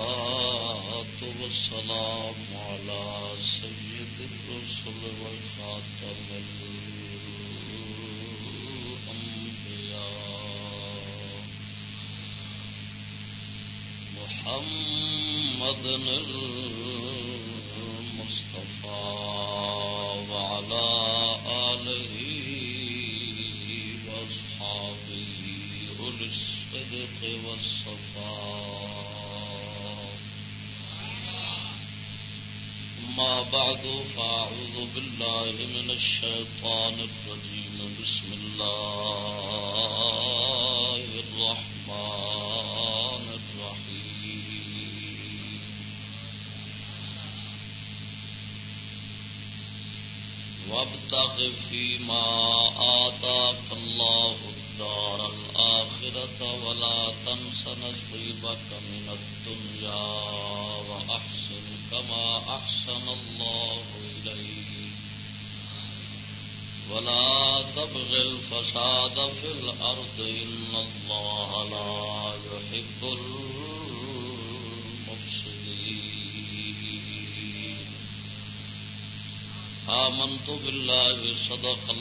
والصلاة والسلام على سيد الرسل وخاتم الأنبياء. محمد المصطفى صدق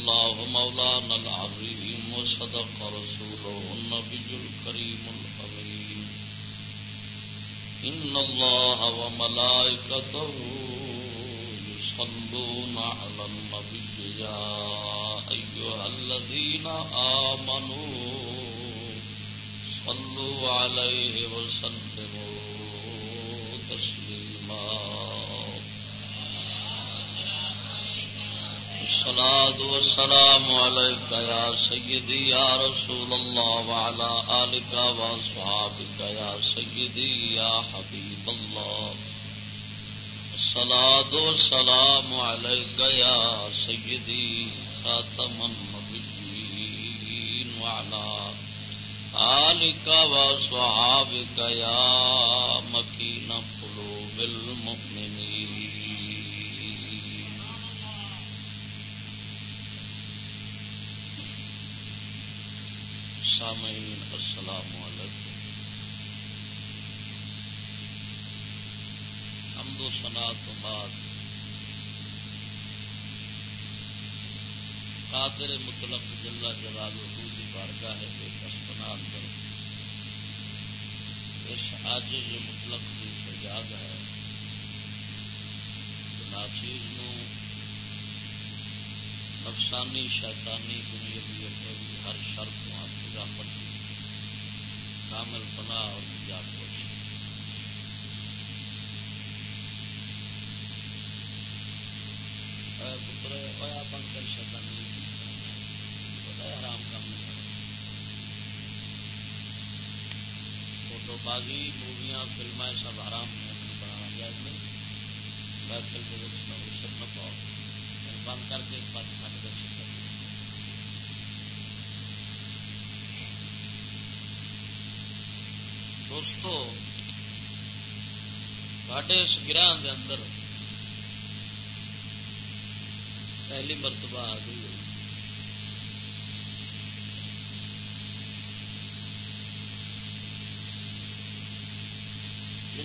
والسلام عليك يا سيدي يا رسول الله وعلى آلك وأصحابك يا سيدي يا حبيب الله. الصلاة والسلام عليك يا سيدي خاتم النبيين وعلى آلك وأصحابك يا مكين سنا تو بعد۔ قادر مطلق جلا جلال کی بارگاہ ہے بے کسبنا اندر اس آجز مطلق کی فریاد ہے۔ ناچیز نفسانی شیطانی دنیاوی اخروی ہر شر تو آپ کی رحمت کی کامل پناہ اور نجات بخش اے پتر ہویا بند کر شیطانی پتہ ہے حرام کام نہیں کرنا فوٹو بازی موویاں، فلمیں سب حرام ہیں بنانا جائز نہیں محفل کے حصت نہ پاؤ بند کر کے ایک بات کھانے کا چکر دوستو ساڈے اس گرہ اندر پہلی مرتبہ آ گئی ہوئی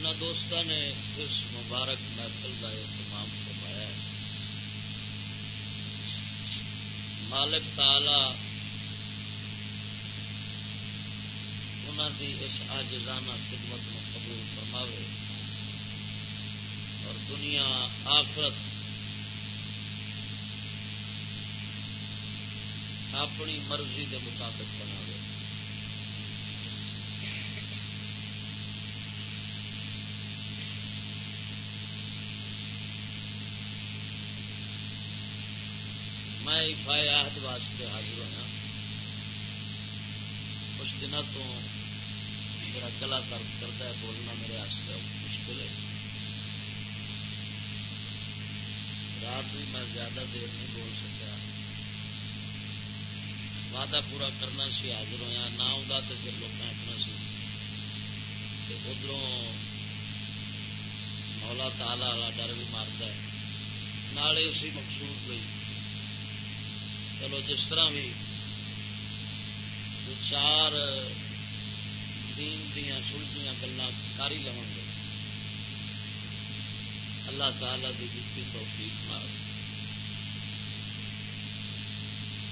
جنہ دوستوں نے اس مبارک محفل کا اہتمام فرمایا ہے۔ مالک تالا انہوں دی اس آجزانہ خدمت میں قبول فرماوے۔ اور دنیا آخرت اپنی مرضی دے مطابق بناوے۔ میں عہد واسطے حاضر ہوا کچھ دنوں تو میرا گلا درد کرتا ہے، بولنا میرے واسطے مشکل ہے۔ رات بھی میں زیادہ دیر نہیں بول سکتا۔ وعدہ پورا کرنا سی، حاضر ہوا نہ آتا تو پھر لوگ آخنا سی۔ ادھر مولا تالا والا ڈر بھی مارتا ہے۔ نالے اسی مقصود گئی چلو جس طرح بھی چار دین دیا سلجیاں گلیں کر ہی لو گے۔ اللہ تعالی کی دیتی توفیق نہ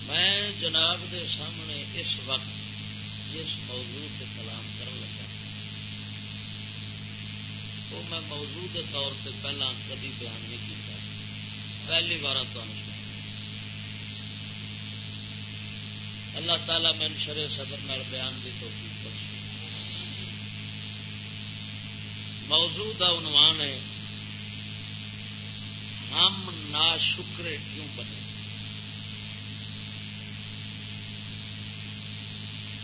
میں جناب دے سامنے اس وقت جس موضوع سے کلام کر لگا۔ وہ میں موضوع کے طور سے پہلا کدی بیان نہیں کیتا۔ پہلی بار تمہیں اللہ تعالیٰ میں شرے صدر نال بیان کی توفیق بخش موضوع کا عنوان ہے، ہم نا کیوں بنے؟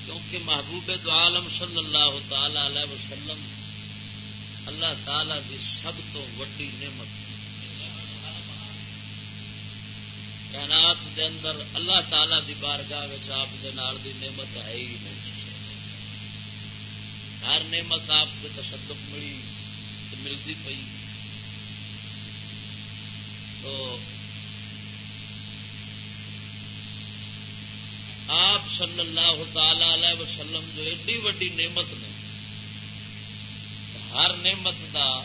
کیونکہ محبوب دو عالم صلی اللہ تعالی علیہ وسلم اللہ تعالی کی سب تو وڈی نعمت کائنات دے اندر اللہ تعالی دی بارگاہ آپ دے نال دی نعمت ہے ہی نہیں۔ ہر نعمت آپ کے تصدق ملی ملتی پئی۔ تو آپ صلی اللہ تعالی علیہ وسلم جو ایڈی وڈی نعمت نے، ہر نعمت دا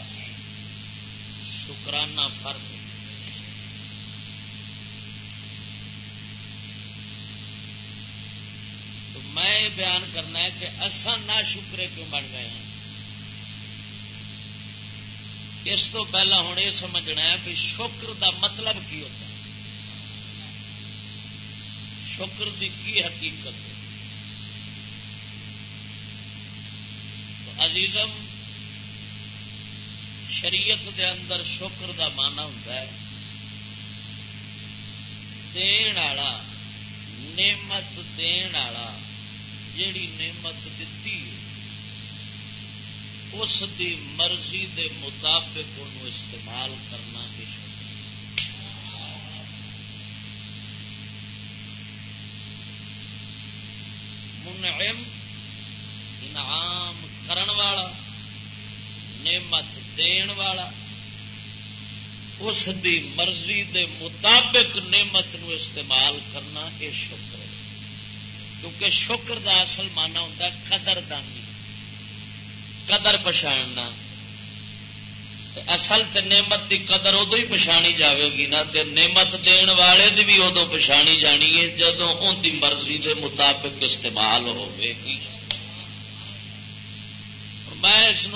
شکرانہ فرق تو میں بیان کرنا ہے کہ اصا نہ شکرے کیوں بن گئے ہیں؟ اس تو پہلا ہوں یہ سمجھنا ہے کہ شکر دا مطلب کی ہوتا ہے؟ شکر دی کی حقیقت ہے؟ عزیزم، شریعت دے اندر شکر دا مانا ہوتا ہے دین والا، نعمت دین والا جیڑی نعمت دیتی اس دی مرضی دے مطابق ان استعمال کرنا منعم، انعام کرن والا، نعمت دین والا، اس دی مرضی دے مطابق نعمت نو استعمال کرنا یہ شکر کیونکہ شکر دا اصل مانا ہوتا قدر دانی قدر پچھاڑنا اصل تے نعمت دی قدر ادو ہی پچھانی جاوے گی نا۔ تے نعمت دین والے دی بھی ادو پچھانی جانی ہے جدو ان دی مرضی دے مطابق استعمال ہوے گی۔ میں اس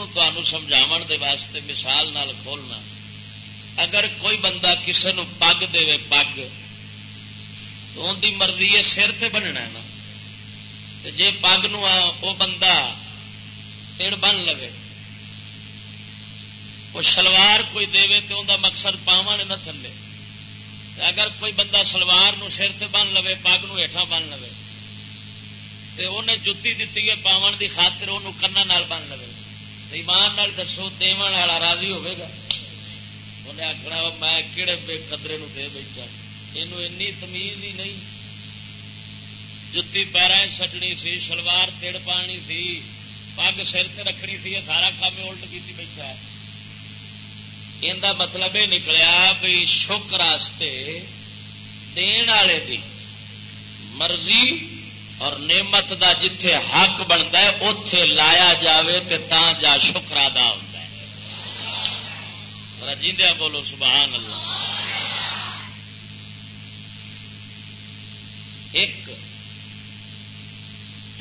سمجھاو دے واسطے مثال نال کھولنا۔ اگر کوئی بندہ کسی نو پگ دے پگ، تو ان دی مرضی ہے سر سے بننا ہے نا۔ جے پگ نو وہ بندہ تڑ بن لو وہ شلوار کوئی دے تو ان مقصد پاوا نہ تھلے اگر کوئی بندہ سلوار نو سر سے بن لو پگ نو ہیٹھا بن لو تو انہیں جتی دیتی ہے پاون دی خاطر وہ کنا بن لو ایمان نال دسو دون والا راضی ہوے گا انہیں آخنا میں کہڑے بے قدرے نو دے بیٹھا یہ تمیز ہی نہیں جتی پیرا سٹنی سی شلوار تڑ پانی سی پگ سر سے رکھنی سی سارا کام الٹ کی بیٹھا ان کا مطلب یہ نکلیا بھی شک راستے دین والے دی مرضی اور نعمت دا جتھے حق بنتا ہے اتے لایا جاوے تے تا جا شکر ادا ہوتا ہے رجیندیا بولو سبحان اللہ ایک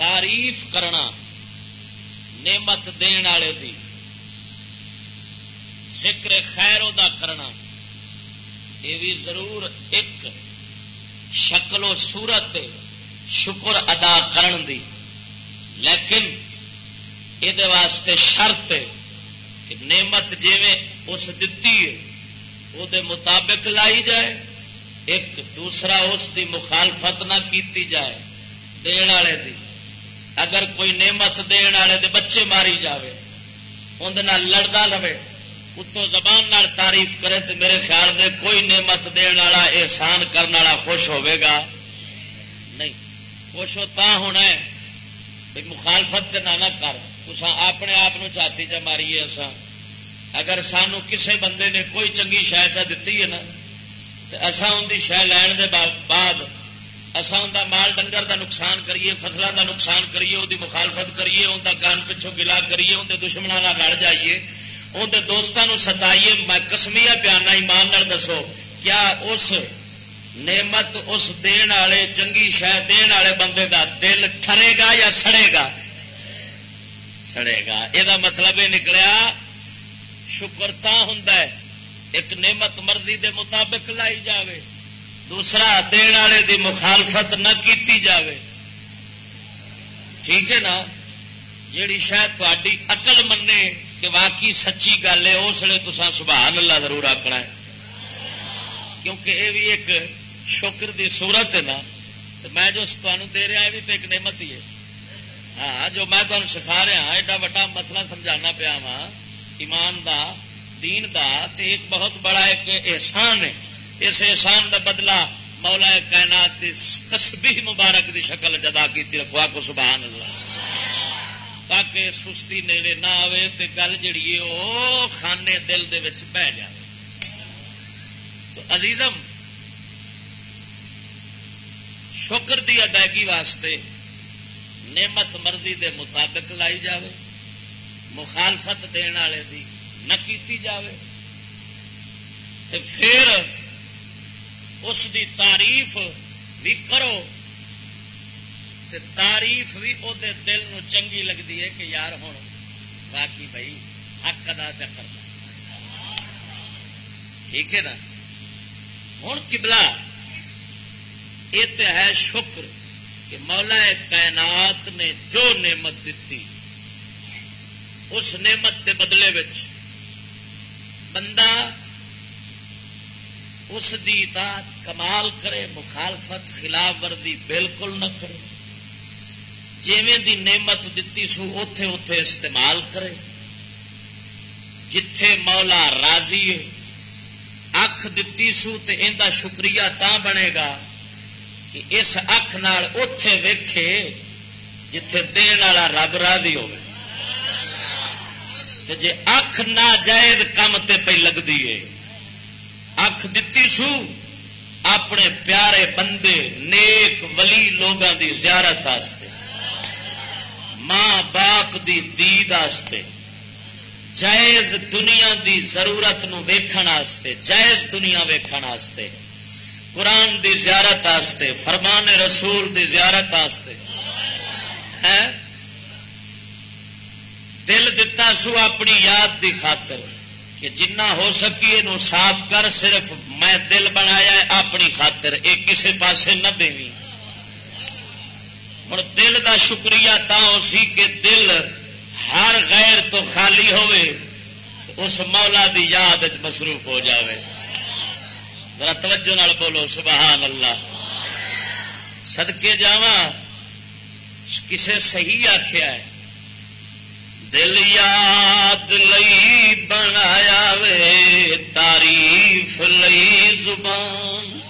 تعریف کرنا نعمت دین والے دی، ذکر خیر دا کرنا، یہ بھی ضرور ایک شکل و صورت شکر ادا کرن دی۔ لیکن یہ واسطے شرط کہ نعمت جیویں اس دتی ہے، وہ مطابق لائی جائے، ایک دوسرا اس دی مخالفت نہ کیتی جائے، دین والے دی۔ اگر کوئی نعمت دن والے دے بچے ماری جائے اندر لڑتا لوے اتو زبان نال تعریف کرے تو میرے خیال میں کوئی نعمت دن والا احسان کرنے والا خوش ہوے گا؟ نہیں۔ خوش ہوتا ہونا ہے۔ مخالفت نہ نہ کر۔ تو اپنے آپ چاتی چ ماریے اصا اگر سانو کسے بندے نے کوئی چنگی شہ چا دیتی ہے نا تو اصا ان کی شہ لین بعد اصا اندر مال ڈنگر دا نقصان کریے فصلوں دا نقصان کریے وہ مخالفت کریے اندر گان پچھوں گلا کریے اندر دشمنوں لڑ جائیے۔ اندر دوستوں ستائیے، میں کسمیا پیانا ایمان دسو، کیا اس نعمت، اس دین والے، چنگی شہ دین والے بندے دا دل ٹرے گا یا سڑے گا؟ سڑے گا۔ یہ مطلب یہ نکلیا شکرتا ہوں ایک نعمت مرضی دے مطابق لائی جاوے۔ دوسرا دن والے دی مخالفت نہ کیتی جاوے۔ ٹھیک ہے نا؟ جیڑی شاید تاری اقل منے کہ واقعی سچی گل ہے، اس لیے تو سبحان اللہ ضرور آکنا ہے۔ کیونکہ یہ بھی ایک شکر دی صورت ہے نا۔ تو میں جو تمہیں دے رہا ہے بھی تو ایک نعمت ہی ہے۔ ہاں جو میں تمہیں سکھا رہا ہاں، ایڈا وڈا مسئلہ سمجھانا پیا وا ایمان دا، دین دا، تے ایک بہت بڑا ایک احسان ہے۔ اس احسان دا بدلہ مولا کائنات دی تسبیح مبارک دی شکل جدا کی رکھوا کو سبحان اللہ۔ تاکہ سستی نیڑے نہ آئے تو گل جڑی ہے وہ خانے دل دے وچ بہ جائے۔ تو عزیزم، شکر دی ادائیگی واسطے نعمت مرضی دے مطابق لائی جاوے، مخالفت دن والے دی نہ کیتی جاوے۔ تے پھر اس دی تعریف بھی کرو تے تعریف بھی وہ دل نو چنگی لگتی ہے کہ یار ہوں باقی بھائی حق ادا کرنا۔ ٹھیک ہے نا؟ ہوں کبلا یہ تو ہے شکر کہ مولا کائنات نے جو نعمت دیتی اس نعمت کے بدلے بندہ اس دی اطاعت کمال کرے، مخالفت خلاف ورزی بالکل نہ کرے۔ جیویں دی نعمت دیتی سو اتے اتے استعمال کرے۔ جتھے مولا راضی ہے، اکھ دیتی سو تے ان شکریہ تا بنے گا کہ اس اکھ نال اتے ویکھے جتھے دین والا رب راضی ہو جی اکھ نہ جائز کم تے پہ لگتی ہے اکھ دیتی سو، اپنے پیارے بندے، نیک ولی لوگوں دی زیارت آستے، ماں باپ دی دید آستے، جائز دنیا دی ضرورت نو ویکھن آستے، جائز دنیا ویکھن آستے، قرآن دی زیارت آستے، فرمان رسول دی زیارت آستے دل دتا سو اپنی یاد دی خاطر۔ کہ جنہ ہو سکی نو صاف کر، صرف میں دل بنایا اپنی خاطر یہ کسی پاسے نہ دیں ہوں دل دا شکریہ تا سی کہ دل ہر غیر تو خالی ہوئے، اس مولا دی یاد مصروف ہو جاوے۔ ذرا توجہ نال بولو، سبحان اللہ۔ سدکے جا کسے صحیح آخیا ہے۔ دل یاد لئی بنایا وے، تعریف لئی زبان۔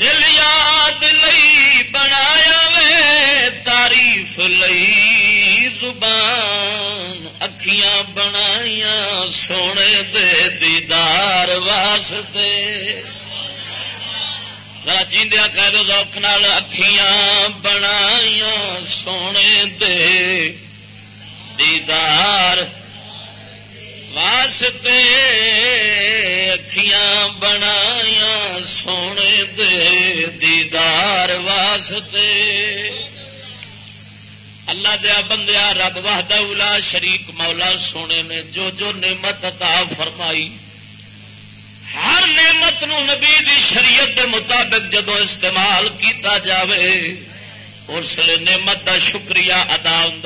دل یاد لئی بنایا وے، تعریف لئی زبان۔ اکھیاں بنایا سونے دے دیدار واسطے۔ جیندیا کہہ دو نال، اکھیاں بنایا سونے دے۔ دیدار واسطے اکھیاں بنایا سونے دے دیدار واسطے۔ اللہ دیا بندیا رب واہدہ شریک مولا سونے نے جو جو نعمت عطا فرمائی۔ ہر نعمت نو نبی دی شریعت دے مطابق جدو استعمال کیتا جاوے، اس لیے نعمت دا شکریہ ادا ہوں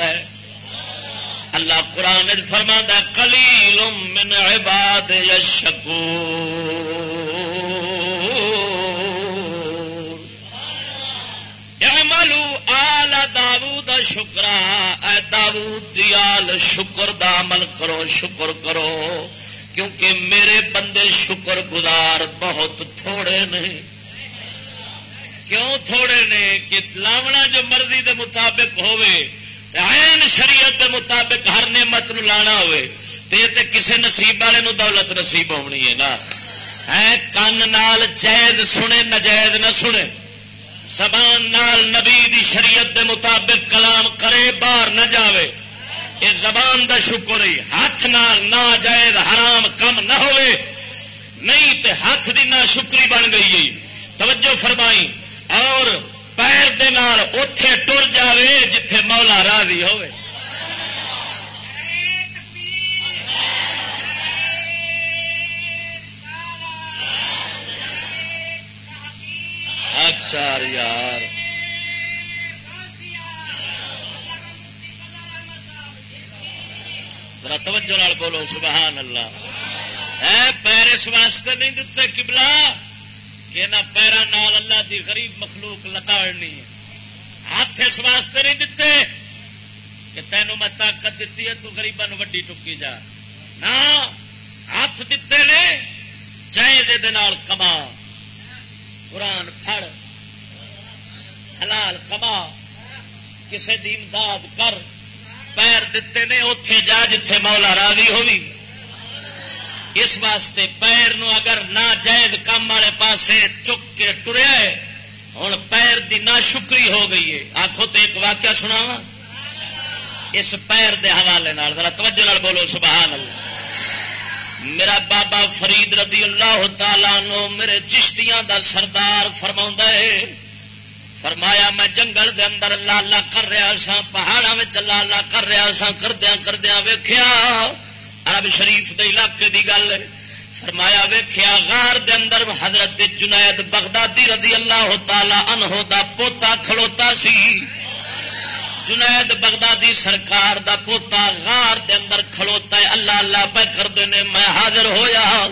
اللہ قرآن فرما کلیل من عباد یشکو ملو آل داود شکرا، اے داود آل شکر دا عمل کرو، شکر کرو، کیونکہ میرے بندے شکر گزار بہت تھوڑے نے۔ کیوں تھوڑے نے؟ کہ لاونا جو مرضی دے مطابق ہوئے این شریعت کے مطابق ہر نعمت نو لانا ہوئے، تے کسے نصیب والے نو دولت نصیب ہونی ہے نا۔ ہے کن نال جائز سنے نجائز نہ سنے۔ زبان نال نبی دی شریعت دے مطابق کلام کرے، باہر نہ جاوے۔ یہ زبان دا شکر ہی ہاتھ نال نہ جائز حرام کم نہ ہوئے۔ نہیں تے ہاتھ دی نہ شکری بن گئی توجہ فرمائی۔ اور پیر دے نال اتے ٹر جاوے جتھے مولا راضی ہوئے چار اچھا یار۔ توجہ بولو، سبحان اللہ۔ ہے پیر اس واسطے نہیں دتے کبلا کہ نہ پیروں اللہ دی غریب مخلوق لتاڑنی ہاتھ اس واسطے نہیں دتے کہ تینوں میں طاقت دیتی ہے، تو گریبان وڈی ٹکی جا۔ نہ، ہاتھ دیتے نے جائے کما۔ قرآن پھڑ حلال کما۔ کسی کی امداد کر۔ پیر دیتے نے اتے جا جتھے مولا راضی ہوگی اس واسطے پیر نو اگر نہ جائز کام والے پاسے چک کے ٹریا ہے ہوں پیر دی نہ شکری ہو گئی ہے۔ آخو تو ایک واقعہ سنا وا اس پیر دے حوالے ذرا توجہ نال بولو سبحان اللہ میرا بابا فرید رضی اللہ تعالی نو میرے چشتیاں دا سردار فرما ہے۔ فرمایا، میں جنگل دے اندر لالا کر رہا سا پہاڑوں میں لالا کر رہا سا کردیا کردیا ویخیا عرب شریف دے علاقے دی گل فرمایا ویخیا غار دے اندر حضرت جنید بغدادی رضی اللہ تعالی عنہ دا پوتا کھڑوتا سی۔ جنید بغدادی سرکار دا پوتا غار دے اندر کھڑوتا ہے۔ اللہ اللہ پہ کرتے ہیں میں حاضر ہویا۔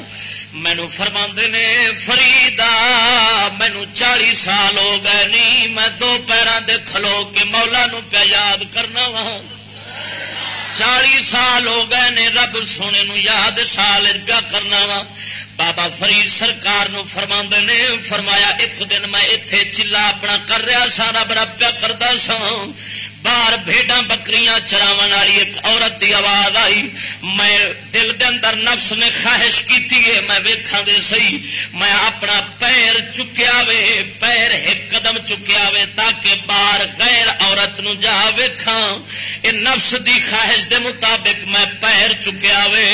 مینو فرما نے فریدا مینو چالی سال ہو گئے نہیں میں دو پیروں دے کھلو کے مولا نو پہ یاد کرنا وا۔ چالی سال ہو گئے نے رب سونے نو یاد سال پیا کرنا وا۔ بابا فرید سرکار نو فرما نے، فرمایا، ایک دن میں اتے چلا اپنا کر رہا سا، رب رب پیا کرتا سا۔ باہر بھیڈا بکریاں چراو والی ایک عورت کی آواز آئی میں دل دے اندر نفس نے خواہش کی میں ویکھا دے سی میں اپنا پیر چکیا وے پیر ایک قدم چکیا وے تاکہ باہر غیر عورت نو جا ویکھا اے نفس دی خواہش دے مطابق میں پیر چکیا وے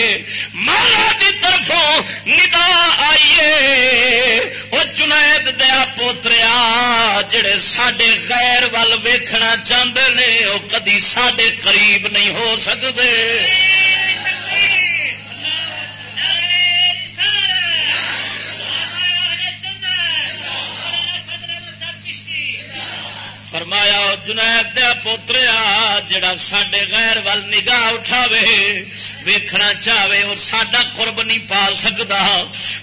مالا دی طرفوں ندا آئیے وہ چنید دیا پوتریا جڑے سڈے غیر ول ویکھنا چاہتے نے وہ کدی سڈے قریب نہیں ہو سکتے فرمایا جنید دیا پوتریا جڑا سڈے غیر ول نگاہ اٹھاوے، ویکھنا چاہے اور سڈا قرب نہیں پا سکتا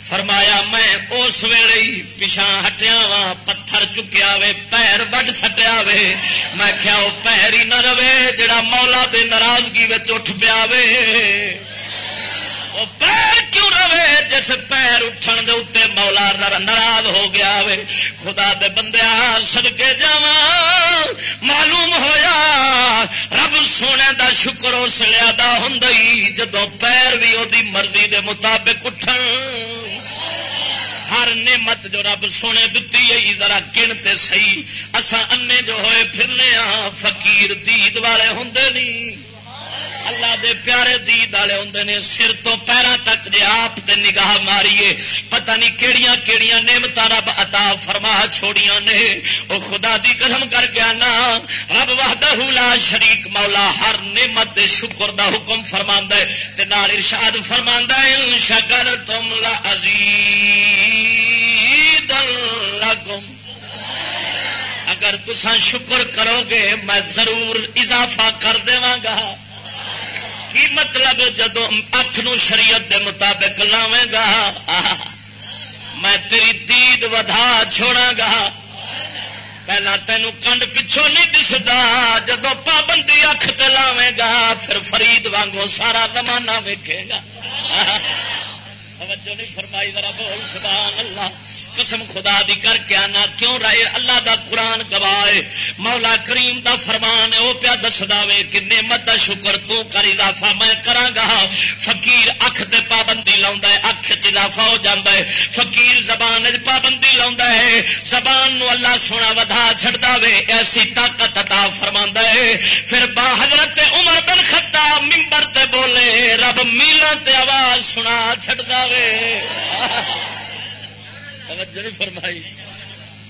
فرمایا، میں اس ویلے پچھا ہٹیا وا پتھر چکیا وے پیر وڈ سٹیا وے میں کیا وہ پیر ہی نہ رہے جڑا مولا دے ناراضگی اٹھ پیا وے وہ پیر کیوں رہے جس پیر اٹھن دے اتنے مولا ناراض ہو گیا وے۔ خدا دے بندے سڑکے جا معلوم ہویا۔ رب سونے دا شکر اس لیا ہوں جدو پیر بھی وہ مرضی دے مطابق اٹھن۔ ہر نعمت جو رب سونے دتی ہے ذرا گنتے سی اسان انے جو ہوئے پھرنے ہاں فقیر دید والے ہوں نہیں اللہ دے پیارے دید والے ہوں نے، سر تو پیروں تک جی آپ تے نگاہ ماریے۔ پتہ نہیں کہڑیاں کہڑیاں نعمت رب عطا فرما چھوڑیاں نے۔ وہ خدا دی قدم کر گیا نا رب وحدہ لا شریک مولا، ہر نعمت شکر دا حکم فرما ہے۔ تے نال ارشاد فرما ان شکر تم لا لکم۔ اگر تسا شکر کرو گے، میں ضرور اضافہ کر داں گا۔ کی مطلب جدو اکھ نو شریعت دے مطابق لاوے گا؟ میں تیری دید ودا چھوڑا گا۔ پہلا تینوں کنڈ پچھوں نہیں دستا جدو پابندی اکھ لاوے گا، پھر فرید وانگو سارا زمانہ ویکھے گا۔ توجہ نہیں فرمائی، ذرا بول، سبحان اللہ، قسم خدا دی کر کے آنا، کیوں رہے؟ اللہ دا قرآن گواہ مولا کریم دا فرمان ہے وہ پیا دس دے کہ نعمت دا شکر تو کر اضافہ میں کرا گا فقیر اکھ تے پابندی لاؤں اکھ چ اضافہ ہو جاتا ہے۔ فقیر زبان پابندی لاؤں ہے، زبان نو اللہ سونا ودا چھڑتا وے، ایسی طاقت عطا فرما ہے۔ پھر با حضرت عمر بن خطاب ممبر تے بولے، رب میلوں تے آواز سنا چھڑتا توجہ نہیں فرمائی۔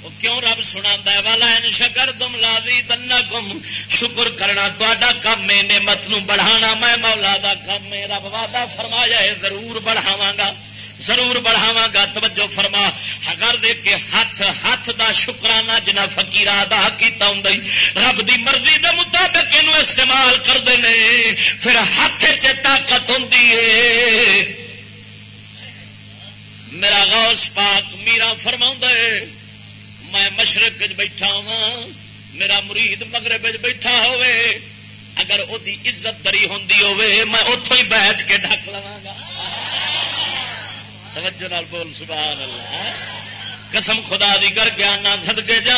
وہ کیوں رب سنا والا شکر تم لاوی دن گم شکر کرنا تا کم ہے، نعمت نو بڑھانا۔ میں مولا دا کم ہے، رب وعدہ فرمایا ہے، ضرور بڑھاوا گا۔ ضرور بڑھاوا گا۔ توجہ فرما۔ اگر دیکھ کے ہاتھ ہاتھ دا شکرانہ جنا فکیر ادا کیتا ہوں رب دی مرضی دے مطابق یہ استعمال کرتے ہیں پھر ہاتھ چ طاقت ہوں میرا غوث پاک میرا فرما میں مشرق بیٹھا ہوا میرا مرید مغرب بیٹھا ہوئے، اگر وہ عزت دری ہوں میں اتوں ہی بیٹھ کے ڈک لوا گا۔ توجہ نال بول، سبحان اللہ۔ قسم خدا دی کر کے آنا تھد کے جا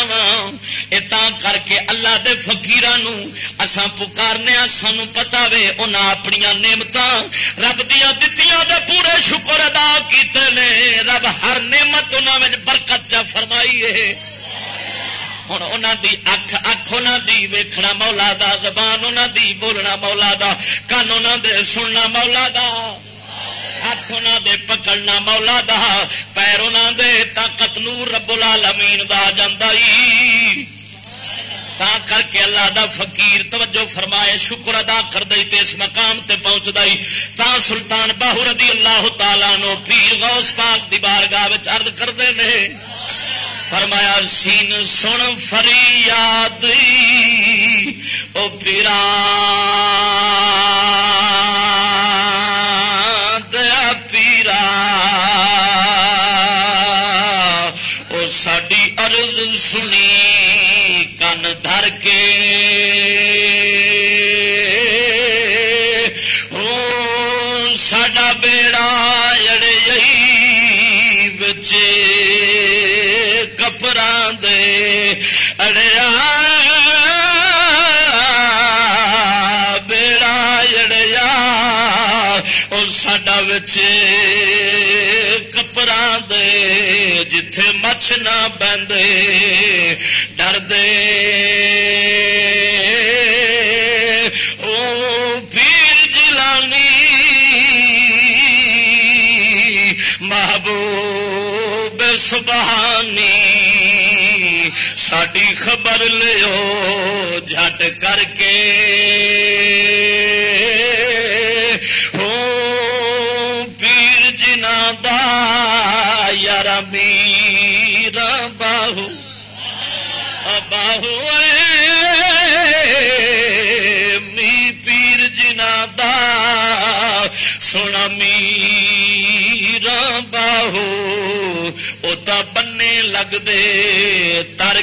کر کے اللہ دے فکیران اسان پکارنے سان پتا وے ان اپنی نعمت رب دیا دتیاں دے پورے شکر ادا کیتے نے۔ رب ہر نعمت انہوں برکت چا فرمائی ہے ہوں انہوں دی اکھ اکھ انہوں دی ویکھنا مولا دا، زبان انہوں دی، بولنا مولا دا، کن انہوں دے، سننا مولا دا۔ ہاتھ انہوں دے پکڑنا مولا دا، پیر انہوں دے، طاقت نور رب العالمین دا جاندہ تا کر کے اللہ دا فقیر توجہ فرمائے، شکر ادا کر دئی تے اس مقام تے پہنچ دئی تا سلطان باہو رضی اللہ تعالی نو پیر غوث پاک دی بارگاہ وچ عرض کردے نے۔ فرمایا، سین سن فریاد۔ او پیرا۔ اور ساڈا بچے دے جتھے مچھ نہ بندے ڈر دے او پیر جلانی محبوب سبحانی ساڈی خبر لیو جھٹ کر کے میرا باہو باہو می پیر جنا دا سونا میر باہو، او تا بننے لگ دے تر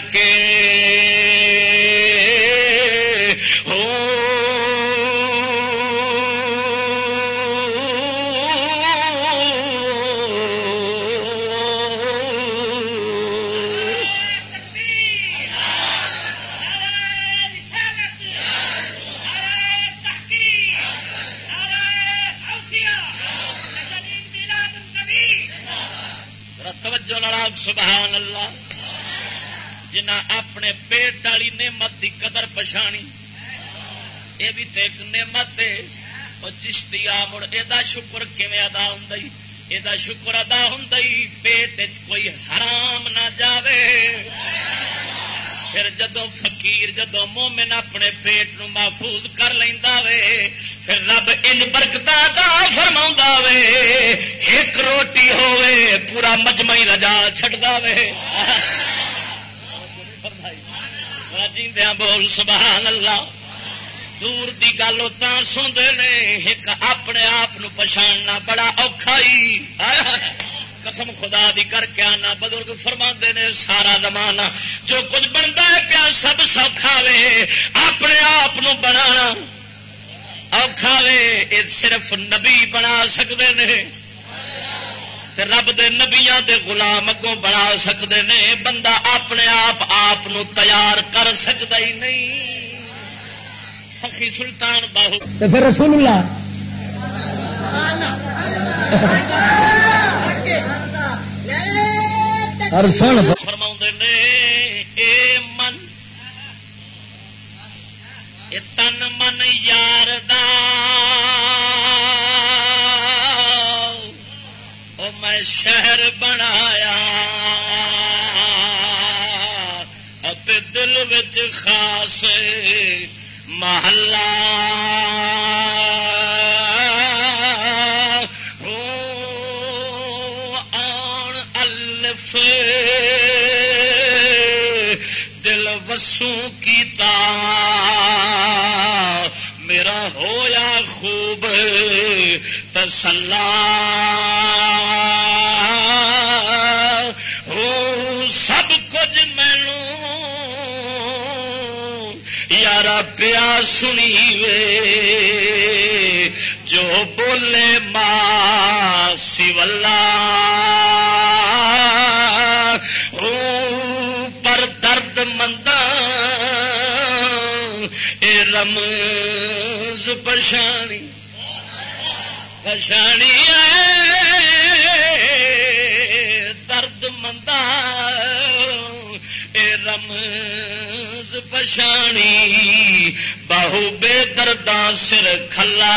شکر کیون ادا ہوں یہ شکر ادا ہوں پیٹ کوئی حرام نہ جاوے پھر جدو فقیر جدو مومن اپنے پیٹ نو محفوظ کر لینا وے پھر رب ان برکت دا فرما وے ایک روٹی ہوے پورا مجمعی رجا چڈا وے جیندیا بول سبحان اللہ دور دی گل سنتے ہیں ایک اپنے آپ پچھاڑنا بڑا اوکھا ہی۔ قسم خدا دی کر کے آنا، بزرگ فرما نے سارا زمانہ۔ جو کچھ بنتا ہے پیا سب سوکھا وے، اپنے آپ بنا اور یہ صرف نبی بنا سکتے ہیں رب دے نبیا دے غلام اگوں بنا سکتے ہیں بندہ اپنے آپ آپ تیار کر سکتا ہی نہیں۔ سخی سلطان باہو۔ پھر رسول اللہ۔ فرما نے اے من تن من یار میں شہر بنایا۔ دل وچ خاص محلہ۔ الف دل وسوں کی میرا ہویا خوب تسلا۔ سب کچھ مینو یار پیا سنی وے جو بولے ماں سیولا پر درد مند اے رمز پشانی۔ پچھانی درد مندا اے رمز پچھانی بہو بے درداں سر کھلا۔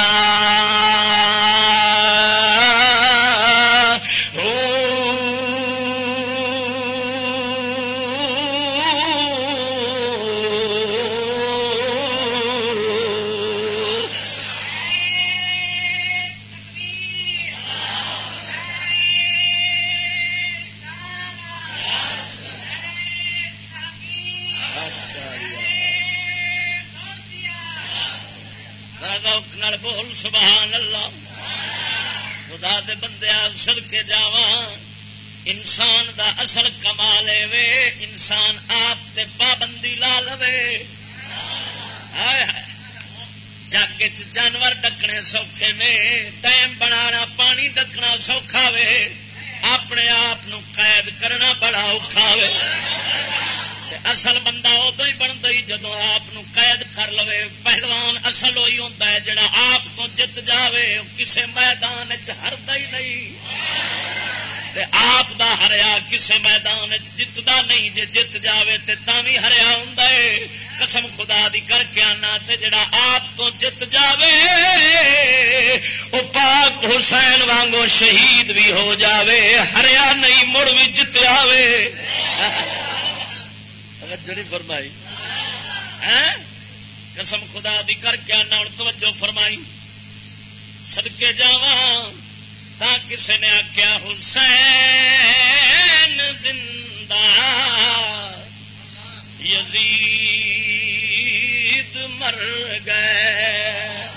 بول، سبحان اللہ۔ خدا دے بندے سد کے جا انسان دا اصل کما لے وے، انسان آپ تے پابندی لا لو جگ جانور ڈکنے سوکھے نے ڈیم بنا پانی ڈکنا سوکھا وے۔ اپنے آپ قید کرنا بڑا اوکھا وے۔ اصل بندہ ادو ہی بنتا ہی جدو آپ قید کر لو پہلوان اصل وہی ہوتا ہے جڑا آپ تو جت جائے کسی میدان ہرتا ہی نہیں۔ آپ دا ہریا کسی میدان جتتا نہیں جی جت جائے تو بھی ہریا ہوں قسم خدا دی کر کے آنا جڑا آپ تو جت جائے وہ پاک حسین وانگو شہید بھی ہو جاوے، ہریا نہیں، مڑ بھی جت جائے توجہ فرمائی۔ قسم خدا دی کر کے آنا توجہ فرمائی۔ سدکے جا کسی نے آخیا حسین زندہ۔ یزید مر گئے۔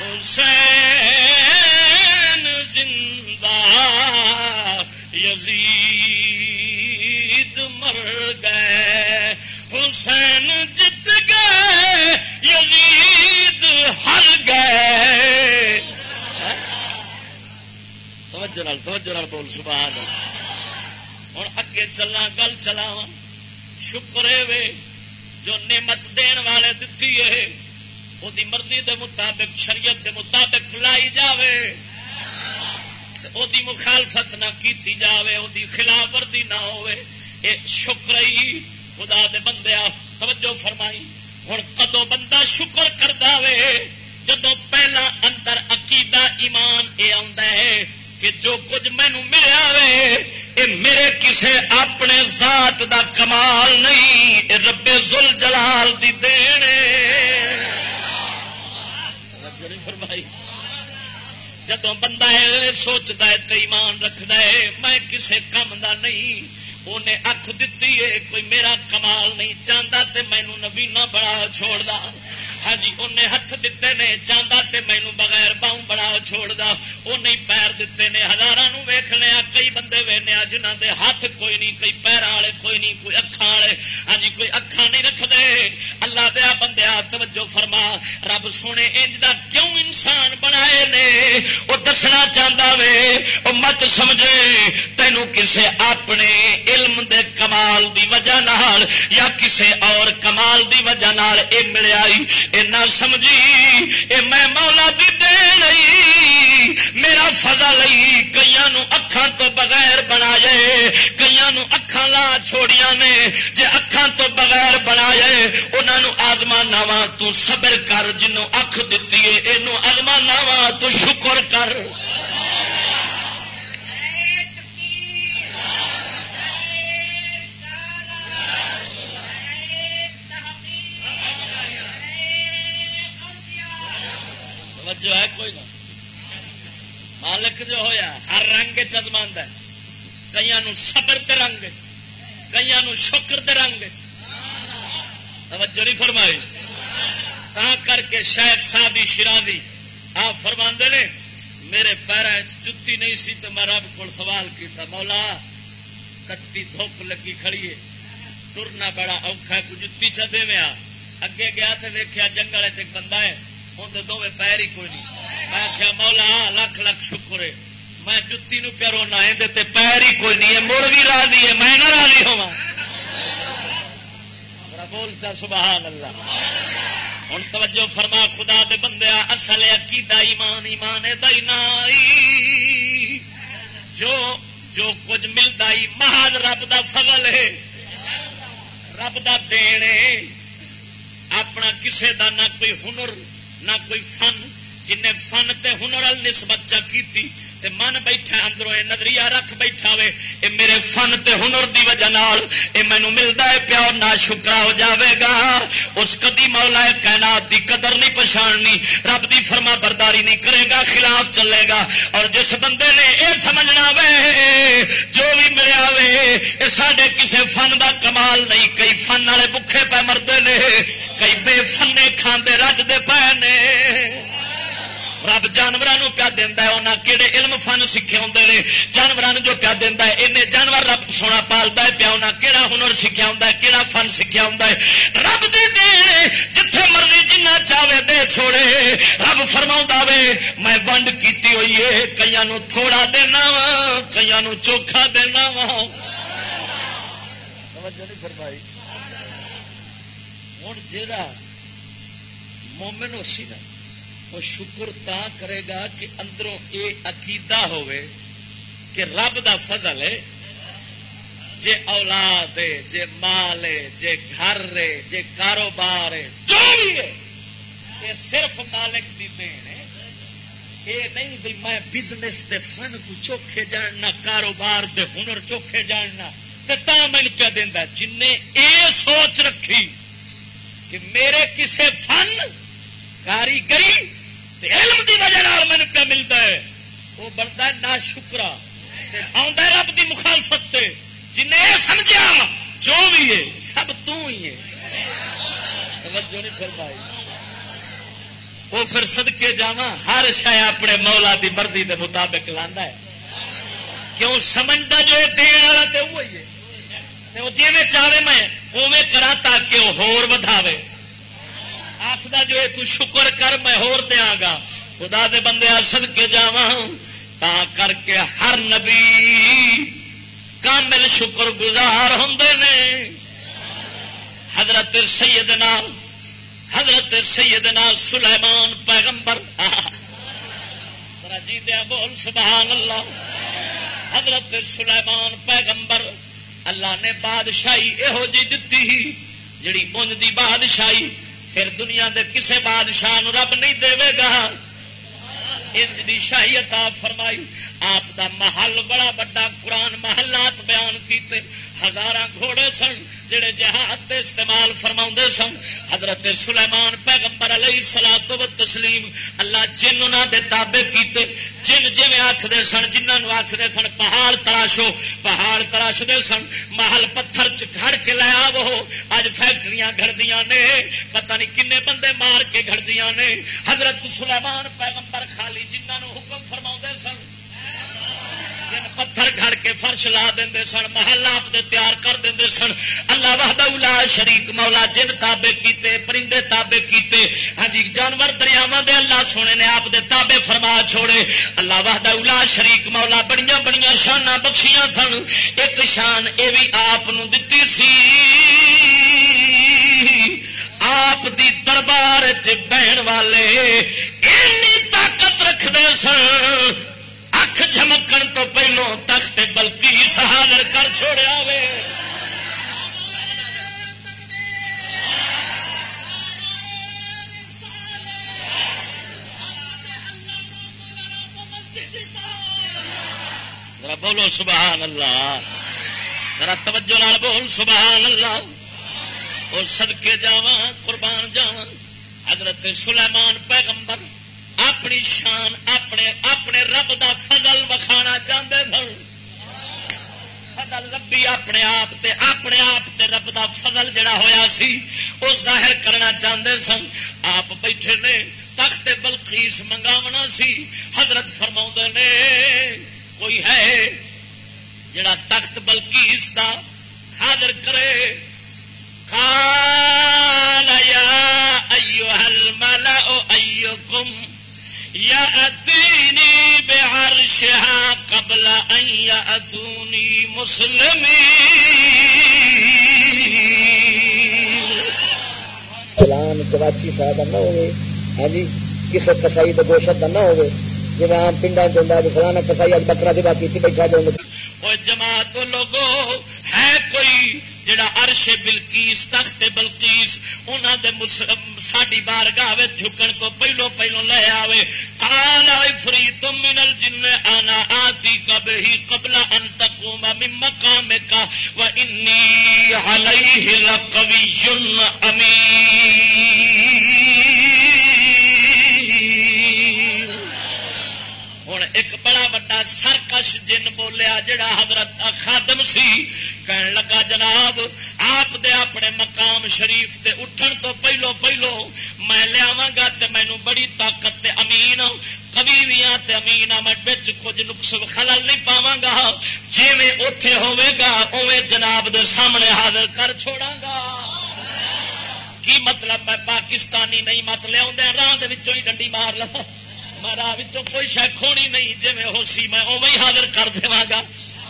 حسین زندہ۔ یزید حسین جت گئے، یزید ہر گئے۔ توجہ توجہ بول، سبحان ہوں اگے چلا گل چلا شکر وے، جو نعمت دین والے دتی ہے وہ مرضی دے مطابق، شریعت دے مطابق لائی جاوے۔ او دی مخالفت نہ کیتی جاوے او دی خلاف ورزی نہ ہوئے اے شکر ہی خدا دے بندے توجہ فرمائی۔ ہوں کدو بندہ شکر کرتا وے جدو پہلا اندر عقیدہ ایمان یہ ہے کہ جو کچھ مینو ملیا وے یہ میرے کسے اپنے ذات دا کمال نہیں ربے زل جلال دی دین فرمائی۔ جدو بندہ سوچتا ہے تو ایمان رکھتا ہے، میں کسے کم دا نہیں انہیں اکھ دیتی ہے، کوئی میرا کمال نہیں چاہتا تے مینو نبی نہ بڑا چھوڑ دا ہاں جی انہیں ہاتھ دیتے نے چاہتا تے مینو بغیر باؤں بڑا چھوڑ دا انہیں پیر دیتے نے ہزاروں ویخ لیا کئی بندے وینے جنہ دے ہاتھ کوئی نہیں کئی پیر والے کوئی نہیں کوئی اکھان والے ہاں جی کوئی اکھان نہیں رکھتے اللہ دیا بندیا توجہ فرما رب سونے انج دا کیوں انسان بنائے نے وہ دسنا چاہتا وے وہ مت سمجھے تینوں کسے اپنے علم دے کمال دی وجہ نال یا کسے اور کمال دی وجہ نال اے ملیا نہ سمجھی، اے میں مولا دی دے لئی، میرا فضل لئی کئی اکھان تو بغیر بنا جائے کئی اکھان لا چھوڑیاں نے، جے اکھان تو بغیر بنا جائے انہوں آزما وا تو صبر کر جنوں اکھ دیتی ہے یہ آزما وا تو شکر کر۔ جو ہے کوئی نہ۔ مالک جو ہویا، ہر رنگ چزماند ہے۔ کئی سبر کے رنگ کئی شکر کے رنگ توجہ نہیں فرمائی۔ تا کر کے شاید سادی شرادی آپ فرما نے، میرے پیروں جتی نہیں سی تو میں رب کو سوال کیا مولا، کتی دھوپ لگی کھڑی ہے۔ ٹرنا بڑا اوکھا کو جتی چ دے اگے گیا تو ویکیا جنگل چ بندہ ہے۔ اندر دونوں پیر ہی کوئی نہیں میں آخیا مولا لکھ لکھ شکر ہے میں جتی نو پیرو نہ پیر ہی کوئی نہیں ہے مڑ بھی راضی ہے میں نہ راضی ہوا بولتا سبحان اللہ ہوں توجہ فرما خدا دے بندے اصل عقیدہ ایمان ایمان دئی جو جو کچھ ملتا ہی محض رب دا فضل ہے رب دا دین اپنا کسے دا نہ کوئی ہنر نہ کوئی فن جن فن تے ہنر نسبت چا کی من بیٹھا اندروں نظریہ رکھ بیٹھا وے، اے میرے فن تے ہنر دی وجہ نال اے مینو ملتا ہے پیو نہ شکرا ہو جاوے گا۔ اس کدی مولا کائنات دی قدر نہیں پچھاڑنی رب دی فرما برداری نہیں کرے گا، خلاف چلے گا۔ اور جس بندے نے اے سمجھنا وے، جو بھی ملیا وے، اے ساڈے کسے فن دا کمال نہیں، کئی فن والے بکھے پہ مردے نے، کئی بے فنے کھاندے رجتے پے نے۔ رب جانوروں پیا دینا انہیں کہڑے علم فن سیکھے ہوں نے؟ جانوروں جو پیا دینا ہے انہیں جانور رب سونا پالتا ہے پیا انہیں کہڑا ہنر سیکھا ہوں کہڑا فن سیکھا ہوں رب دے دے، جتھے مرضی جنہ چاہے دے چھوڑے، رب فرما وے، میں ونڈ کیتی ہوئی ہے کئی تھوڑا دینا وا کئی چوکھا دینا وا۔ ہوں جا مومن ہو سی نا وہ شکر تا کرے گا کہ اندروں یہ عقیدہ ہوئے کہ رب دا فضل ہے۔ جے اولاد ہے، جے مال ہے، جے گھر ہے، جے کاروبار ہے، جو بھی ہے یہ صرف مالک دی دین ہے۔ یہ نہیں بھی میں بزنس دے فن کو چوکھے جاننا، کاروبار دے ہنر چوکھے جاننا تو تا من پہ دینا جن نے یہ سوچ رکھی کہ میرے کسے فن کاریگری علم دی وجہ مجھے پہ ملتا ہے۔ وہ بنتا ہے نہ شکرا آدھا رب دی مخالفت جن یہ سمجھا جو بھی ہے، سب تو ہی ہے۔ وہ پھر سدکے جا ہر شا اپنے مولا دی مرضی دے مطابق لانا ہے۔ کیوں؟ سمجھتا جو دین والا تو وہی ہے۔ جی میں چاہے میں اوے کرا تاکہ وہ ہور بدھاوے آخر جو جی تو شکر کر میں ہور دیا گا۔ خدا دے بندے سد کے جا تا کر کے ہر نبی کامل شکر گزار ہوں نے۔ حضرت سیدنا حضرت سیدنا سلیمان پیغمبر۔ جی دیا بول، سبحان اللہ۔ حضرت سلیمان پیغمبر، اللہ نے بادشاہی یہو جی دتی جڑی انج دی بادشاہی پھر دنیا دے کسے بادشاہ رب نہیں دے گا۔ انج دی شاہی عطا فرمائی۔ آپ دا محل بڑا بڑا قرآن محلات بیان کیتے۔ ہزار گھوڑے سن۔ جڑے جہاد دے استعمال فرما سن، حضرت سلیمان پیغمبر علیہ سلا تو تسلیم اللہ جن انہوں دے تابے کیتے، جن جی آخر سن جنہوں آخر سن، پہاڑ تراشو، پہاڑ تراشتے سن، محل پتھر گھڑ کے لیا وہ اج فیکٹری گڑدیا نے، پتہ نہیں کنے بندے مار کے گڑدیا نے، حضرت سلیمان پیغمبر خالی جنہوں حکم فرما سن جن پتھر گھڑ کے فرش لا دیں سن، محل آپ دے تیار کر دیں سن۔ اللہ وحدہ شریک، مولا جن تابے کیتے، پرندے تابے کیتے۔ ہاں جی جانور دریاوا دے اللہ سونے نے آپ دے تابے فرما چھوڑے۔ اللہ وحدہ الا شریک، مولا بڑی بڑی شانہ بخشیاں سن۔ ایک شان یہ بھی آپ دتی سی۔ آپ دی دربار چہن والے طاقت رکھتے سن۔ اکھ جمکن تو پہلو تخت بلکی سہادر کر چھوڑیا وے۔ بولو سبحان اللہ۔ ذرا توجہ نال بول سبحان اللہ۔ اور سدکے جا قربان جا حضرت سلیمان پیغمبر اپنی شان، اپنے اپنے رب دا فضل وکھانا چاہتے سن۔ فضل ربی اپنے آپ تے اپنے آپ تے رب دا فضل جڑا ہویا سی وہ ظاہر کرنا چاہتے سن۔ آپ بیٹھے نے، تخت بلخیس منگاونا سی۔ حضرت فرما نے، کوئی ہے جڑا تخت بلکیس دا حاضر کرے؟ قال يأتيني بعرشها قبل أن يأتوني مسلمين. فلان کراچی صاحب نہ ہوئے ہاں جی کسی کسائی کا گوشت نہ ہوئے جی آم پنڈا چاہتا فلانا کسائی اج بکرا دی باقی بیٹھا جاؤں جماعت لوگو ہے کوئی جڑا عرش بلکیس تخت بلکیس انہوں دے ساری بار گاہ جھکن تو پہلو پہلو لے آوے کالا فری تم منل جن آنا آتی کب ہی قبل ان تقوم من مقام کا و انی علیہ لقوی ہوں ایک بڑا وا سرکش جن بولیا، جڑا حضرت خادم سی کہن لگا، جناب، آپ دے اپنے مقام شریف تے اٹھن تو پہلو پہلو میں لیا گا تے مینو بڑی طاقت تے امین کبھی بھی ہاں امین آ میں بچ کچھ نقص خلل نہیں پاوا گا۔ جی اتے ہوے گا اوے جناب دے سامنے حاضر کر چھوڑا گا۔ کی مطلب میں پاکستانی نہیں مت لیا راہ ہی ڈنڈی مار لوا راہ کوئی شہ کھونی نہیں جی ہو سی میں اوی حاضر کر دیا گا۔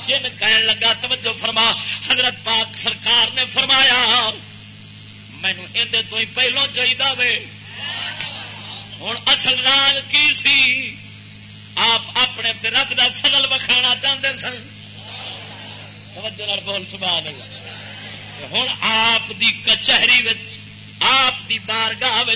جن کہن لگا، توجہ فرما، حضرت پاک سرکار نے فرمایا مینو اندر تو ہی پہلو چاہیے ہوں اصل راگ کی سی؟ آپ اپنے رب کا فضل وکھانا چاہتے سن۔ توجہ بول، سبحان اللہ۔ ہوں آپ دی کچہری آپ دی بارگاہ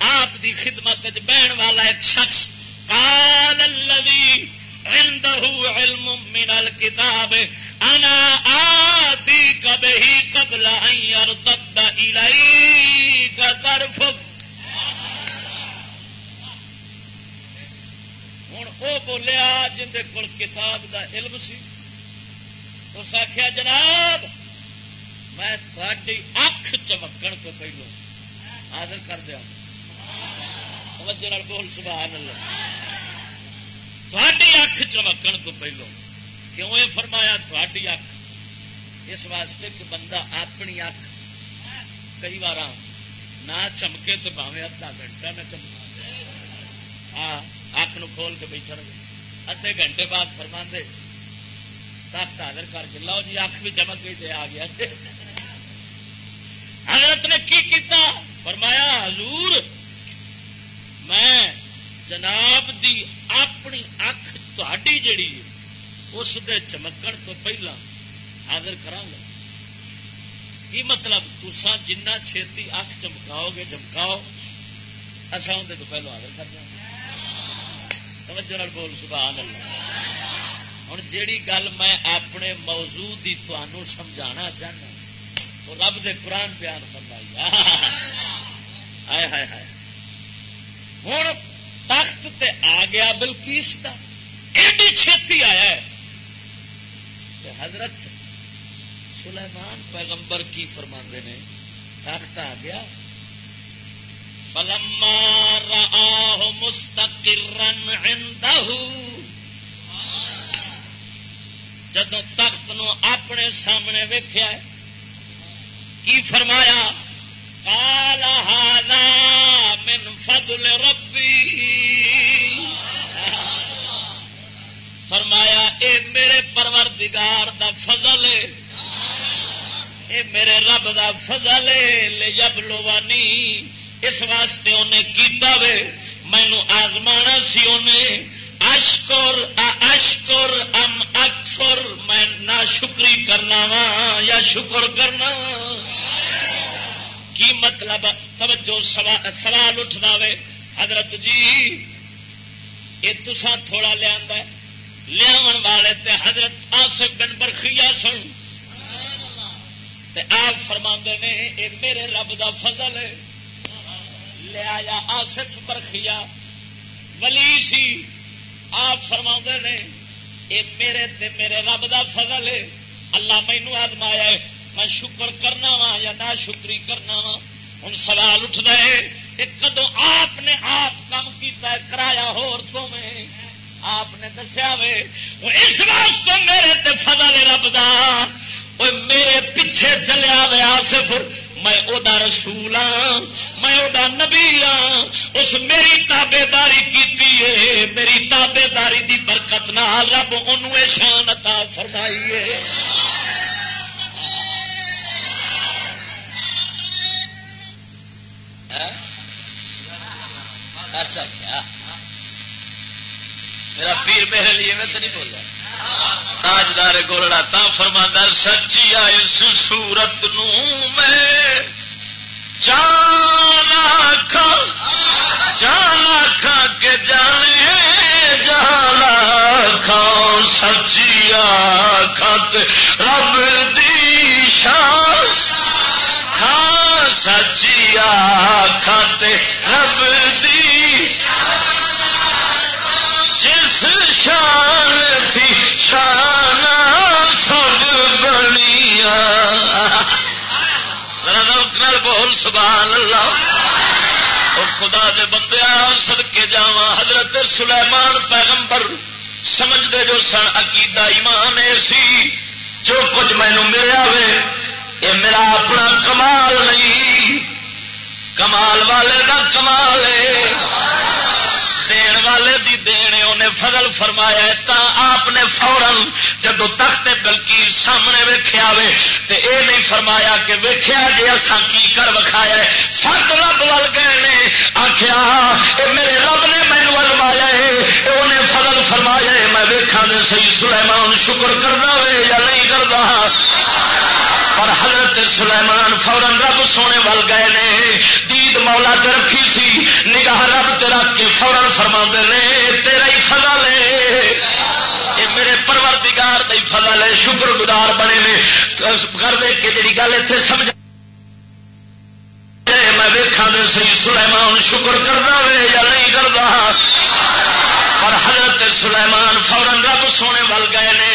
آپ دی خدمت بہن والا ایک شخص، قال الذي عنده علم من الكتاب. انا آتيك به قبل ان يرتد اليك طرفك. ہوں وہ بولیا جن کول کتاب دا علم سی، اس آخیا جناب، میں تھوڑی اکھ چمکن تو پہلو حاضر کر دیا بول، سبحان اللہ۔ تھوڑی اکھ چمکن تو پہلو کیوں یہ فرمایا تھوڑی اکھ اس واسطے کہ بندہ اپنی اکھ کئی بار نہ چمکے تو باوے ادھا گھنٹہ نہ چمکا ہاں اکھ نو کھول کے بیٹھا رہے ادھے گھنٹے بعد فرما دے تخت حاضر کر کے لو جی اکھ بھی چمک گئی تھے آ گیا حضرت نے کی کیتا فرمایا حضور میں جناب دی اپنی اکھ تھی جڑی اس دے چمکن تو پہلا حاضر کرا گا۔ کی مطلب؟ تسا جنہ چھتی اکھ چمکاؤ گے، چمکاؤ۔ اصا اندر تو پہلو حاضر کر دیں۔ توجہ بول، سبحان اللہ۔ ہوں جیڑی گل میں اپنے موضوع کی تمہوں سمجھا چاہنا، وہ رب دے قرآن بیان فرمائی۔ ہائے ہائے ہائے ہوں تخت تے آ گیا بلکیس کا ایڈی چھتی آیا ہے۔ حضرت سلیمان پیغمبر کی فرما نے، تخت آ گیا۔ فلما رآه مستقرا عنده۔ جدو تخت نو اپنے سامنے ویخیا کی فرمایا؟ کالا من فضل ربی فرمایا، اے میرے پروردگار دا فضل ہے۔ اے میرے رب دا فضل ہے۔ لے جب لوانی اس واسطے انہیں کیتا وے۔ مینو آزما سی انہیں۔ اشکر اشکر ام اکفر۔ میں نہ شکری کرنا وا یا شکر کرنا۔ کی مطلب توجہ سوال اٹھنا وے؟ حضرت جی یہ تسان تھوڑا لیا لیا والے تے حضرت آصف بن برخیا سن۔ تے آپ فرما نے یہ میرے رب دا فضل ہے۔ لیا یا آصف برخیا ولی سی۔ آپ فرما نے یہ میرے تے میرے رب دا فضل ہے۔ اللہ مینو آدمایا ہے۔ میں شکر کرنا وا یا نہ شکری کرنا وا ہوں سوال اٹھتا ہے کدو آپ نے آپ کام کیا کرایا ہو میں آپ نے دسیا وے اس واسطے میرے تے فضل رب دا۔ میرے پیچھے چلیا وے آصف، میں او دا رسول ہاں میں او دا نبی ہاں اس میری تابے داری کی میری تابے داری دی برکت نال رب ان شان عطا فرمائیے اچھا کیا میرا پیر میرے لیے میں تو نہیں بولا۔ تاجدار گولڑا تا فرما در سچی اس سورت نو میں۔ جانا کھا جانا کھا کے جانے جانا کھا سچی آخت رب دی شان۔ کھا سچی آخت رب دی بول، سبحان اللہ۔ خدا دے بندے سد کے جا حضرت سلیمان پیغمبر سمجھتے جو سن، عقیدہ ایمان سی۔ جو کچھ مینو ملیا وے یہ میرا اپنا کمال نہیں۔ کمال والے کا کمال ہے والے دی دین انہیں فضل فرمایا تا آپ نے فورن جدو تخت بلکی سامنے ویخیا وے تے اے نہیں فرمایا کہ ویخیا جی اصا کی کر وکھایا سات رب ول گئے نے آخیا اے میرے رب نے مینو ولوایا ہے انہیں فضل فرمایا ہے۔ میں ویکھا دے سی سلیمان شکر کرنا وے یا نہیں کرتا پر حضرت سلیمان فورن رب سونے ول گئے نے دید مولا تے رکھی سی، نگاہ رب تے رکھ کے فورن فرما نے، تیرا ہی فضل ہے۔ میرے پروردگار کا ہی فضل ہے شکر گزار بنے نے۔ کر دے کے جی گل اتنے سمجھ میں ویکھا دے سی، سلیمان شکر کرتا وے یا نہیں کرتا اور حضرت سلیمان فورن رب سونے ول گئے نے۔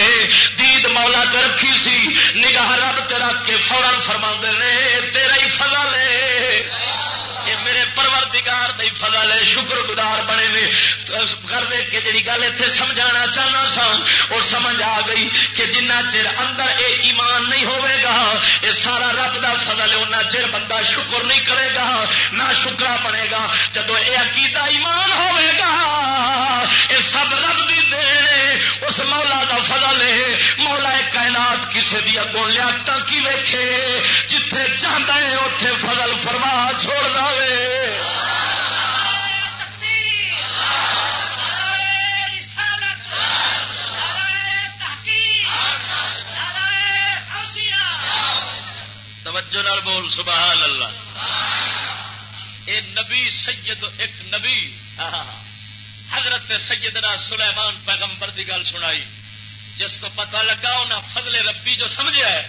دید مولا تے کر دے کہ جی گل اتنے سمجھانا چاہنا سا، اور سمجھ آ گئی کہ جنہ چر اندر اے ایمان نہیں ہوئے گا یہ سارا رب دا فضل ہے چر بندہ شکر نہیں کرے گا، نہ شکرا بنے گا۔ جب یہ عقیدہ ایمان ہوئے گا یہ سب رب دی دے، اس مولا دا فضل ہے۔ مولا کائنات کسی بھی اگوں لیا کی ویکھے، جتھے چاہتا ہے اتے فضل فرما چھوڑ دے توجہ نال بول، سبحان اللہ۔ اے نبی سید، ایک نبی۔ حضرت سیدنا سلیمان پیغمبر دی گل سنائی۔ جس کو پتہ لگا انہیں فضل ربی جو سمجھا ہے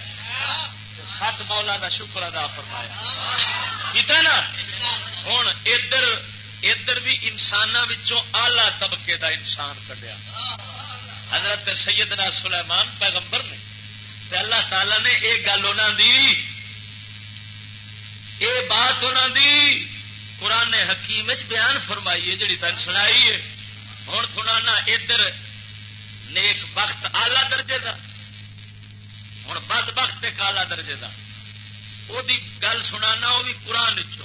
سات مولا کا شکر ادا فرمایا۔ نا؟ ہوں ادھر ادھر بھی انسان آلہ طبقے دا انسان کڈیا۔ حضرت سیدنا سلیمان پیغمبر نے۔ اللہ تعالی نے یہ گل انہوں دی یہ بات انہوں دی قرآن حکیم بیان فرمائی ہے جی تین سنائی ہے۔ ہوں سنا ادھر نیک وقت آلہ درجے کا بد بخت کالا درجے کا وہ گل سنا وہ بھی قرآن چ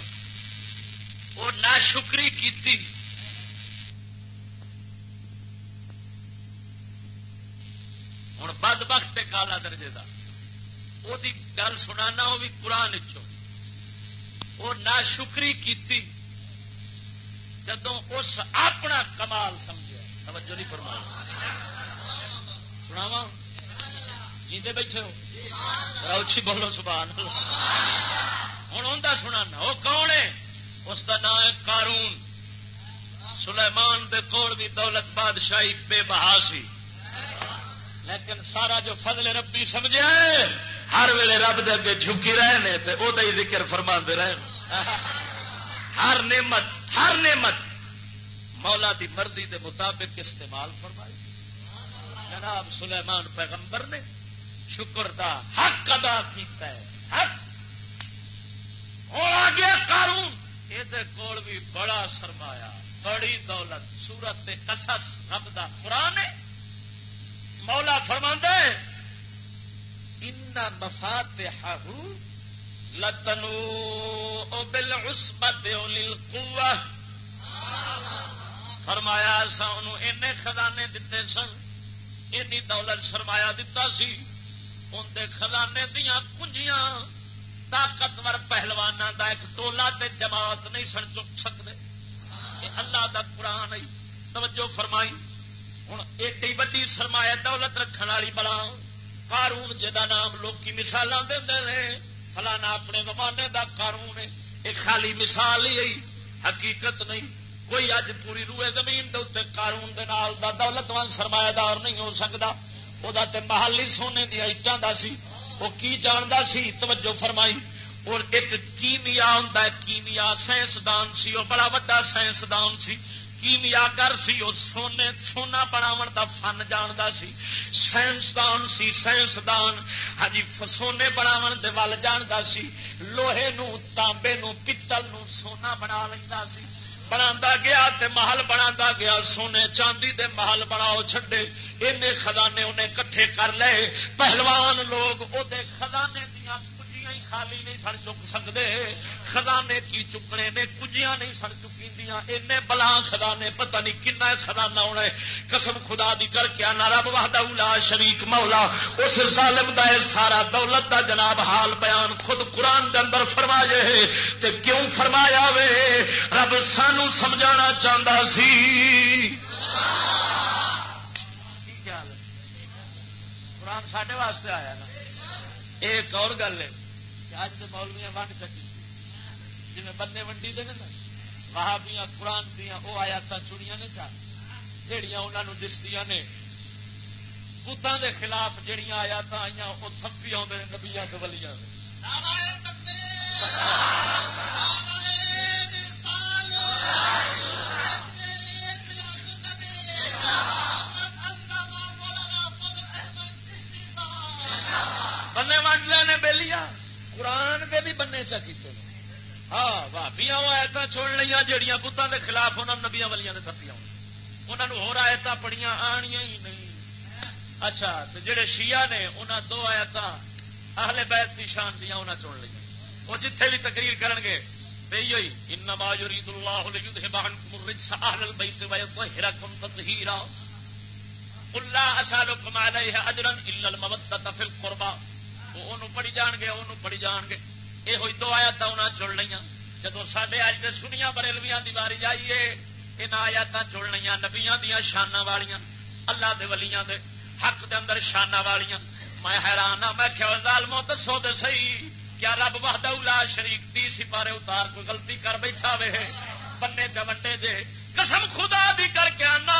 وہ نہ شکری کی ہوں بد بخت کالا درجے کا وہ گل سنا وہ بھی قرآن وہ نہ شکری کی جدو اس اپنا کمال سمجھا توجہ نہیں فرمایا سناوا جیتے بیٹھے ہو۔ روچی بولو، سبحان ہوں ان سنا وہ کون ہے؟ اس کا نام ہے کارون سلیمان دے کول بھی دولت بادشاہی بے بہا سی۔ لیکن سارا جو فضل ربی سمجھا ہے ہر ویلے رب دے اگے جھکی رہے ہیں تو وہ ذکر فرما رہے۔ ہیں ہر نعمت ہر نعمت مولا دی مرضی دے مطابق استعمال فرمائی۔ جناب سلیمان پیغمبر نے شکر دا حق ادا کیتا ہے، حق۔ اور آ گیا قارون یہ کول بھی بڑا سرمایا بڑی دولت۔ سورت قصص رب دا قرآن ہے۔ مولا فرما ان مفات لتنو بل عصبت فرمایا سا ان خزانے دیتے سن، اینی دولت سرمایا دتا سی اندر خزانے دیا کنجیاں طاقتور پہلوانا دا ایک ٹولا تے جماعت نہیں سن چک سکتے اللہ دا قرآن ہی توجہ فرمائی۔ ہوں ایڈی وی سرمایہ دولت رکھنے والی بڑا کارون جا نام لوکی مثال دے فلانا اپنے زمانے دا کارون ہے یہ خالی مثال ہی حقیقت نہیں۔ کوئی اج پوری روئے زمین دے اتنے کارون دے نال دا دولتوان سرمایہ دار نہیں ہو سکتا وہ محلی سونے دیا اٹان کا سی۔ وہ کی جانتا سی؟ توجہ فرمائی۔ اور ایک کیمیا ہوں کیمیا سائنسدان سی وہ بڑا وا سائنسدان سی۔ کیمیاگر سی وہ سونے، سونا بناو دا فن جانتا سی۔ سائنسدان سی، سائنسدان۔ ہاں جی، سونے بناو دے ول جانتا سی۔ لوہے نو، تانبے نو، پتل نو سونا بنا لینا سی۔ بنا گیا تے محل بنا گیا۔ سونے چاندی دے محل بناؤ چھڈے۔ این خزانے انہیں کٹھے کر لے۔ پہلوان لوگ وہ خزانے دیا کجیاں ہی خالی نہیں سن چک سکتے خزانے کی چکنے نے کجیاں نہیں سن چکی این بلا خزانے، پتہ نہیں کن خزانہ ہونا ہے۔ قسم خدا دی کر کے آنا، رب وحدہ لا شریک مولا۔ اس ظالم دا سارا دولت دا جناب حال بیان خود قرآن دے اندر فرمایا ہے۔ تے کیوں فرمایا وے؟ رب سانو سمجھانا چاہتا سی۔ قرآن ساڈے واسطے آیا نا۔ ایک اور گل ہے اج تو مولویاں ونڈ چکی۔ جی بندے ونڈی دے نا۔ وہابیاں قرآن دیا وہ آیات چڑیا نے چار جہیا انہوں دستی نے۔ بتان دے خلاف جہیا آیات آئی وہ تھپی آدھے نبیا کبلیاں جہیا بتان کے خلاف انہوں نبیا والیا نے تھپیا انہوں نے ہو آیت پڑیاں آنیا ہی نہیں۔ اچھا جہے شیعہ نے انہوں دو آیت اہل بیت کی شان دیا انہیں چن لیا وہ جتھے بھی تقریر کرن گے ہوئی انما يريد الله ليذهب عنكم الرجس اهل البيت ويطهركم قل لا اجرا الا وہ انہوں پڑھی جان گے انہوں پڑھی جان گے یہ ہوئی دو آیات انہیں چڑ لیا جب سڈے اج کے سنیا بریلویا کی باری جائیے یہ آیات چڑ نبیا دیا شانا والیا اللہ دے ولیاں دے، حق دے اندر شانا والیا میں حیران ہاں میں کیا ظالمو، دسو تو سی کیا رب بہاد شریک تی سپارے اتار کوئی غلطی کر بیٹھا وے؟ بننے چونڈے جے قسم خدا دی کر کے آنا۔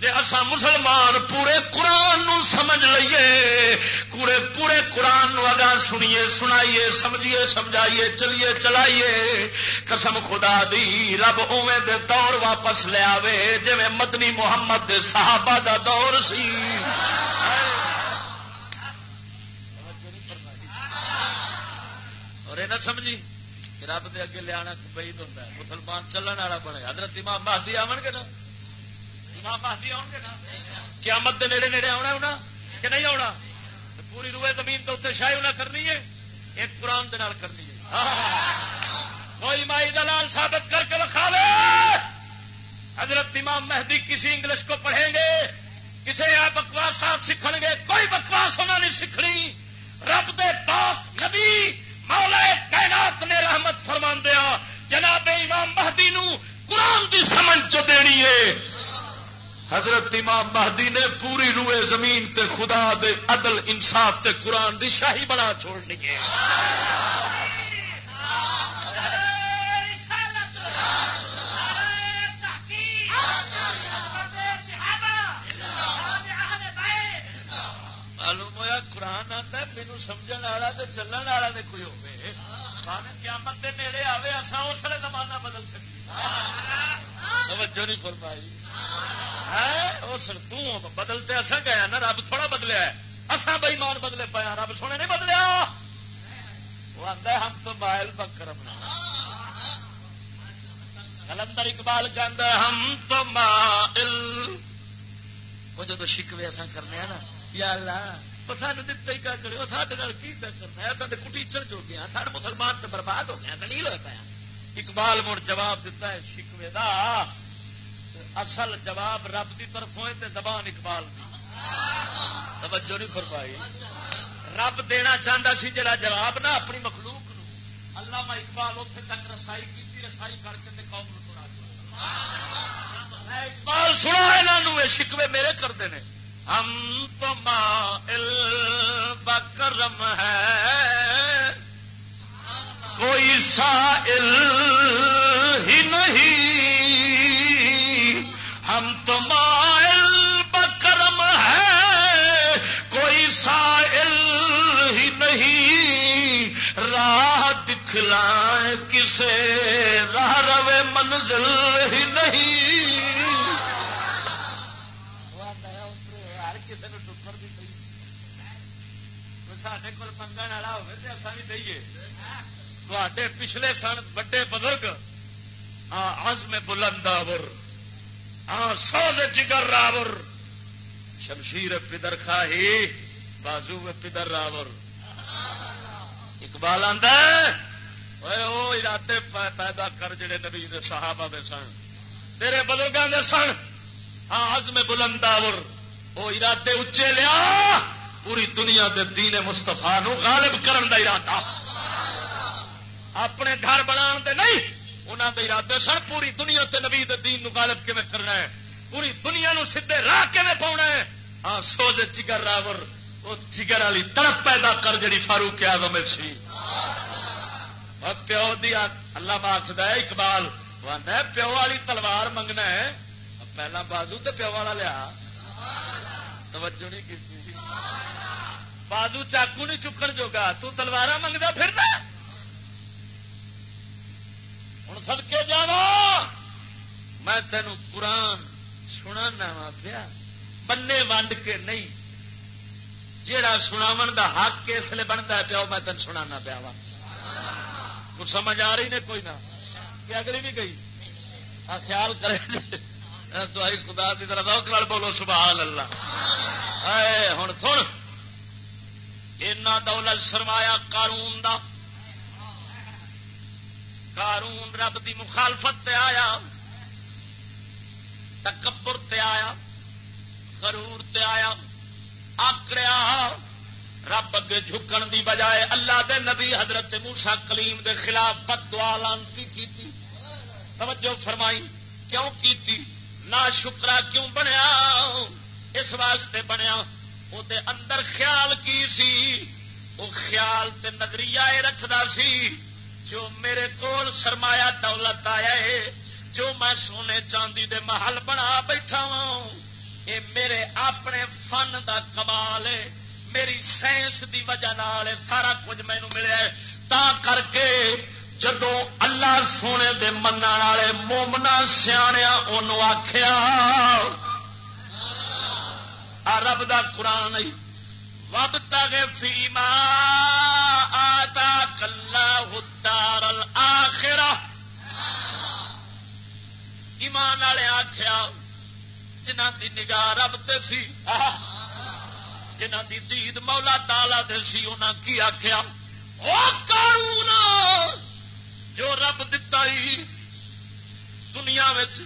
جی اصا مسلمان پورے قرآن نو سمجھ لئیے۔ پورے پورے قرآن نو اگا سنیے، سنائیے، سمجھیے، سمجھائیے، چلیے، چلائیے۔ قسم خدا دی رب اوے دے دور واپس لیا جی مدنی محمد دے صحابہ دا دور سی۔ اور یہ سمجھی۔ رب دے اگے لیا بہت ہوتا ہے، مسلمان چلن والا بنے۔ حضرت امام مہدی آن گے نا؟ امام مہدی آن گے نا؟ قیامت دے نیڑے نیڑے آنا ہونا کہ نہیں آنا پوری روئے زمین تو اتنے شاہی انہیں کرنی ہے، ایک قرآن دال کرنی ہے۔ ہاں۔ کوئی مائی دلال ثابت کر کے رکھا لے حضرت امام مہدی کسی انگلش کو پڑھیں گے کسی یہاں بکواس سیکھ گے، کوئی بکواس ہونا نہیں سیکھنی رب دے پاک نبی مولا کائنات نے رحمت فرما دیا جناب امام مہدی نو قرآن دی سمجھ جو دینی ہے۔ حضرت امام مہدی نے پوری روئے زمین تے خدا دے عدل انصاف تے قرآن دی شاہی بنا چھوڑنی ہے۔ والا چلن والا تو کوئی ہوگی قیامت کے نیڑے آئے اصا اس لیے زمانہ بدل سکیں توجہ نہیں فرمائی اس بدلتے اصا گیا نا رب تھوڑا بدلیا ہے اصا بئیمان بدلے پایا رب سونے نہیں بدلیا وہ آتا ہے ہم تو مائل بکرم کلندر اقبال کہ ہم تو مائل وہ جب شکوے اصا کرنے نا یا اللہ سان دتا ہی کیا کرے سارے کی کرنا ہے کٹیچر جو گیا سارے مسلمان تو برباد ہو گیا دلیل ہو پایا اقبال مڑ جواب دیتا ہے شکوے دا اصل جواب رب کی طرف ہوئے تے زبان اقبال دی توجہ نہیں فرمائی رب دینا چاہتا سی جڑا جواب نہ اپنی مخلوق نو اللہ اقبال اتنے تک رسائی کی رسائی کر کے قوم اقبال سنا یہاں شکوے میرے کرتے ہیں ہم تو مائل بکرم ہے۔ کوئی سائل ہی نہیں۔ ہم تو مائل بکرم ہے۔ کوئی سائل ہی نہیں۔ راہ دکھلائیں کسے، راہ روے منزل ہی نہیں۔ سڈے کول منگن والا ہوگی تو اصا بھی دئیے۔ تے پچھلے سن وڈے بزرگ عزم بلند آور سوز جگر راور شمشیر پدر خاہی بازو پدر راور اقبال آدھا وہ ارادے پیدا کر جڑے نبی دے صحابہ دے سن۔ تیرے بزرگوں دے سن ہاں عزم بلند آور۔ وہ ارادے اچے لیا۔ پوری دنیا دے دین مستفا غالب کرن دا ارادہ۔ اپنے گھر بنا دے نہیں انہوں دے ارادے سن پوری دنیا تے نبی دے دین نو غالب کیون کرنا ہے؟ پوری دنیا نو سیدے راہ کیون پاؤنا ہے؟ ہاں سوز جگر راور وہ جگر والی طرف پیدا کر جڑی فاروق آزم سی۔ پیو دیا اللہ آخد ہے، اقبال پیو والی تلوار منگنا ہے۔ پہلا بازو تو پیو والا لیا۔ توجہ نہیں کی۔ بازو چاقو نہیں چکن جوگا، تو تلوار منگتا پھر ہوں سدکے جا میں تینوں قرآن سنا وا پیا۔ بننے ونڈ کے نہیں۔ جیڑا سناو دا حق اس لیے بنتا ہے پیو میں تین سنا پیا وا۔ کچھ سمجھ آ رہی نے کوئی نہ؟ کہ اگلی بھی گئی۔ خیال کرے۔ تو خدا کی طرح بولو، سبحان اللہ۔ ہوں سن۔ اینا دولت سرمایا قارون دا۔ قارون رب دی مخالفت تے آیا، تکبر تے آیا، غرور تے آیا، آکڑیا، رب اگے جھکن دی بجائے اللہ دے نبی حضرت موسا کلیم دے خلاف بد دعا لانتی کی توجہ فرمائی، کیوں کیتی؟ نہ شکرا کیوں بنیا؟ اس واسطے بنیا۔ وہ اندر خیال کی سی؟ وہ خیال تے نظریہ رکھتا سی جو میرے کول سرمایا دولت آیا ہے، جو میں سونے چاندی دے محل بنا بیٹھا ہوں۔ یہ میرے اپنے فن دا کمال ہے، میری سائنس دی وجہ نال سارا کچھ مینو ملیا ہے۔ تا کر کے جدو اللہ سونے دے من والے مومنا سیاح ان آخیا رب دا قرآن وب تک فیما آتا کلا ہدار آخر ایمان والے آخیا جنہ کی نگاہ رب سی۔ جنہ دی دید مولا تالا دے سی، انہاں کی آخیا او قارون! جو رب دتا ہی دنیا وچ،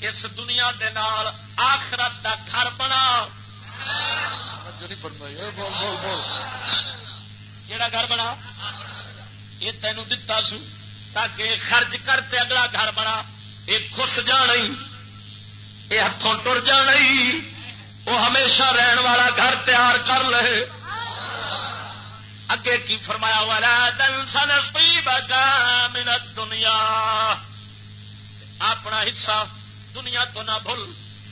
اس دنیا دے نال آخرت دا گھر بنا جڑا گھر بنا، یہ تینوں دتا سو تاکہ خرچ کرتے اگلا گھر بنا۔ یہ خس جان یہ ہاتھوں ٹر جان وہ ہمیشہ رہن والا گھر تیار کر لے۔ اگے کی فرمایا والا دن سنستی بگا منت دنیا اپنا حصہ دنیا تو نہ بھول۔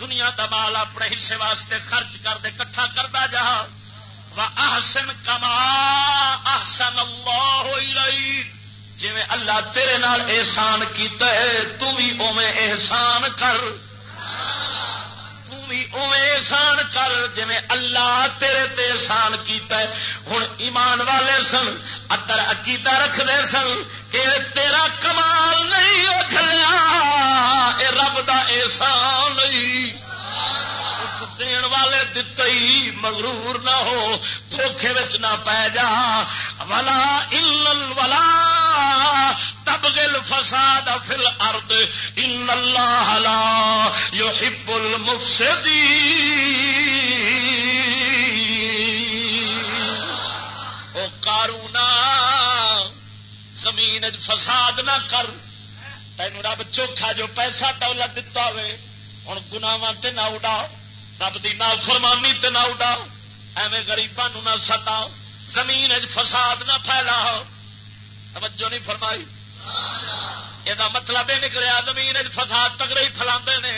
دنیا دا مال اپنے حصے واسطے خرچ کر دے کٹھا کرتا جا۔ احسن کما احسن اللہ ہوئی جی اللہ تیرے نال احسان کیتا ہے، تو بھی اوے احسان کر۔ بھی اوے احسان کر جی اللہ تیرے تے احسان کیتا ہے۔ ہوں ایمان والے سن، ادر عقیدہ رکھتے سن۔ کہ تیرا کمال نہیں وہ اچھلیا اے رب دا احسان نہیں دین والے دتے ہی مغرور نہ ہو، دھوکھے نہ پی جا۔ ولا ولا تبغل فساد فل ارد ان اللہ لا يحب المفسدين۔ او کارونا زمین فساد نہ کر۔ تین رب چوکھا جو پیسہ دولت دتا ہوئے ہوں گناواں نہ اڈا رب کی نہ فرمانی تے نہ اڈا ایویں گریبان نہ ستا زمین فساد نہ پھیلا توجہ نہیں فرمائی؟ یہ مطلب یہ نکلیا، زمین فساد تگڑے ہی فلا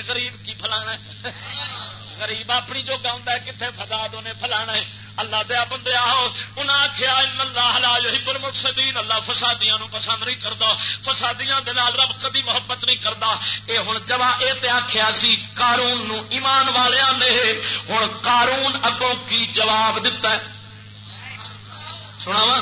گریب کی فلانا غریب اپنی جو گاؤں کتنے فساد انہیں فلانا ہے؟ اللہ دیا بندے آؤ انہیں آخیا اللہ لا بر مقصدین اللہ فسادیاں پسند نہیں کرتا فسادیاں رب کدی محبت نہیں کرتا یہ ہوں جب یہ آخیا سی کارون ایمان والوں نے۔ ہوں کارون اگوں کی جواب دتا ہے؟ سنا وا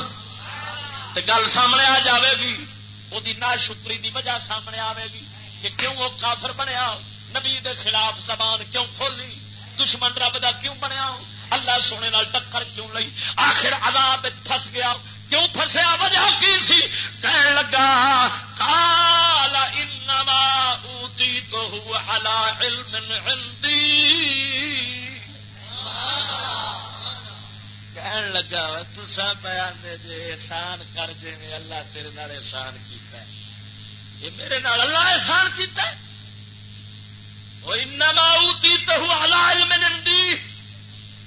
گل سامنے آ جاوے گی۔ وہ شکری دی وجہ سامنے آئے گی کہ کیوں وہ کافر بنیا نبی دے خلاف زبان کیوں کھولی دشمن رب دا کیوں بنیا اللہ سونے نال ٹکر کیوں لئی؟ آخر عذاب پھس گیا۔ کیوں فسیا وجہ کی سی؟ کہنے لگا کالا انما اوتی تو ہوا علم عندی۔ کہن لگا تسا بیان دے جے احسان کر جے اللہ تیرے نال احسان کیتا ہے۔ یہ میرے نال اللہ احسان کیتا ہے۔ وہ انما اوتی تو ہوا علم عندی۔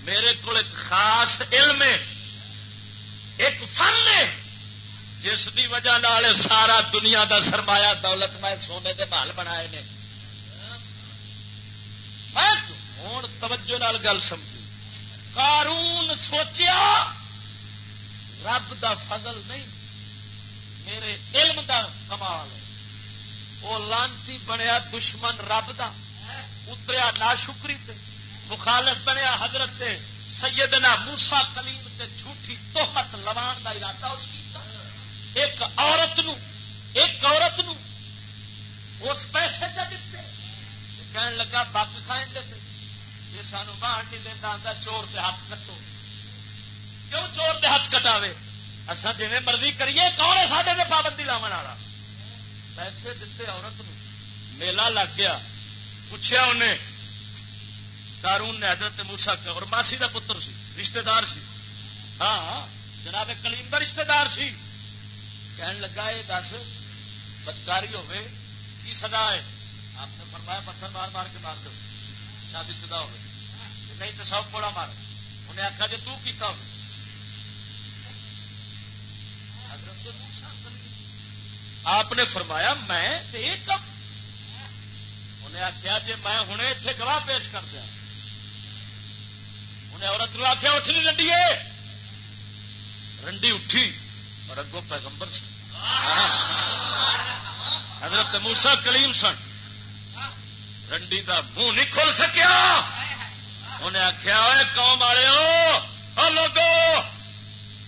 میرے کو ایک خاص علم ہے، ایک فن ہے، جس کی وجہ نال سارا دنیا دا سرمایہ دولت میں سونے کے محل بنا ہوں توجہ نال گل سمجھی۔ قارون سوچیا، رب دا فضل نہیں، میرے علم دا کمال ہے۔ وہ لانتی بنیا دشمن رب دا، اتریا نہ شکری مخالف بنیا حضرت سیدنا موسا کلیم تے جھوٹھی توہمت لوان دا ارادہ اس کی ایک عورت نو، ایک عورت نو اس پیسے چ دیتے۔ کہن لگا بک کھائیں دے یہ سانو باہر نہیں دینا آتا چور دے ہاتھ کٹو۔ کیوں چور دے ہاتھ کٹاوے؟ اصا جی مرضی کریے، کون ہے سارے نے پابندی لاو والا؟ پیسے دیتے عورت نو۔ میلہ لگ گیا۔ پوچھا انہیں کارون نے حضرت موسا اور ماسی کا پتر سی رشتے دار سی۔ ہاں،, ہاں جناب کلیم کا رشتے دار سی۔ کہن لگا یہ دس، بدکاری ہوے کی سزا ہے؟ آپ نے فرمایا، پتھر مار مار کے مار دو۔ شادی شدہ ہو نہیں تو سب کوڑا مار انہیں آخا جی تیتا ہو آپ نے فرمایا، میں انہیں آخیا جی میں ہوں اتنے گواہ پیش کر دیا۔ عورت نو آخیا اٹھ نہیں رنڈیے رنڈی اٹھی اور اگو پیغمبر سن۔ حضرت موسا کلیم سن۔ رنڈی کا منہ نہیں کھل سکیا۔ انہیں آخیا قوم والے ہو لوگو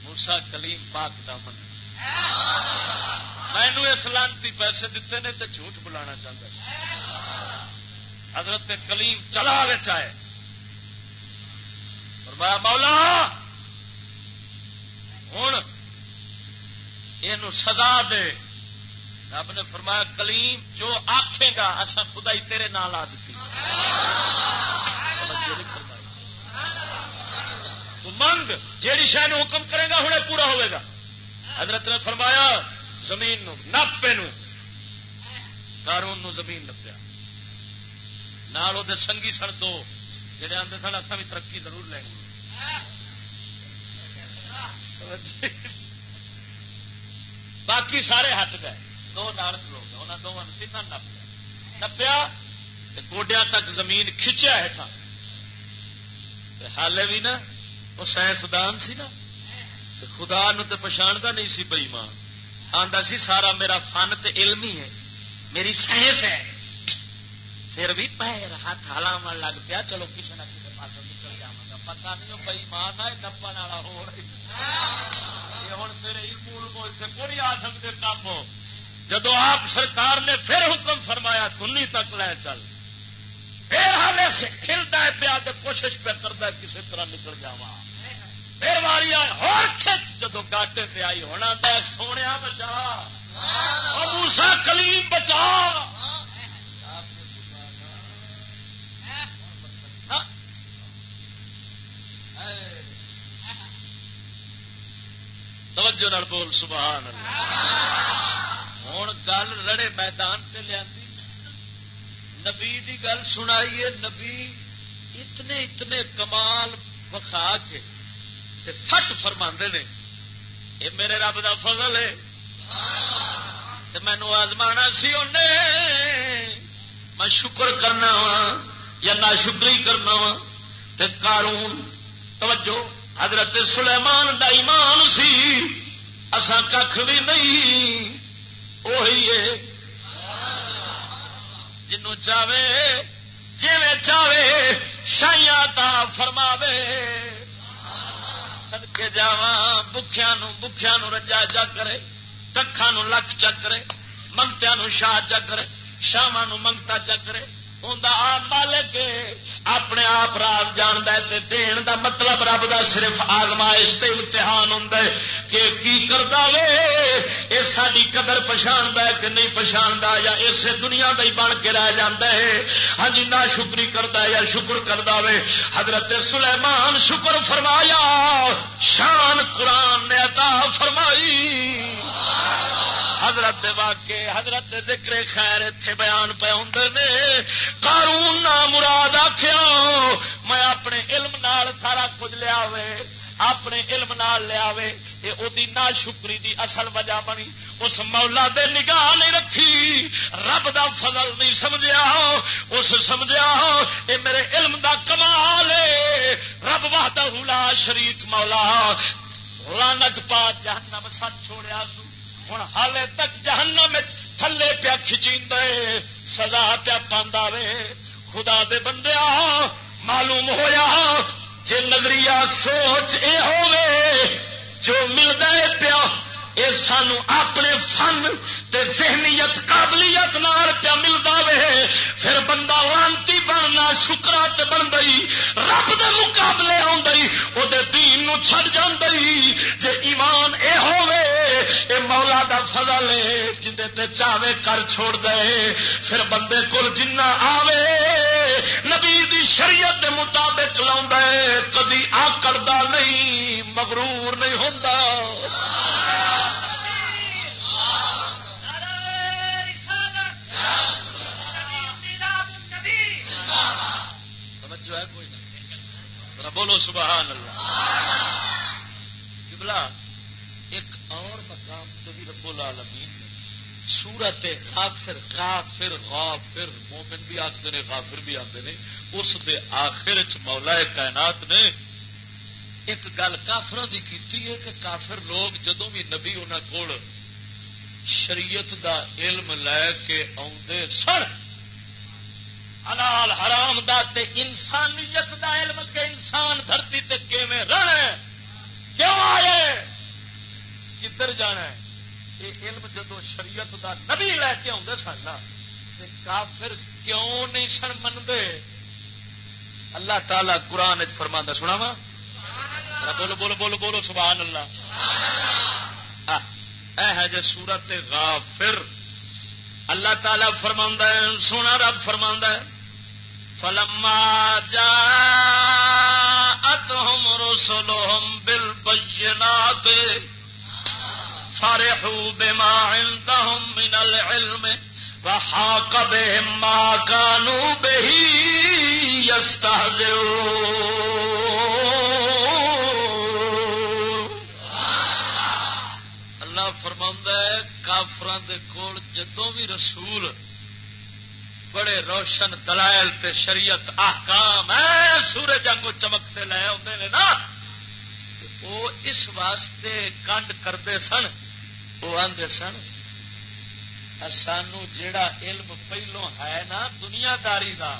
موسا کلیم پاک کا من۔ مینو اس لانتی پیسے دیتے نے تو جھوٹ بلانا چاہتا حضرت کلیم چلا آئے۔ فرمایا، مولا ہوں یہ سزا دے۔ رب نے فرمایا، کلیم جو آخے گا اصا خدائی تیرے نال آ دیتی تو منگ، جیڑی شہ حکم کرے گا ہوں پورا ہوئے گا۔ حضرت نے فرمایا، زمین نو، ناپے نو۔ کارون نو زمین نپیا نال وہ سنگی سن دو۔ جڑے آتے سن اصا بھی ترقی ضرور لیں گے باقی سارے ہٹ گئے۔ دو نال لوگ انہوں دونوں تین نپیا نپیا گوڈیا تک زمین کھچیا ہے تھا حالے بھی نا وہ سائنسدان سی نا۔ خدا نو تو پچھاڑتا نہیں سی بئی ماں۔ آتا سی، سارا میرا فن تے علم ہی ہے۔ میری سائنس ہے۔ پھر بھی پیر ہاتھ ہلاو لگ پیا۔ چلو کسی نہ کسی پاس نکل جا پتا نہیں بئی ماں نہ، نپن والا ہو ہوں تیرے علم سے کوئی آ سکتے کام جدو آپ سرکار نے پھر حکم فرمایا تنی تک لے چل۔ پھر ہالے سے کھلتا ہے پیا تو کوشش پہ کرتا ہے کسی طرح نکل جا پھر ماری اور کھچ۔ جدو گاٹے پہ آئی ہونا سونے بچا۔ موسا کلیم بچا۔ توجہ بول، سبحان ہوں گل رڑے میدان سے لیا نبی دی گل سنائیے، نبی اتنے اتنے کمال وکھا کے فٹ فرما نے۔ یہ میرے رب کا فضل ہے۔ مینو آزما سی میں شکر کرنا وا یا نہ شکری کرنا وا کارون توجہ۔ حضرت سلیمان دا ایمان سی اسان کھ بھی نہیں۔ وہی ہے۔ جنوں چاہے جی چاہے شائیا تا فرماوے۔ سدکے جا بخیا بخیا رجا جا کرے ککھا لکھ چکرے منگتیا شاہ چکرے شاما منگتا چکرے انہیں مالک۔ اپنے آپ راز جاند دین دا مطلب رب دا صرف آزمائش تے امتحان ہوں کہ کی کرتا وے؟ یہ ساری قدر پچھاڑتا ہے کہ نہیں پچھاڑتا یا اسے دنیا کا ہی بن کے رہ جاتا ہے؟ ہاں جی نہ شکری کرتا ہے یا شکر کرتا وے؟ حضرت سلیمان شکر فرمایا، شان قرآن نے عطا فرمائی۔ حضرت واقع حضرت ذکر خیر اتنے بیان پہ ہوں نے۔ قارون نہ مراد آخیا میں اپنے علم نال سارا کچھ لیا اپنے علم نال لیا یہ نہ شکری دی اصل وجہ بنی۔ اس مولا دے نگاہ نہیں رکھی، رب دا فضل نہیں سمجھا اس سمجھا یہ میرے علم دا کمال ہے۔ رب وحدہ لا شریک مولا لانت پا جہنم سچ چھوڑیا سو۔ ہوں ہالے تک جہنم تھلے پیا کھچی سزا پیا پہ خدا دے بندے معلوم ہویا جے نظریہ سوچ اے ہوے جو ملتا ہے پیا یہ سانو اپنے فن تے ذہنیت قابلیت نار پیا ملتا وے پھر بندہ لانتی بننا شکرا چ بن گئی، رب دے مقابلے آئی وہ دین نو چھڑ جان جے ایمان اے ہوے اے مولا دا فضل ہے جندے تے چاہے کر چھوڑ دے۔ پھر بندے کول جنہ آوے، نبی دی شریعت دے مطابق لاؤں کدی آکڑدا نہیں، مغرور نہیں ہوندا۔ بولو سبحان اللہ۔ کبلا ایک اور مقام تو بھی رب العالمین نے سورت غافر غافر غافر۔ مومن بھی آخر نے، غافر بھی آتے ہیں اس دے آخر چ مولا کائنات نے ایک گل کافر کی کیتی ہے کہ کافر لوگ جدوں بھی نبی انہوں کو شریعت دا علم لے کے آدھے سن حلال حرام دا تے انسانیت دا علم کے انسان دھرتی تے کیویں رہنا کیوں آئے کدھر جانا ہے؟ یہ علم جدو شریعت دا نبی لے کے آدھے سن کافر کیوں نہیں سن منگے اللہ تعالی قرآن فرما سنا وا بولو بولو بولو بولو، سبحان اللہ۔ اے ہے جو سورت غافر۔ اللہ تعالی فرما سونا رب فرما ہے۔ فلما جا اتم رسولهم بالبينات فرحوا بما عندهم من العلم وحاق بهم ما كانوا به يستهزئون. کافران دے کول جدوں بھی رسول بڑے روشن دلائل تے شریعت احکام ہے، سورج انگو چمکتے لے آتے نے نا۔ وہ اس واسطے کنڈ کرتے سن، وہ آدھے سن سانو جیڑا علم پہلو ہے نا دنیا داری کا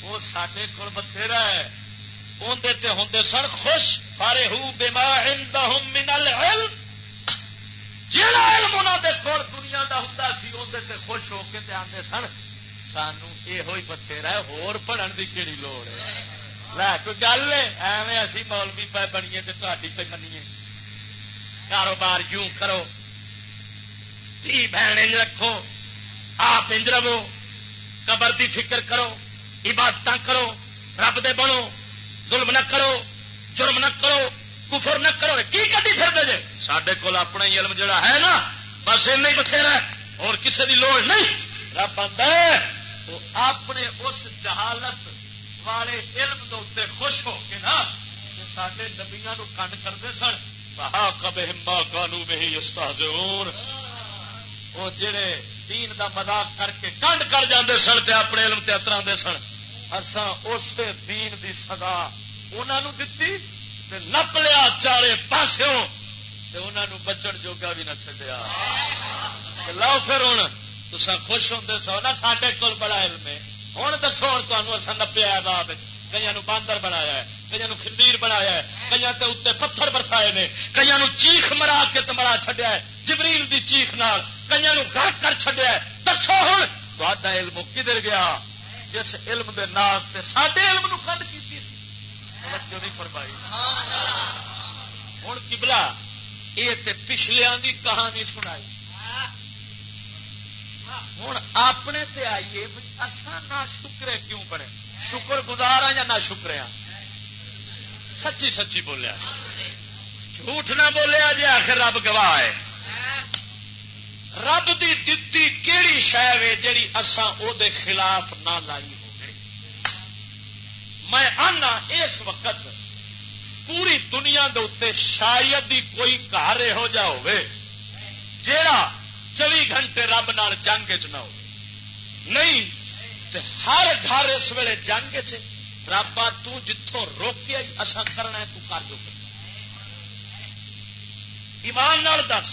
وہ سڈے کول بتھیرا ہے۔ اندر ہوں سن خوش فارے ہو بیما من العلم۔ جہاں علم انہوں دے کول دنیا دا ہوں سی اندر خوش ہو کے آتے سن۔ سانو یہ بتھیرا ہور پڑھن کی کہڑی لوڑ ہے کوئی گل ہے ایویں اسی مولوی پہ بنیے تو تاری پہ منیے کاروبار یوں کرو تھی بہن انج رکھو آپ انج رہو قبر دی فکر کرو عبادت کرو رب دے بنو ظلم نہ کرو جرم نہ کرو کفر نہ کرو کی کدی پھر دے سڈے کول اپنا علم جڑا ہے نا بس این بتھیرا اور کسی کی لوڑ نہیں رب آتا ہے وہ اپنے اس جہالت والے علم دے خوش ہو کے نا سڈے نبیا کنڈ کرتے سن۔ کہا کب ہمبا کانو میں وہ جڑے دین دا مذاق کر کے کنڈ کر جاندے سن تے اپنے علم تے اترا دے سن۔ اساں اس دین دی سزا انہوں دتی تے نپ لیا چارے پاسوں انہوں بچن جوگا بھی نہ چڈیا لو پھر ہوں تصا خوش ہوں سو نا سڈے کول بڑا علم ہے۔ ہوں دسو ہوں تمہیں اصا نپیا بعد کئی باندر بنایا ہے کئی خندیر بنایا ہے کئی اتنے پتھر برسائے نے۔ کئی چیخ مرا کے مرا چڈیا ہے۔ جبریل دی چیخ نال کئی گھر کر چڈیا ہے۔ دسو ہوں تا علم کدھر گیا؟ جس علم دے ناس سے سڈے علم نو کنڈ کی نہیں فرمائی۔ ہوں کبلا یہ پچھلیا کی کہانی سنائی۔ ہوں اپنے تے آئیے اصا نہ شکرے کیوں بنے شکر گزار ہاں یا نہ شکر ہاں سچی سچی بولیا۔ جھوٹ نہ بولیا جی آخر رب گواہ ہے۔ رب دی دتی کہڑی شہ ہے جیڑی اسان او دے خلاف نہ لائی ہو میں آنا اس وقت پوری دنیا دے شاید ہی کوئی گھر یہو جا جا چوبی گھنٹے رب نال جنگ چ نہ ہو۔ نہیں ہر گھر اس ویلے جنگ چ رابا تتوں روکیا اصا کرنا تو کر دو ایمان نال دس،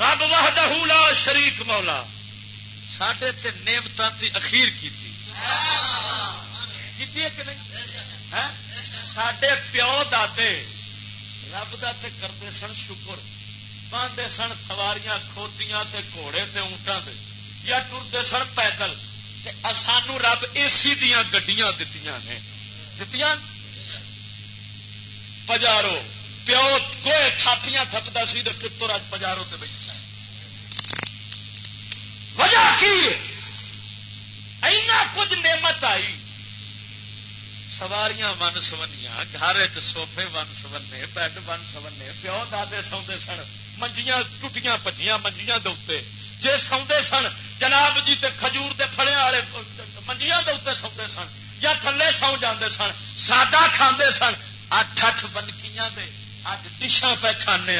رب واہ لا شریک مولا۔ سڈے نعمتوں کی اخیر کی ہاں؟ سڈے پیو دے رب دے کرتے سن شکر۔ پاندے سن، سواریاں کھوتیاں تے گھوڑے تے اونٹاں دے یا ٹرتے سن پیدل۔ سانو رب اے سی دیا گڈیاں دتیاں نے۔ دتیاں؟ پجارو، پیو کوئی تھاپیاں تھپتا سی تو پتر اج پجارو تے بیٹھا وجہ کی؟ اینا کچھ نعمت آئی۔ سواریاں ون گھر سوفے ون سونے بیڈ ون سونے پیو دے سوندے سن منجیاں ٹوٹیاں پجیاں منجیاں دے جے سوندے سن جناب جی تے کھجور دے پھڑے والے منجیاں دے سوندے سن یا تھلے سو جاندے سن سادہ کھاندے سن اٹھ اٹھ بنکیاں دے اج ڈشاں پہ کھانے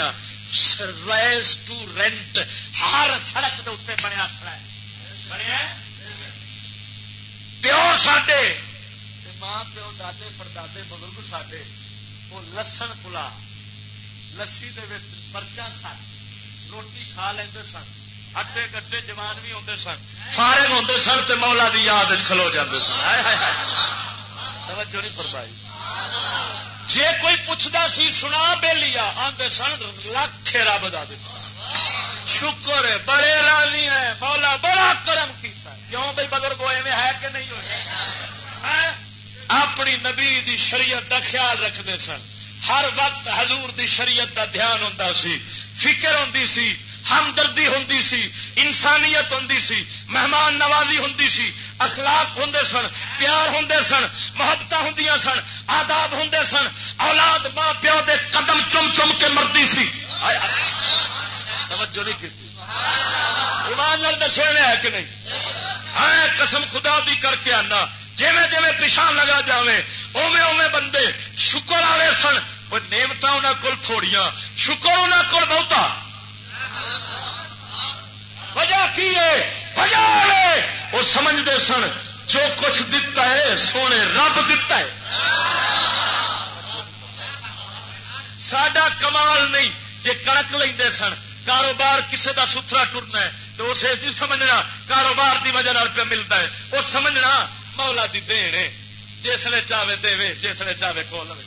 ریس ٹو رینٹ ہر سڑک دے اتنے بنیا کھڑا ہے بنیا پیو ساڈے ماں پیو دے پردادے بزرگ سڈے وہ لسن پلا لسی مرچا سن روٹی کھا لیں سن اٹے گٹے جوان بھی آتے سن سارے آتے سن تو مولا کی یاد کھلو جاتے سن توجہ نہیں فرمائی جی کوئی پوچھتا سی سنا بے لیا آدھے سن لکھ رب دا شکر ہے بڑے راضی ہے مولا بڑا کرم کیتا کیوں بھائی بزرگ ہوئے ہے کہ نہیں ہوئے اپنی نبی دی شریعت کا خیال رکھتے سن۔ ہر وقت حضور دی شریعت دا دھیان ہوں سی، فکر ہوں سی، ہمدردی ہوں سی، انسانیت ہوں سی، مہمان نوازی ہوں سی، اخلاق ہوں سن، پیار ہوں سن محبت ہوں سن، آداب ہوں سن۔ اولاد ماں پیو دے قدم چم چم کے مرتی سی۔ توجہ نہیں کی ایمان دسے ہے کہ نہیں؟ ہاں قسم خدا دی کر کے آنا۔ جی جی پچھان لگا جائے اوے اوے بندے شکر والے سن، وہ نعمت انہوں کو تھوڑیاں، شکر انہوں کو بہتا۔ وجہ کی ہے؟ وجہ وہ سمجھتے سن، جو کچھ دتا ہے، سونے رب دتا ہے۔ سڈا کمال نہیں جی کڑک لے سن، کاروبار کسے دا ستھرا ٹرنا ہے، تو اسے نہیں سمجھنا، کاروبار دی وجہ پہ ملتا ہے۔ وہ سمجھنا مولا دی دین ہے۔ جسے چاہے دے جسے چاہے کھول لے۔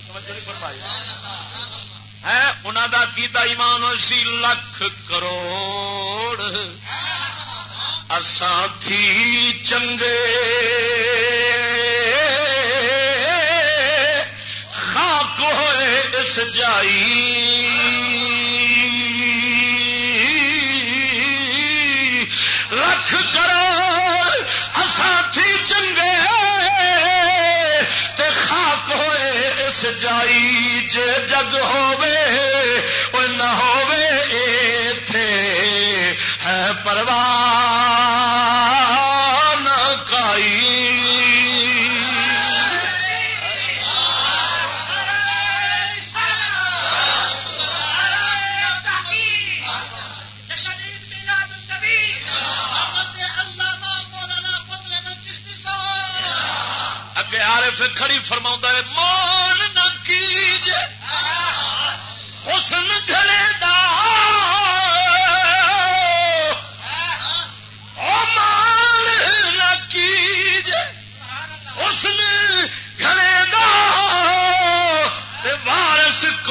ہے انہوں کا کیتا ایمان سی لکھ کروڑ۔ اساتھی چنگے۔ خاک ہوئے اس جائی۔ جائی جے جگ ہووے او نہ ہوے تھے ہے پرواہ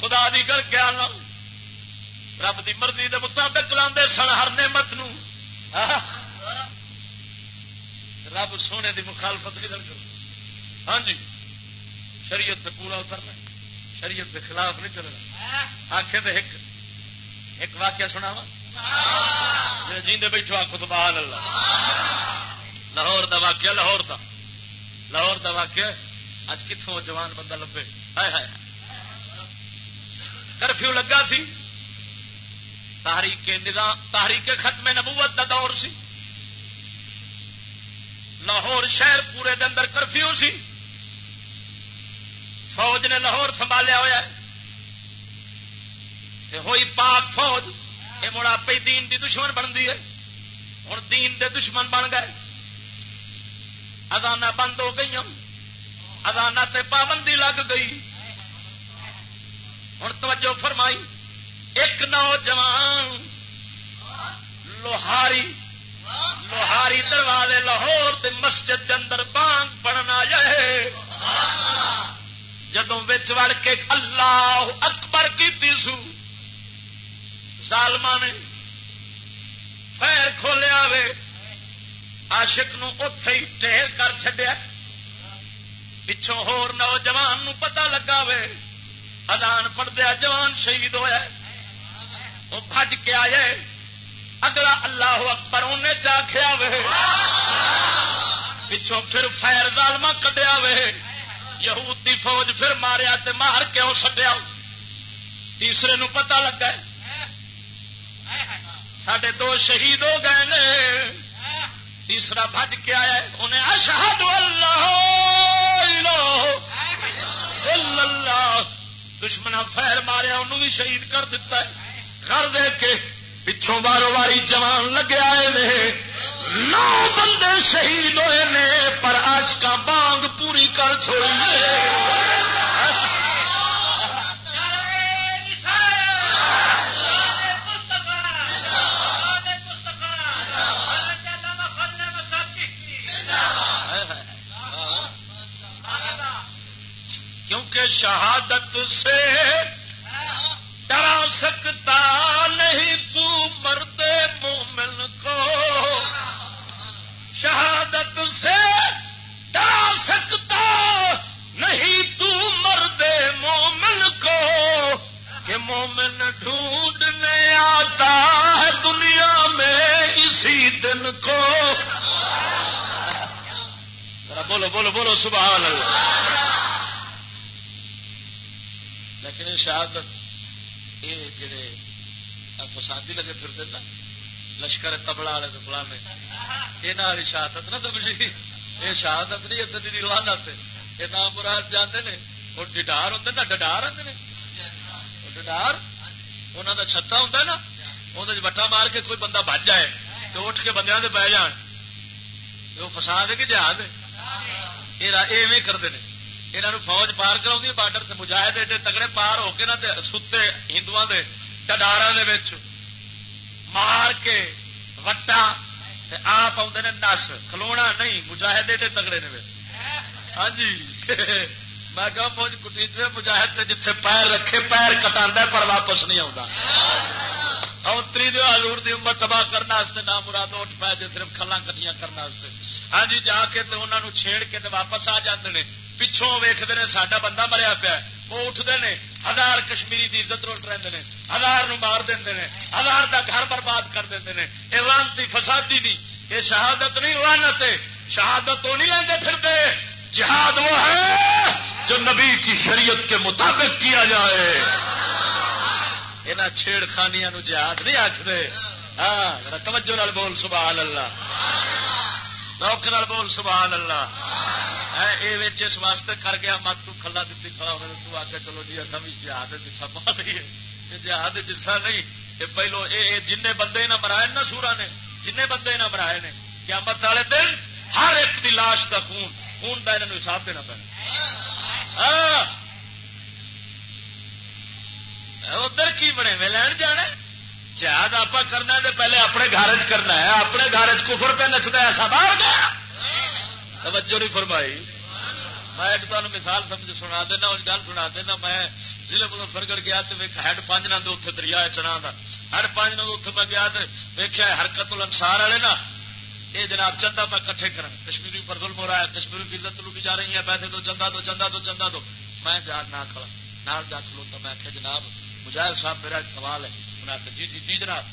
خدا دی کر کے آنا رب دی مرضی دے مطابق لاندے سن ہر نعمت نو۔ رب سونے دی مخالفت نہیں کرو۔ ہاں جی شریعت پہ پورا اترنا شریعت کے خلاف نہیں چلنا۔ آخے تو ایک ایک واقعہ سنا وا جیندے بیٹھو آخو تو بہان اللہ۔ لاہور دا واقعہ لاہور دا۔ لاہور دا واقعہ اج کتوں جوان بندہ لبے؟ ہائے ہائے۔ کرفیو لگا سی۔ تاریخ نظام تاریخ ختم نبوت دا دور سی۔ لاہور شہر پورے دن کرفیو سی۔ فوج نے لاہور سنبھالیا ہوا ہوئی پاک فوج یہ مڑا پی دین دی دشمن بنتی ہے۔ ہوں دین دے دشمن بن گئے۔ ادانا بند ہو گئی ادانا تے پابندی لگ گئی۔ ہوں توجہ فرمائی۔ ایک نوجوان لوہاری لوہاری دروازے لاہور مسجد کے اندر بانگ بننا جائے جدو وڑ کے اللہ اکبر کی سو۔ سالما نے پیر کھولیا وے۔ آشک اتے ہی ٹہر کر چڈیا پچھوں ہور نوجوان پتا لگا وے۔ ادان پڑدیا جوان شہید ہوا وہ بج کے آئے۔ اگلا اللہ اکبر انہیں چاخیا وے پچھوں پھر فیر ظالما کڈیا وے یہود دی فوج پھر ماریا تے مار کیوں سٹیا؟ تیسرے نو پتا لگا۔ سڈے دو شہید ہو گئے نے۔ تیسرا بج کے آیا۔ انہیں اشہد اللہ اللہ۔ دشمنا فیر ماریا، انہوں بھی شہید کر دیتا ہے۔ کر دے کے پچھوں بارو باری جوان لگے آئے نے۔ نو بندے شہید ہوئے نے، پر آشکا بانگ پوری کر چھوڑی شہادت سے ڈرا سکتا نہیں تو مرد مومن کو شہادت سے ڈرا سکتا نہیں تو مرد مومن کو کہ مومن ڈھونڈنے آتا ہے دنیا میں اسی دن کو بولو بولو بولو، سبحان اللہ۔ لیکن شہادت یہ جڑے فسادی لگے پھر نا، لشکر تبلا والے فلا میں یہ شہادت نہ دبلی یہ شہادت نہیں ادھر جی لانت یہ نام مراد جانے نے۔ اور ڈڈار ہوں نا، ڈڈار آتے ہیں ڈڈار؟ انہوں کا چھتا ہوں نا۔ وہ وٹا مار کے کوئی بندہ بج جائے تو اٹھ کے بندے بہ جان۔ وہ فساد ہے کہ جہاد ایویں کرتے ہیں یہاں فوج پار کرا بارڈر سے مجاہد ایڈے تگڑے پار ہو کے نا ستے ہندو ڈڈارا مار کے وٹا آپ آدھے نس کھلونا نہیں مجاہد ایڈے تگڑے نے ہاں جی میں کہ فوج کٹی مجاہد جتھے پیر رکھے پیر کٹا پر واپس نہیں آتا اتری دو ہزور کی امت تباہ کرنے نہ مراد اٹھ پائے جی صرف کھلا کٹیاں کرنے ہاں جی جا کے انہوں چھیڑ کے واپس آ جاتے ہیں پچھوں ویختے ہیں سڈا بندہ مریا پیا وہ اٹھتے ہیں ہزار کشمیری کی عزت لٹ رہے ہیں ہزار نو مار دیں ہزار کا گھر برباد کر دیں یہ لانتی فسادی نہیں یہ شہادت نہیں لانت شہادت تو نہیں لیندے پھرتے جہاد وہ ہے جو نبی کی شریعت کے مطابق کیا جائے یہاں چھیڑ خانیاں جہاد نہیں آخر ہاں توجہ نال بول سبحان اللہ روک نال بول سبحان اللہ یہ اس واسطے کر گیا مت تو کھلا دیتی کھڑا ہونے تو آ کے چلو جی اصا بھی جہاد جسا پا رہی ہے جہاد جسا نہیں یہ پہلو یہ جن بندے نہ مرائے نا سورا نے جن بندے نہ مرائے نے کیا مت والے دن ہر ایک دی لاش کا خون خون کا انہوں حساب دینا پینا ادھر کی بنے میں لین جانا جہاد آپ کرنا ہے پہلے اپنے گھر چ کرنا ہے اپنے گھر کفر پہ نچتا ایسا باہر گیا توجہ نہیں فرمائی۔ میں ایک تمہیں مثال سمجھ سنا دینا، اور گل سنا دینا، میں ضلع مظفرگڑ گیا تو ہیڈ پانچ نہ اتنے دریا چنا کا ہیڈ پانچ نہ اتنے میں گیا تو ویکیا حرکت انسار والے نا یہ جناب چندہ پہ کٹھے کرن۔ کشمیری پر ظلم ہو رہا ہے، کشمیری کی عزت لوٹی جا رہی ہے پیسے تو چندہ تو چندہ تو چندہ تو میں جا نہ کھڑا نہ جا کھلوتا میں آخیا جناب مجاہد صاحب، میرا ایک سوال ہے۔ جی جی جی جناب۔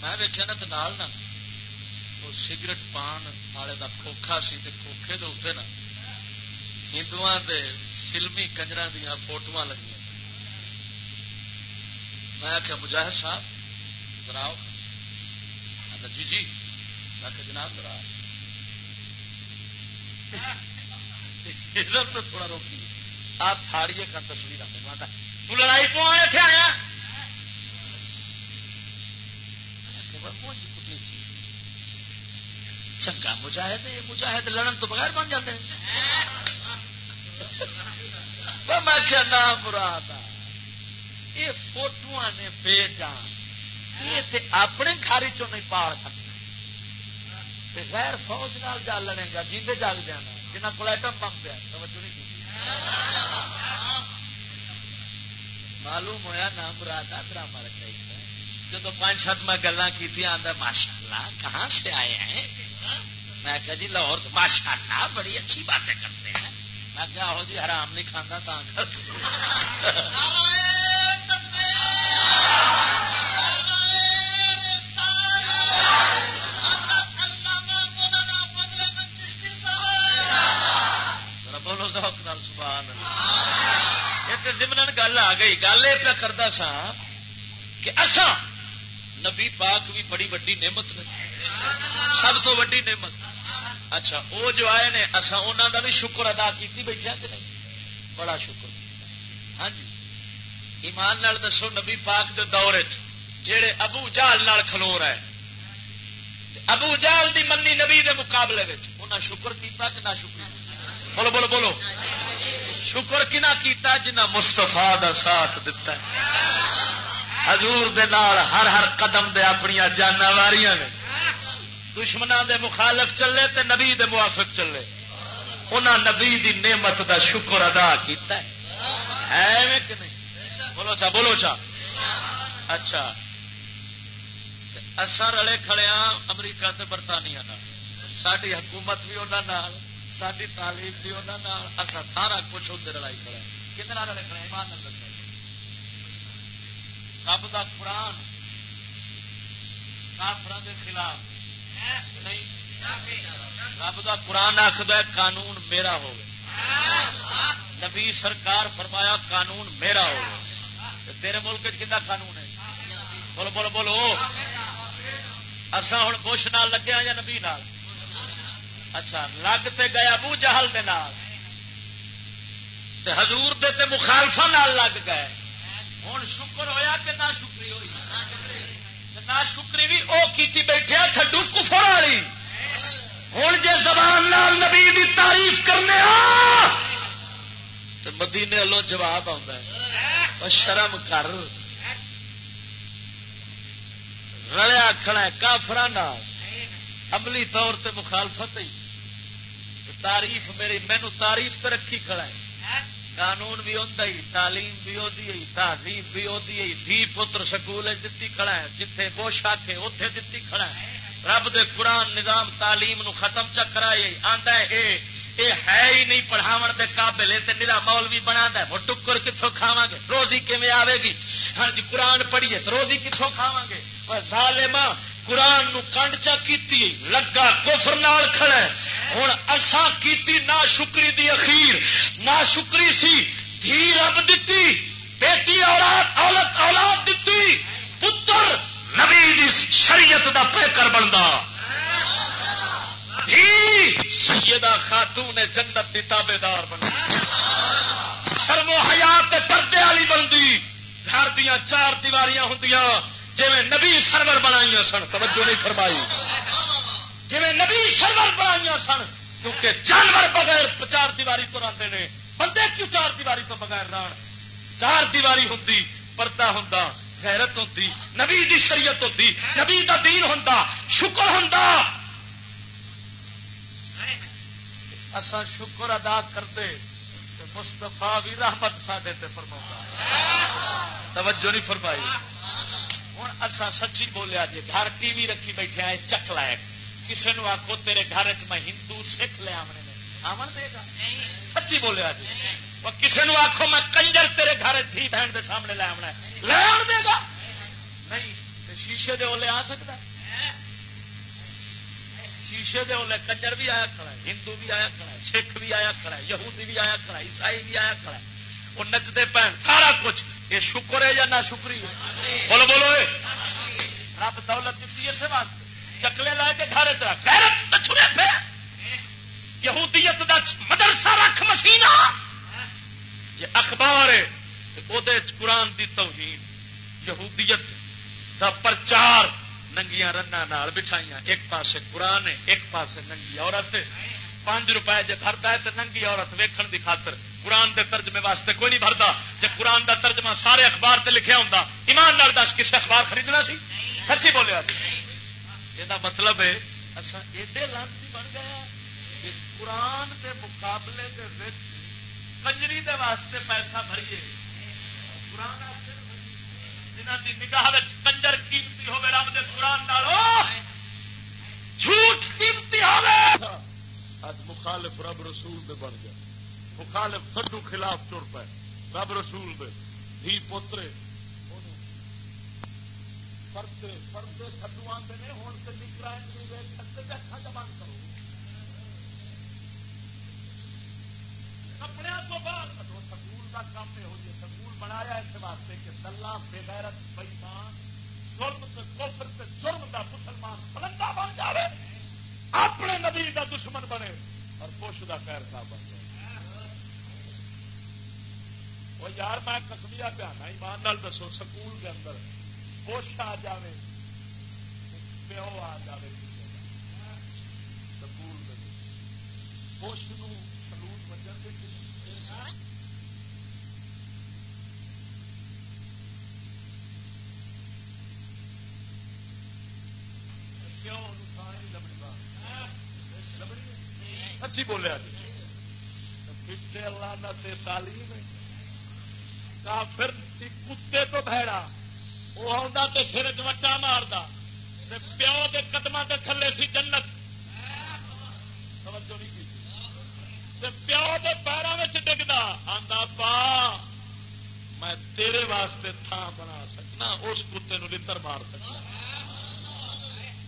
میں ویکیا نا تو نال نا سگرٹ پان والے کا کھوکھا سی کھوکھے کے اتنے نا ہندو فلمی کنجر دیا فوٹو لگی میں آخیا مجاہد صاحب کراؤ جی جی میں آخیا جناب کرا تو تھوڑا روکی آپ تھاڑیے کا تصویر آتا تو لڑائی پوانے تھے آیا چنگا مجاہد مجاہد لڑن تو بغیر بن جاتے ہیں۔ میں کیا نام مراد یہ فوٹو نے بے جان۔ یہ اپنے گھر چ نہیں پال سکتے۔ غیر فوج نال جا لڑے گا جیتے جاگ جانا۔ جنہ کو ایٹم بم پیا، توجہ نہیں معلوم ہوا نام مراد ڈرامہ رچائی جب پانچ سات میں گلا کی آدھا ماشاء اللہ کہاں سے آئے ہیں؟ میں کہا جی لاہور ماشاء اللہ بڑی اچھی باتیں کرتے ہیں۔ میں کیا ہو جی حرام نہیں کھانا، تا بولو سبحان ایک زمن گل آ گئی۔ گل یہ پہ کرتا سا کہ اصا نبی پاک بھی بڑی وڈی نعمت سب تو وڈی نعمت۔ اچھا وہ جو آئے نے اصا انہوں کا بھی شکر ادا کی بیٹھے کہ نہیں؟ بڑا شکر۔ ہاں جی۔ ایمان نال دسو، نبی پاک دے دور جہے ابو جال نال کھلو رہا ہے ابو جال دی منی نبی دے مقابلے انہیں شکر کیتا کہ نہ شکر؟ بولو بولو بولو۔ شکر کنا کیتا جنہ مستفا دا ساتھ دتا ہے؟ حضور دے نال ہر ہر قدم دے اپنی جانا واریاں نے۔ دشمنوں دے مخالف چلے تے نبی دے موافق چلے۔ انہاں نبی دی نعمت دا شکر ادا کیتا ہے۔ کہ نہیں؟ بولو چا بولو چا۔ اچھا۔ اصا رلے کھڑے ہاں امریکہ تے برطانیہ ساری حکومت بھی انہوں ساری تعلیم بھی انہوں اصا سارا کچھ ادھر لڑائی کھڑے کتنا رلے کھڑے ایمان دس رب کا قرآن کافر کے خلاف رب کا قرآن آخد قانون میرا ہو نبی سرکار فرمایا، قانون میرا ہو تیرے ملک کتا قانون ہے؟ بولو بولو بولو۔ اصا ہوں بش نال لگیا یا نبی نال۔ اچھا لگ تے گیا ابو جہل دے نال۔ تے حضور دے تے مخالفا نال لگ گئے۔ ہوں شکر ہویا کہ نہ شکری ہوئی نہ شکری بھی وہ کی بیٹھے تھڈو کفر والی۔ ہوں جی زبان نال نبی دی تعریف کرنے تو مدینے والوں جواب آ شرم کر۔ رلیا کھڑا ہے کافران عملی طور تے مخالفت ہی۔ تعریف میری مینو تعریف تے رکھی کھڑا ہے۔ قانون بھی ہوتا ہی، تعلیم بھی ہوتی ہے تہذیب بھی ہوتی ہے دھی پتر سکول دتی کھڑا ہے، جتھے بوش آکھے اتے دتی کھڑا ہے۔ رب دے قرآن نظام تعلیم نو ختم چکرائے آندا ہے، اے اے ہے ہی نہیں پڑھاو دے قابل تے نرا مول بھی بنا ہے۔ وہ ٹکر کتوں کھاوا گے؟ روزی کیویں آئے گی؟ ہاں جی قرآن پڑھیے تو روزی کتوں کھاوا گے؟ ظالما قرآن نو کنڈ چا کیتی، لگا کفر نال کھڑا ہوں اساں کیتی نا شکری دی اخیر۔ نا شکری سی، دھی رب دتی، بیٹی اولاد اولاد اولاد دتی، پتر نبی دی شریعت دا پیکر بنتا سیدہ خاتون جنت دی تابے دار بن شرم و حیات پردے والی بنتی گھر دیا چار دیواریاں ہوں جی نبی سرور بنائی سن، توجہ نہیں فرمائی۔ جی نبی سرور بنائی سن، کیونکہ جانور بغیر چار دیواری تو رہتے ہیں بندے کیوں چار دیواری تو بغیر رہن؟ چار دیواری ہوں پردہ ہوں غیرت ہوں نبی دی شریعت ہوں نبی دا دین ہوں شکر ہوں اسا شکر ادا کرتے مستفا بھی رحمت سڈے فرما توجہ نہیں فرمائی۔ ہوں اصا سچی بولیا جی گھر ٹی وی رکھی بیٹھے آئے چک لائق کسی نے آخو تیرے گھر چ میں ہندو سکھ لیا آمن دے گا سچی بولیا جی کسی نے آخو میں کنجر تیرے گھر تھی بہن کے سامنے لے آمنا لے آن دے گا نہیں شیشے دے اولے آ سکتا شیشے دے اولے کنجر بھی آیا کھڑا ہے ہندو بھی آیا کھڑا ہے سکھ بھی آیا کھڑا ہے یہودی بھی آیا کھڑا ہے عیسائی بھی آیا کھڑا ہے وہ نچتے پہن سارا کچھ یہ شکر ہے یا نہ شکری ہے؟ بولو بولو رب دولت دیتی اسے واسطے۔ چکلے لا کے گھر چھڑے پہ یہودیت دا مدرسہ رکھ مشین جی اخبار ہے قرآن دی توہین۔ یہودیت دا پرچار ننگیاں رنگ بٹھائیاں۔ ایک پاسے قرآن ہے، ایک پاسے ننگی عورت پانچ روپئے جی بھرتا ہے تو ننگی عورت ویکھن دی خاطر قرآن دے ترجمے واسطے کوئی نہیں بھرتا جب قرآن دا ترجمہ سارے اخبار سے لکھا ہوں ایماندار دس کسی اخبار خریدنا سی؟ سچی بولیا یہ مطلب ہے اچھا ایڈے لانتی بن گیا ہاں کہ قرآن کے مقابلے کنجری دے واسطے پیسہ بھریے۔ قرآن جنہ کی نگاہ کنجر قیمتی ہوے رب دے قرآن جھوٹ قیمتی ہوے اج مخالف رب رسول دے بن گیا۔ مخالف سڈو خلاف تر پے رب رسول دے، دھی پوترے۔ پردے پردے سڈو آتے ہیں ہوں تو نکلا سکتے اکھا جمان کرو۔ کپڑے تو بعد کٹو سکول کا کام یہ ہو جائے سکول بنایا اس واسطے کہ دلہ بےغیرت بئیمان ظلم سے کوفر سے جرم کا مسلمان فلندا بن جائے اپنے نبی کا دشمن بنے اور پوش کا خیر کا بن جائے وہ یار میں کسمیا پہ آنا، ایمان نال دسو، سکول کے اندر پوش آ جائے پیو آ جائے سکول پوش سلوٹ بجن کے سچی بولیا جی اللہ تے تعلیم کافر کتے تو بھڑا وہ آتا تو سر چمٹا مارتا پیو کے قدم کے تھلے سی جنت۔ پیو کے پیروں میں ڈگتا آتا پا، میں تیرے واسطے تھان بنا سکنا، اس کتے لڑ مار سکنا۔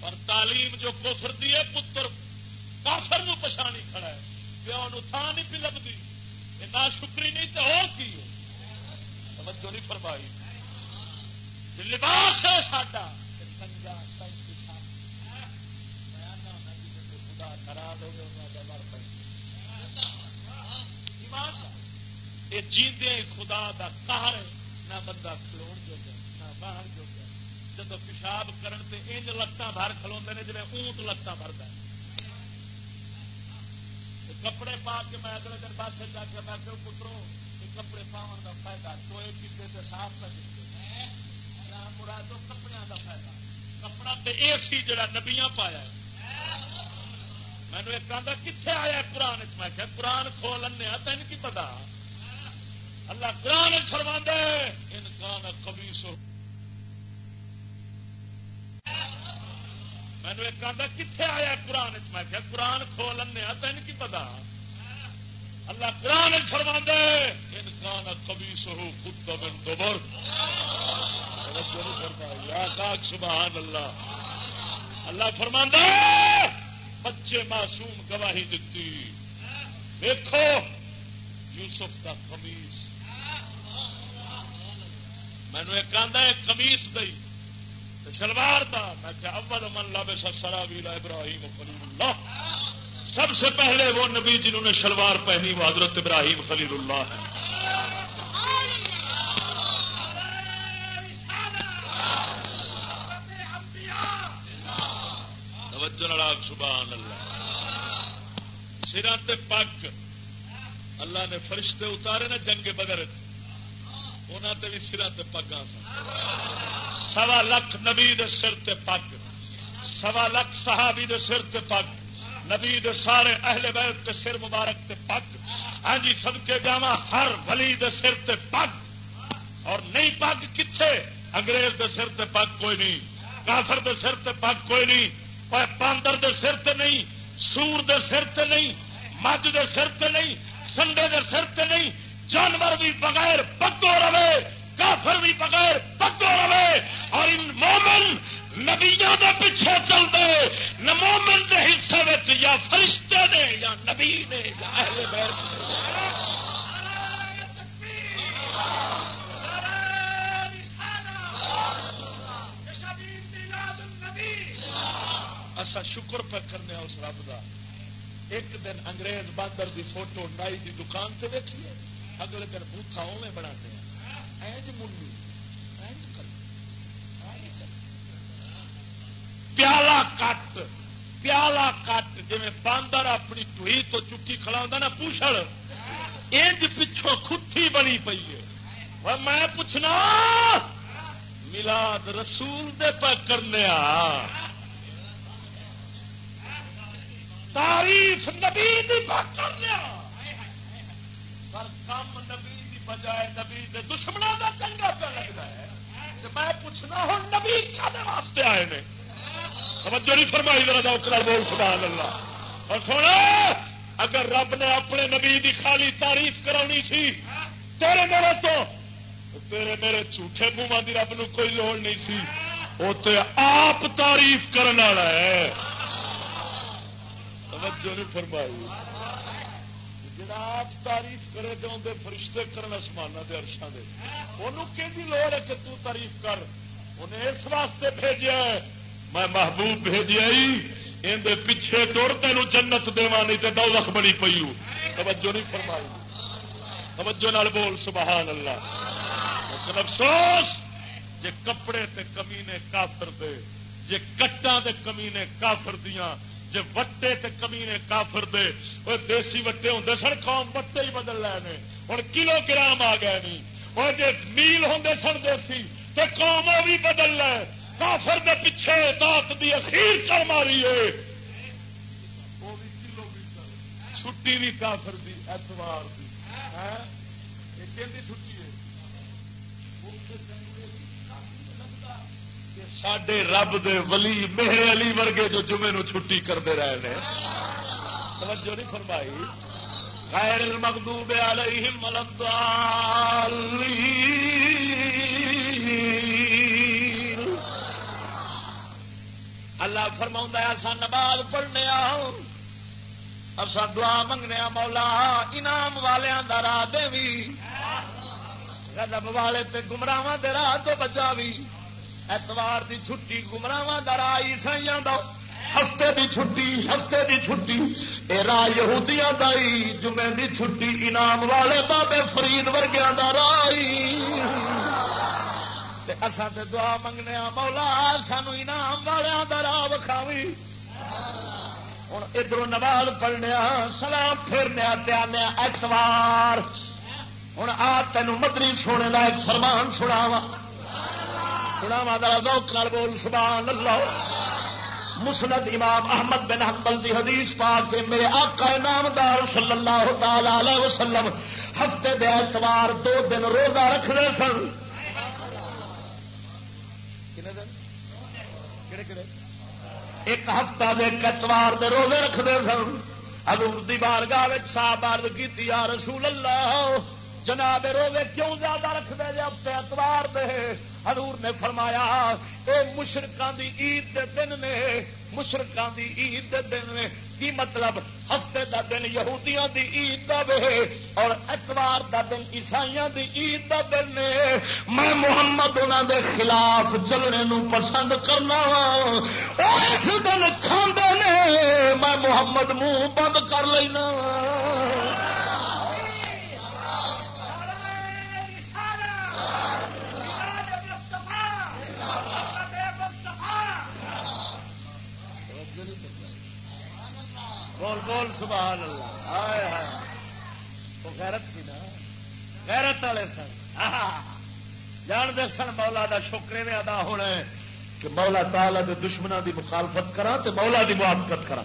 پر تعلیم جو کفر دی ہے، پتر کافر نو پچھانی کھڑا ہے۔ پیو نو تھان نہیں پی لگتی نہ شکری نہیں تو ہو کی توجہ نہیں فرمائی۔ لباس ہے ساڈا۔ یہ جیتے خدا دا کار نہ بندہ کھلو جو نہ باہر جو جب پیشاب کرن تے انج لتاں بھر کھلو نے جی اونٹ لتاں بھرتا کپڑے پا کے میں اگلے دن پاس جا کے میں پترو کپڑے پاؤن کا فائدہ ٹوئے پیتے سے صاف نہ دیتے مرادو کپڑے کا فائدہ کپڑا تو یہ سی جڑا نبیاں پایا مینو ایک آدھا کتنے آیا قرآن میں کیا قرآن کھول لیا تین کی پتا اللہ قرآن فرما دے انکان کبھی سو مینو ایک آدھا کتنے آیا قرآن میں کیا قرآن کھول لیا تین کی پتا اللہ قرآن فرما انکان کبھی سو خود بن دوبر سبحان اللہ۔ اللہ فرما بچے معصوم گواہی دیتی دیکھو، یوسف کا کمیس مینو ایک آدھا ہے کمیس دئی شلوار دا۔ میں کیا اول من لب سرا ویلا ابراہیم اللہ۔ سب سے پہلے وہ نبی جنہوں نے شلوار پہنی وہ حضرت ابراہیم خلیل اللہ ہے سبحان اللہ۔ سرا پگ۔ اللہ نے فرشتے اتارے نا جنگ بدر انہوں بھی سرا پگا سوا لکھ نبی سر تے پگ۔ سوا لکھ صحابی دے سر تے پگ۔ نبی دے سارے اہل بیت کے سر مبارک تے پگ ہاں جی سب کے جاوا ہر ولی دے سر تے پگ اور نہیں پگ کتنے انگریز دے سر تے پگ کوئی نہیں۔ کافر دے سر تے پگ کوئی نہیں۔ باندر دے سر تے نہیں۔ سور دے سر تے نہیں۔ مجھ دے سر تے نہیں۔ سنڈے دے سر تے نہیں۔ جانور بھی بغیر پگو رہے، کافر بھی بغیر پگو رہے۔ اور ان مومن نبیا پیچھے چل دے نہ مومن حصے یا فرشتے نے، یا نبی نے، یا اہل بیت اصا شکر پہ کرنے اس رب کا ایک دن انگریز باندر دی فوٹو نائی دی دکان سے ویچیے اگلے دن بوتھا اوے بنا دیا ایج منڈی۔ پیالہ کٹ پیالہ کٹ جی باندر اپنی ٹوئی تو چکی کھڑا ہوتا نا پوچھڑ انج پچھوں کھٹھی بنی پی ہے۔ میں پوچھنا ملاد رسول دے پہ کرنے آ تعریف نبی کرنے پر کم نبی دی بجائے نبی دے دشمنوں کا چنگا پہ لگتا ہے میں پوچھنا ہوں نبی کھانے واسطے آئے نے توجہ نہیں فرمائی، ذرا دوکر بول سبحان اللہ اور سونا، اگر رب نے اپنے نبی دی خالی تعریف کرانی سی، تیرے میرے تو، تیرے میرے جھوٹے منہ کی رب نو کوئی لوڑ نہیں سی۔ وہ تو آپ تعریف کرنے والا ہے۔ توجہ نہیں فرمائی۔ جڑا آپ تعریف کرے تو اندر فرشتے کرن آسمان کے ارشا دے۔ انہوں کہ لوڑ ہے کہ تو تعریف کر؟ انہیں اس واسطے بھیجا میں محبوب بھیجیا اندر پیچھے ٹر تین جنت دوا نہیں تو دو لکھ بنی پی توجہ نہیں فرمائی۔ توجہ نال بول، سبحان اللہ۔ لیکن افسوس، جے کپڑے تے کمینے کافر دے، جے کٹاں دے کمینے کافر دیاں جی وٹے تے کمینے کافر دے وہ دیسی وٹے ہوں سن، قوم وٹے ہی بدل لے ہوں کلو گرام آ گئے نہیں وہ جی میل ہوں سن دیسی تو قوم وہ بھی بدل لے۔ کافر دے پیچھے دات دی اخیر کر ماری ہے۔ چھٹی بھی کافر دی، اتوار ہاں؟ چھٹی ہے؟ سڈے رب دے ولی میرے علی ورگے جو جمعے نو چھٹی کرتے رہے ہیں توجہ نہیں فرمائی۔ غیر المغضوب علیہم اللہ فرما ایسا نماز پڑھنے اصا دعا منگنے مولا، انعام والوں کا راہ دے گدب والے تے گمراہ دے راہ تو بچا بھی اتوار دی چھٹی گمراہ دا راہ عیسائی دا۔ ہفتے دی چھٹی، ہفتے دی چھٹی۔ اے راہ یہودیاں دا ہی جمعے دی چھٹی، انعام والے بابے فرید ورگیا دا راہ اصا تے دعا منگنے مولا سانو انعام والوں دا راہ وکھاوی۔ ہوں ادھر نواز پڑھنے سلام پھرنے آنے اتوار۔ ہوں آ تین مدری سونے کا ایک فرمان سناوا سناوا دوک بول سبحان اللہ مسند امام احمد بن حنبل دی حدیث پا کے میرے آقا نامدار صلی اللہ تعالی وسلم، ہفتے دے اتوار دو دن روزہ رکھنے سن۔ ایک ہفتہ دے کتوار دے روزے رکھتے سن۔ حضور دی بارگاہ صاحب عرض کی یا رسول اللہ، جناب روزے کیوں زیادہ رکھتے جی ہفتے اتوار دے؟ حضور نے فرمایا، اے مشرکان دی عید دے دن نے مشرکان دی عید دے دن نے کی مطلب ہفتے دا دن یہودیاں دی عید دا وے اور اتوار دا دن عیسائیاں دی عید دا دن نے میں محمد انہوں دے خلاف چلنے نو پسند کرنا اس دن کھاندے نے میں محمد منہ بند کر لینا بول بول سبحان اللہ۔ آئے آئے وہ غیرت سی نا۔ غیرت والے سن۔ جانتے سن مولا دا شکرے میں ادا ہونا ہے کہ مولا تالا دے دشمنوں دی مخالفت کرا تے مولا دی محبت کرا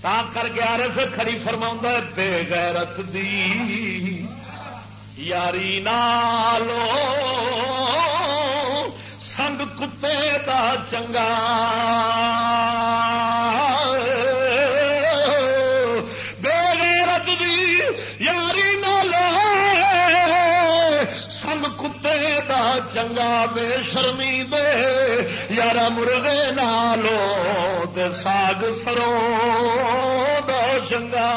تا کر کے آ رہے پھر کھڑی فرما بے غیرت دی یاری نالو۔ سنگ کتے دا چنگا۔ چنگا بے شرمی دے یار مرغے نالو دے ساگ سرو دو چنگا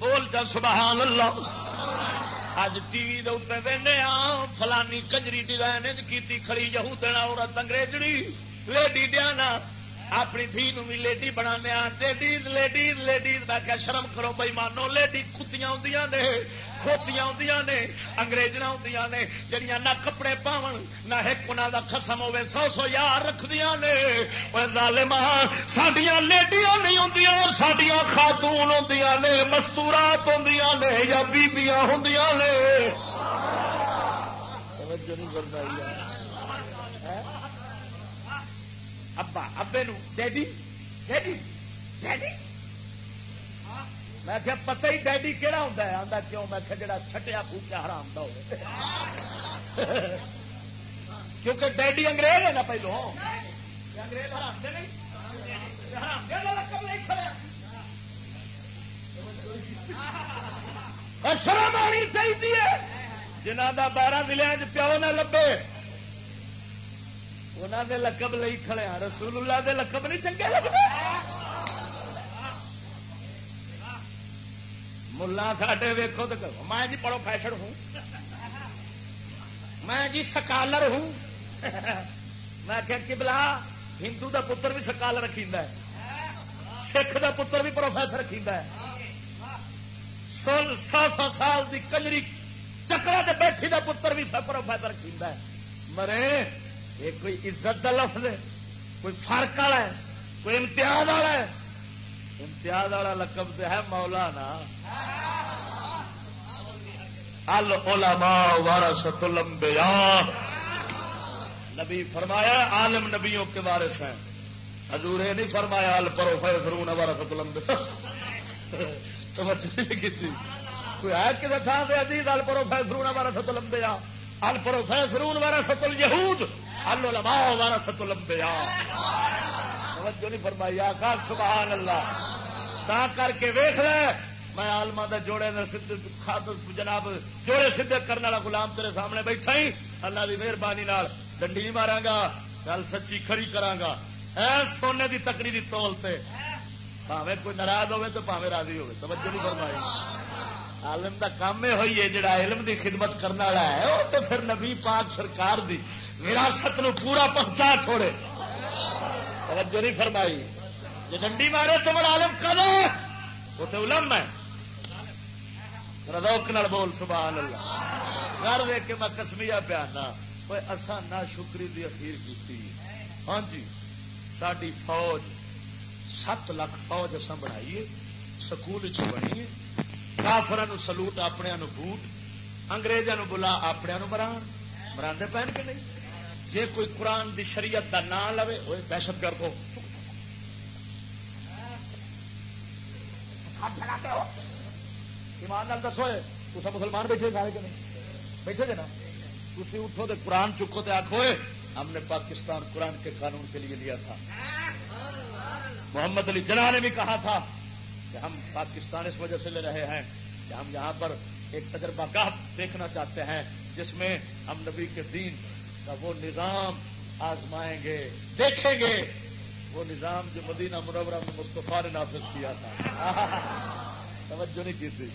بول جا سبحان اللہ۔ اج ٹی وی دے فلانی کجری ڈیزائن کی کھڑی یہودن عورت انگریزڑی، لیڈی دیا اپنی دھی بھی لیڈی بنا لیڈیز لیڈیز لیڈیز، میں کیا شرم کرو بھائی مانو، لیڈی کتیاں آدیاں نے۔ کھوتیاں ہوں نے اگریزنا ہوں نے جہیا نہ کپڑے پاون نہ ایک انہوں کا خسم ہوے سو سو یار رکھدیا نے سڈیا لیڈیاں نہیں ہوں سڈیا خاتون ہوں نے مستورات ہوں نے یا بیبیاں ہوں نے ابا ابے ڈیڈی ڈیڈی ڈیڈی میں کیا پتہ ہی ڈیڈی کہڑا ہوں آتا کیوں؟ میں جڑا چھٹیا پوکیا حرام دا ہو کیونکہ ڈیڈی انگریز ہے نا پہلو ہاں؟ انگریز حرام دے نہیں؟ اچھا, شرم آنی چاہیے جنہ کا بارہ ضلع پیو نہ لبے انہوں نے لقب لئی کھڑے ہاں، رسول اللہ دے لقب نہیں چنگے لگتے ملا ساڈے ویکو تو میں جی پڑھو فیشن ہوں۔ میں جی سکالر ہوں۔ میں کہ کبلا ہندو دا پتر بھی سکالر رکھی سکھ دا پتر بھی پروفیسر رکھی سو سو سال دی کجری چکرا دے بیٹھی دا پتر بھی سب پروفیسر رکھی مرے، یہ کوئی عزت کا لفظ ہے، کوئی فرق والا ہے، کوئی امتیاز والا ہے۔ امتیاز والا لقب تو ہے مولا نا العلماء ورثت الانبیاء۔ نبی فرمایا عالم نبیوں کے وارث ہیں۔ حضور یہ نہیں فرمایا ال پروفیسرون ورثت الانبیاء۔ توجہ نہیں کی کوئی ہے کسی تھان سے عزیز ال پروفیسرون ورثت الانبیاء۔ ال پروفیسرون ورثت الیہود۔ العلماء ورثت الانبیاء۔ توجہ نہیں فرمائی آخر سبحان اللہ۔ تا کر کے ویخ لے، میں آلما جوڑے جناب جوڑے سدھے کرنے والا گلام تیرے سامنے بیٹھا ہی، اللہ کی مہربانی ڈنڈی مارا گا گل سچی کھڑی کرا سونے دی تکڑی دی تول سے پاوے کوئی ناراض ہوے تو پاوے راضی ہوے توجہ نہیں فرمائی۔ عالم دا کام یہ ہوئی ہے، جڑا علم دی خدمت کرنے والا ہے وہ تو پھر نبی پاک سرکار دی وراثت نو پورا پہنچا چھوڑے۔ توجہ نہیں فرمائی۔ جی ڈنڈی مارے تو بڑا عالم کرو وہ تو علم ہے۔ ردوک نال بول سبحان اللہ گھر ویک کے میں کسمیا پیانا اصا نہ شکری دی اخیر کی ہاں جی ساری فوج، سات لاکھ فوج اصا بنائیے سکول چ بنی کافر سلوٹ اپنے بوٹ اگریزوں بلا اپنے مران۔ مرا پہن کے نہیں؟ جے کوئی قرآن دی شریعت دا نام لو وہ دہشت گرد ہو۔ ایمان دسو تو سب مسلمان بیٹھے سارے کہ نہیں؟ بیٹھے گے نا؟ تھی اٹھو تو قرآن چکو تو آخو ہم نے پاکستان قرآن کے قانون کے لیے لیا تھا۔ محمد علی جناح نے بھی کہا تھا کہ ہم پاکستان اس وجہ سے لے رہے ہیں کہ ہم یہاں پر ایک تجربہ گاہ دیکھنا چاہتے ہیں، جس میں ہم نبی کے دین کا وہ نظام آزمائیں گے، دیکھیں گے۔ وہ نظام جو مدینہ منورہ میں مصطفیٰ نے نافذ کیا تھا۔ توجہ نہیں کی تھی؟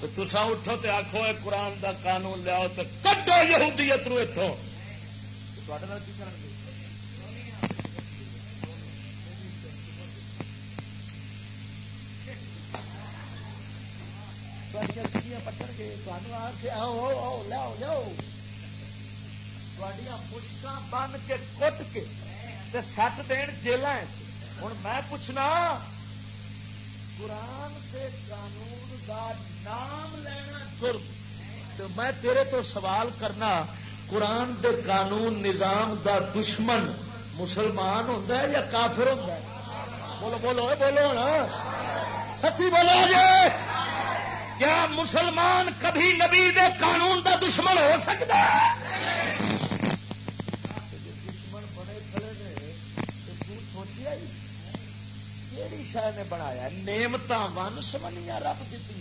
تو تسا اٹھو تے آخو اے قرآن دا قانون لیاؤ تو کڈو یہودیت رو اتوں کی کریں گے؟ پٹن گے؟ لیاؤ لیاؤ۔ مشک بن کے کٹ کے سٹ دین جیل ہوں میں پوچھنا قرآن سے قانون کا نام لینا جرم تو میں تیرے تو سوال کرنا قرآن دے قانون نظام دا دشمن مسلمان ہوتا ہے یا کافر ہوتا ہے بولو بولو بولو نا سچی بولو جی کیا مسلمان کبھی نبی دے قانون دا دشمن ہو سکتا ہے شہ نے بنایا نعمت ون سمنیا رب دیتی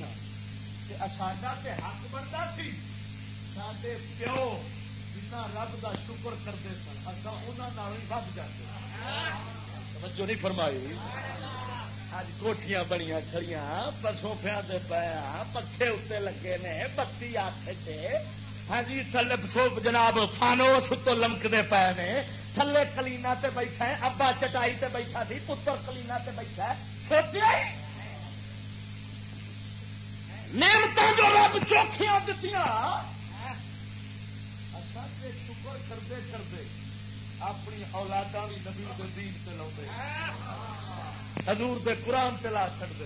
ساڈا تے حق بنتا سی سڈے پیو جنا رب دا شکر کرتے سن اصا انہوں ہی ود جاتے توجہ نہیں فرمائی۔ اج کوٹیاں بنیا کھڑیاں پر سوفیا دے پیا اتنے لگے نے، بتی ہاتھ سے ہاں جی تھلے جناب فانوس تو لمکتے پے نے۔ تھلے کلینا تے بیٹھا ہے، ابا چٹائی تے بیٹھا سی، پتر کلینا تے بیٹھا ہے۔ سوچا نعمت جو رب چوکھیاں دیتی شکر کرتے کرتے اپنی اولادا بھی نبی دین سے لاؤ حضور دے قرآن سے لا چڑتے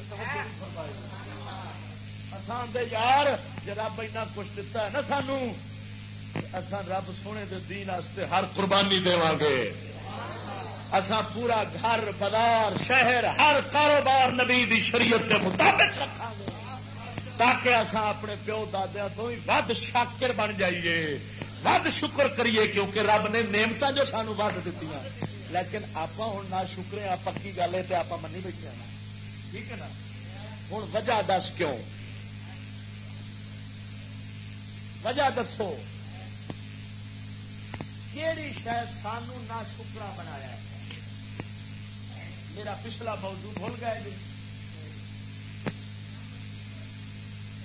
اسان دے یار جی رب اینا کچھ دتا ہے نا سانو اسان رب سونے دے دین آستے ہر قربانی دے گے۔ اسان پورا گھر، بازار، شہر، ہر کاروبار نبی دی شریعت کے مطابق رکھا گے۔ تاکہ اسان اپنے پیو دادیا تو ہی ود شاکر بن جائیے۔ ود شکر کریے کیونکہ رب نے نعمت جو سانو ود دیتی لیکن آپ ہوں نہ شکرے آپ پکی گل ہے تو آپ منی بیٹھے نا ٹھیک ہے نا؟ ہوں وجہ دس کیوں؟ وجہ دسو۔ کہڑی شاید سانو نہ شکرا بنایا ہے۔ میرا پچھلا موضوع بھول گئے جی۔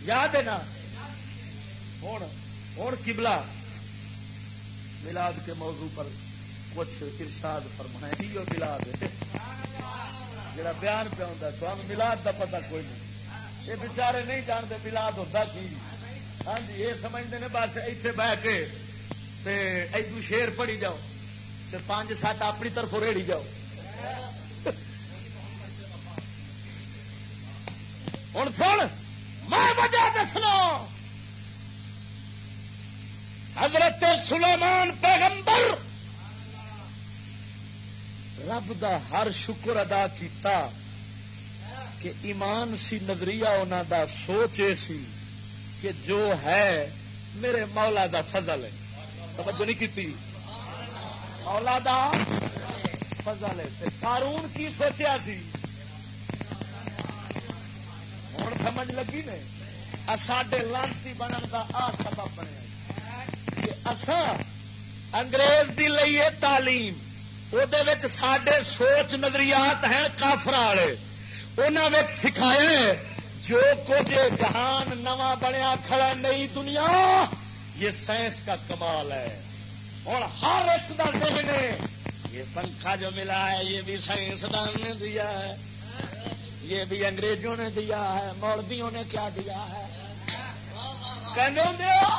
یاد ہے نا؟ ہوں ہوں کبلا ملاد کے موضوع پر کچھ ارشاد فرمائے ہی وہ ملاد ہے، جڑا بیان پہ ہوتا تو ہم ملاد کا پتا کوئی نہیں۔ یہ بچارے نہیں جانتے ملاد ہوتا کی۔ ہاں جی یہ سمجھتے ہیں، بس اتنے بہ کے تے شیر پڑی جاؤ تے پانچ سات اپنی طرف ریڑی جاؤ۔ ہوں سن، میں وجہ دسنا، حضرت سلیمان پیغمبر رب دا ہر شکر ادا کیتا کہ ایمان سی، نظریہ انہوں دا سوچ یہ سی۔ کہ جو ہے میرے مولا دا فضل ہے۔ توجہ نہیں کی مولا دا فضل ہے۔ قارون کی سوچیا سی۔ ہوں سمجھ لگی نے۔ ساڈے لانتی بنن کا آ سبب بنیا۔ کہ اصا انگریز دی لئیے تعلیم۔ وہ سڈے سوچ نظریات ہیں کافر والے۔ انہوں سکھایا جو کچھ جہان نواں بنیا کھڑا نئی دنیا، یہ سائنس کا کمال ہے۔ اور ہر ایک کا ذہن ہے، یہ پنکھا جو ملا ہے، یہ بھی سائنسدان نے دیا ہے۔ یہ بھی انگریزوں نے دیا ہے، مولویوں نے کیا دیا ہے۔ کہنے دیا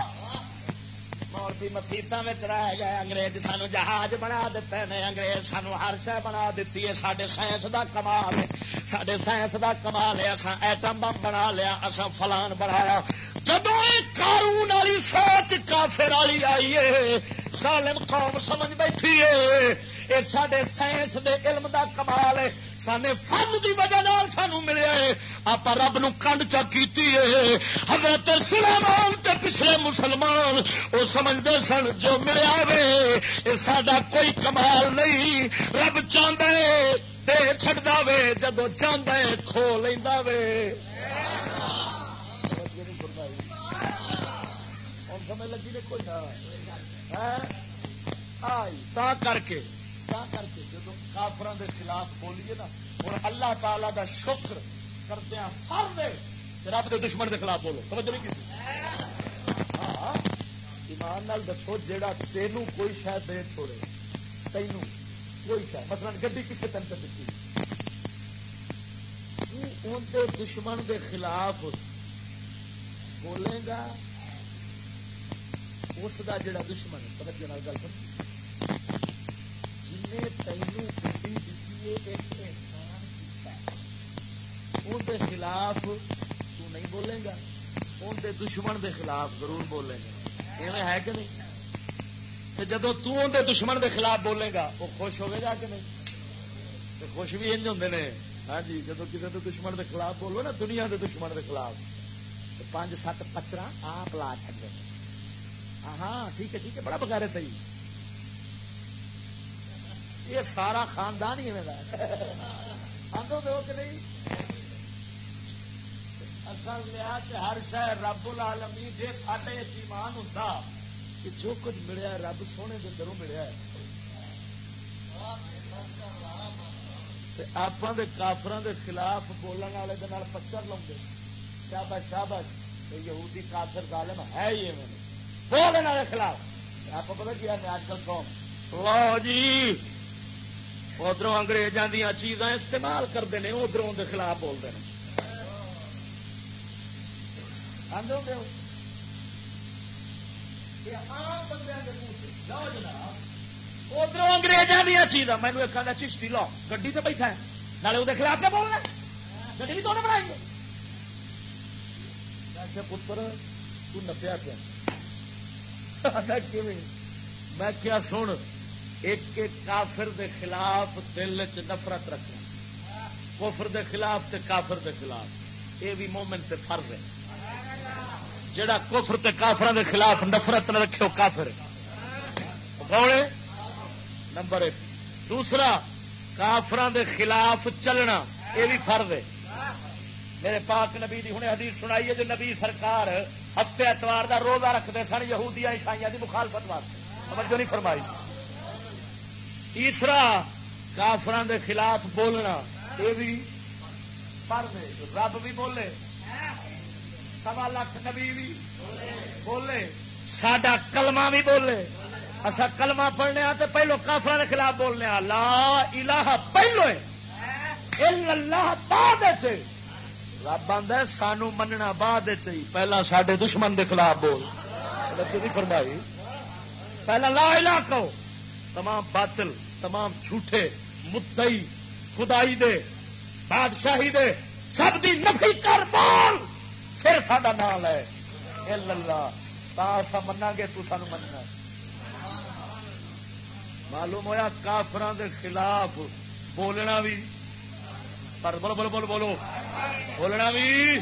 مولوی مسیطوں رہ گئے انگریز سانو جہاز بنا دیتے ہیں انگریز سانو ہر شہ بنا دیتی ہے سارے سائنس کا کمال ہے سڈے سائنس کا کمال ہے اصا ایٹم بم بنا لیا اصا فلان بنایا جب قانون والی سوچ کافر والی آئی ہے سالم قوم سمجھ بیٹھی ہے یہ سارے سائنس دے علم دا کمال ہے، سانے فن دی وجہ سانو ملے آپ رب نو کنڈ چا کیتی ہے۔ حضرت سلیمان تے پچھلے مسلمان وہ سمجھتے سن، جو ملیا وے یہ سڈا کوئی کمال نہیں۔ رب چاہتا ہے، دے چڑھتا وے، جدو چاہتا ہے، کھو لینا وے۔ ہاں، سمجھ لگی نے کوئی؟ ہاں۔ ہاں، نہ تا کر کے۔ کر کے جب کافران دے خلاف بولیے نا، اور اللہ تعالی دا شکر کرتے ہیں فر دے رب دے دشمن دے خلاف بولو۔ توجہ نہیں کی ہاں ایمان نال دسو جیڑا تینوں کوئی شاید دے چھوڑے۔ تینوں کوئی شاید مثلا گڈی کسی تن پہ دیتی ان دے دشمن دے خلاف بولے گا، اس کا جڑا دشمن توجہ نال گل کر جن تینوں گڈی دیتی ہے ایک اندر خلاف تو نہیں بولے گا ان اندر دشمن دے خلاف ضرور بولے گا ایویں ہے کہ نہیں؟ جدو تندر دشمن دے خلاف بولے گا، وہ خوش ہوگے گا کہ نہیں؟ خوش بھی انج ہوں نے۔ ہاں جی جب کسی دشمن دے خلاف بولو نا، دنیا دے دشمن دے خلاف۔ پانچ سات پچرا آپ لا چکے ہاں ٹھیک ہے ٹھیک ہے، بڑا بغیر تھی یہ سارا خاندان ہی میرا آدھو دو کہ نہیں؟ اصل لیا کہ ہر شہر رب العالمین جی ساڈے ایمان ہوں کہ جو کچھ ملیا رب سونے کے دروں ملیا ہے۔ آپ کافران دے خلاف بولنے والے پچر لاؤ شابش شابش یہودی کافر ظالم ہے ہی بولنے والے خلاف۔ آپ پتا کیا اج کل قوم لو جی! ادھر اگریزوں دیا چیزاں استعمال کرتے ہیں ادھر کے خلاف بولتے ہیں۔ ادھر انگریزوں دیا چیزاں۔ مینو ایک چشتی، لو گی سے بیٹھا ہے۔ نالے وہ خلاف کیا بولنا گی بھی تو بنائی ہے۔ پتر تفیا کیا؟ میں کیا سن ایک ایک کافر دے خلاف دل چ نفرت رکھنا۔ کفر دے خلاف تے کافر دے خلاف۔ یہ بھی مومن تے فرض ہے۔ جڑا کفر تے کافر دے خلاف نفرت نہ رکھے، وہ کافر نمبر ایک۔ دوسرا کافران دے خلاف چلنا، یہ بھی فرد ہے۔ میرے پاک نبی دی ہنے حدیث سنائی ہے، جو نبی سرکار ہفتے اتوار دا روزہ رکھتے سن یہودیا عیسائی دی مخالفت واسطے۔ توجہ نہیں فرمائی۔ تیسرا کافران دے خلاف بولنا یہ بھی فرد رب بھی بولے۔ سوا لاکھ نبی بھی بولے۔ سڈا کلمہ بھی بولے۔ اصا کلمہ پڑھنے تو پہلو کافر کے خلاف بولنے لا الہ پہلو اللہ بعد رب آدھا سانو مننا بعد پہلا سڈے دشمن کے خلاف بول۔ فرمائی۔ پہلا لا الہ کہو۔ تمام باطل، تمام جھوٹے مدئی خدائی دے، بادشاہی دے، سب دی نفی کر بول۔ پھر سا نام ہے اللہ۔ تا منا گے، تو سانو مننا معلوم ہوا کافران دے خلاف بولنا بھی پر بولو بولو بولو بولو۔ بولنا بھی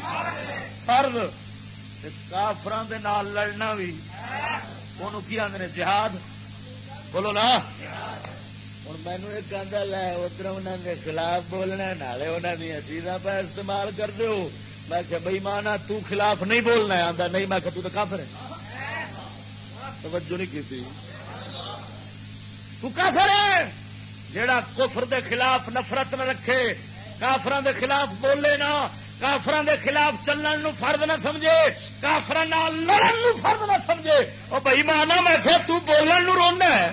فرد کافران دے نال لڑنا بھی انہوں کی آدھے جہاد۔ بولو نا۔ ہوں مینو ایک آدھا لے ادھر انہوں کے خلاف بولنا نالے انہوں دیا چیزاں پہ استعمال کر دو میں کہ بھائی مانا تو خلاف نہیں بولنا آتا نہیں، میں کہ تو کافر ہے۔ توجہ نہیں کی تو کافر ہے، جیڑا کفر دے خلاف نفرت نہ رکھے کافران دے خلاف بولے نا کافران دے خلاف چلن نو فرد نہ سمجھے کافر لڑن نو فرد نہ سمجھے۔ وہ بھائی مانا میں کہ تو بولن نو رونا ہے۔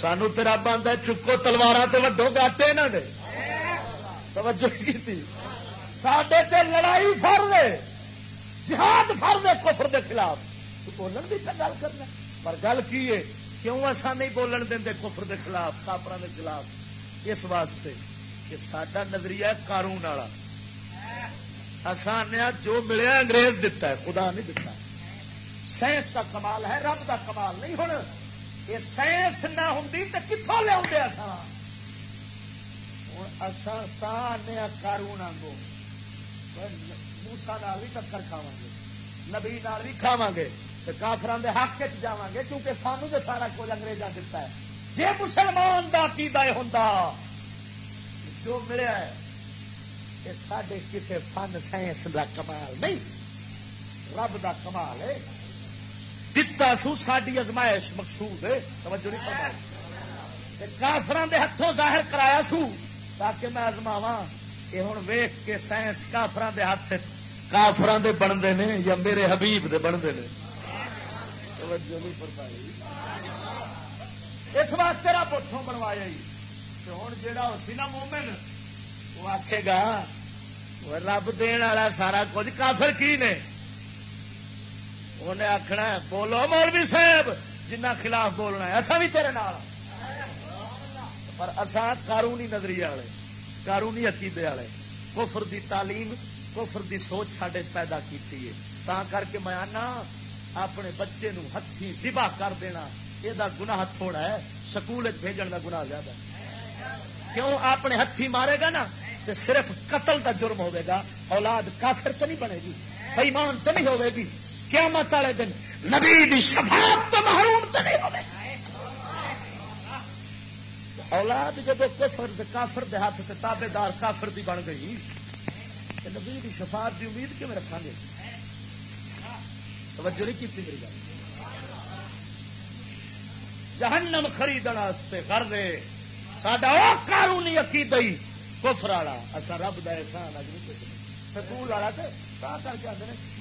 سانو تیرا بند ہے، چکو تلوار سے وڈو گاٹے یہاں دے۔ توجہ کی سڈے تے لڑائی فرد ہے، جہاد فرد ہے کفر دے خلاف۔ تو بولن بھی گل کرنا پر گل کی ہے، کیوں ایسا نہیں بولن دیں کفر دے خلاف کافر دے خلاف؟ اس واسطے کہ سڈا نظریہ قانون والا۔ آسان جو ملیا انگریز دتا ہے، خدا نہیں دتا۔ سائنس کا کمال ہے، رب کا کمال نہیں۔ ہوں یہ سائنس نہ ہوں تو کتوں لیا ہوں اصان کارون آگو موسا بھی ٹکر کھا گے، نبی بھی کھاوا گے کافران کے حق جا گے، کیونکہ سانو تو سارا کچھ انگریزا دتا ہے۔ جی مسلمان کا کی ہوں جو ملیا ہے یہ سڈے کسی فن سائنس کا کمال نہیں، رب کا کمال ہے۔ دتا سو ساری ازمائش مقصود ہے۔ توجہ نہیں کافران ہاتھوں ظاہر کرایا سو تاکہ میں ازماوا یہ ہوں ویخ کے سائنس کافران کے ہاتھ کافران دے بنتے ہیں یا میرے حبیب دے بنتے ہیں اس واسطے رب اتوں بنوایا ہوں جا سی نا مومن، وہ آخے گا رب دن والا سارا کچھ کافر کی نے انہیں آخنا بولو مولوی صاحب جنہ خلاف بولنا ہے اصا بھی تیرے نال پر اصا قانونی نظریے والے قانونی عقیدے والے کفر دی تعلیم کفر دی سوچ سڈے پیدا کی تا کر کے میں آنا اپنے بچے نو ہاتھی سبا کر دینا یہ گنا تھوڑا ہے سکول بھیجن کا گنا زیادہ کیوں اپنے ہاتھی مارے گا نا تو صرف قتل کا جرم ہوگا اولاد کافر تو نہیں بنے گی بےمان تو نہیں ہوگی کیا مت والے دن نبی شفاعت تو محروم تو نہیں ہوگی اولاد جب کفر کافر دے ہاتھ سے تابے دار کافر دی بن گئی نبی دی شفاعت دی امید کیوں رکھا گے؟ توجہ نہیں کی میری گل۔ جہنم خریدنے کر دے ساڈا وہ قانونی عقید کفر والا، اصا رب کا احسان اج نہیں سکول والا تو کر کے آتے ہیں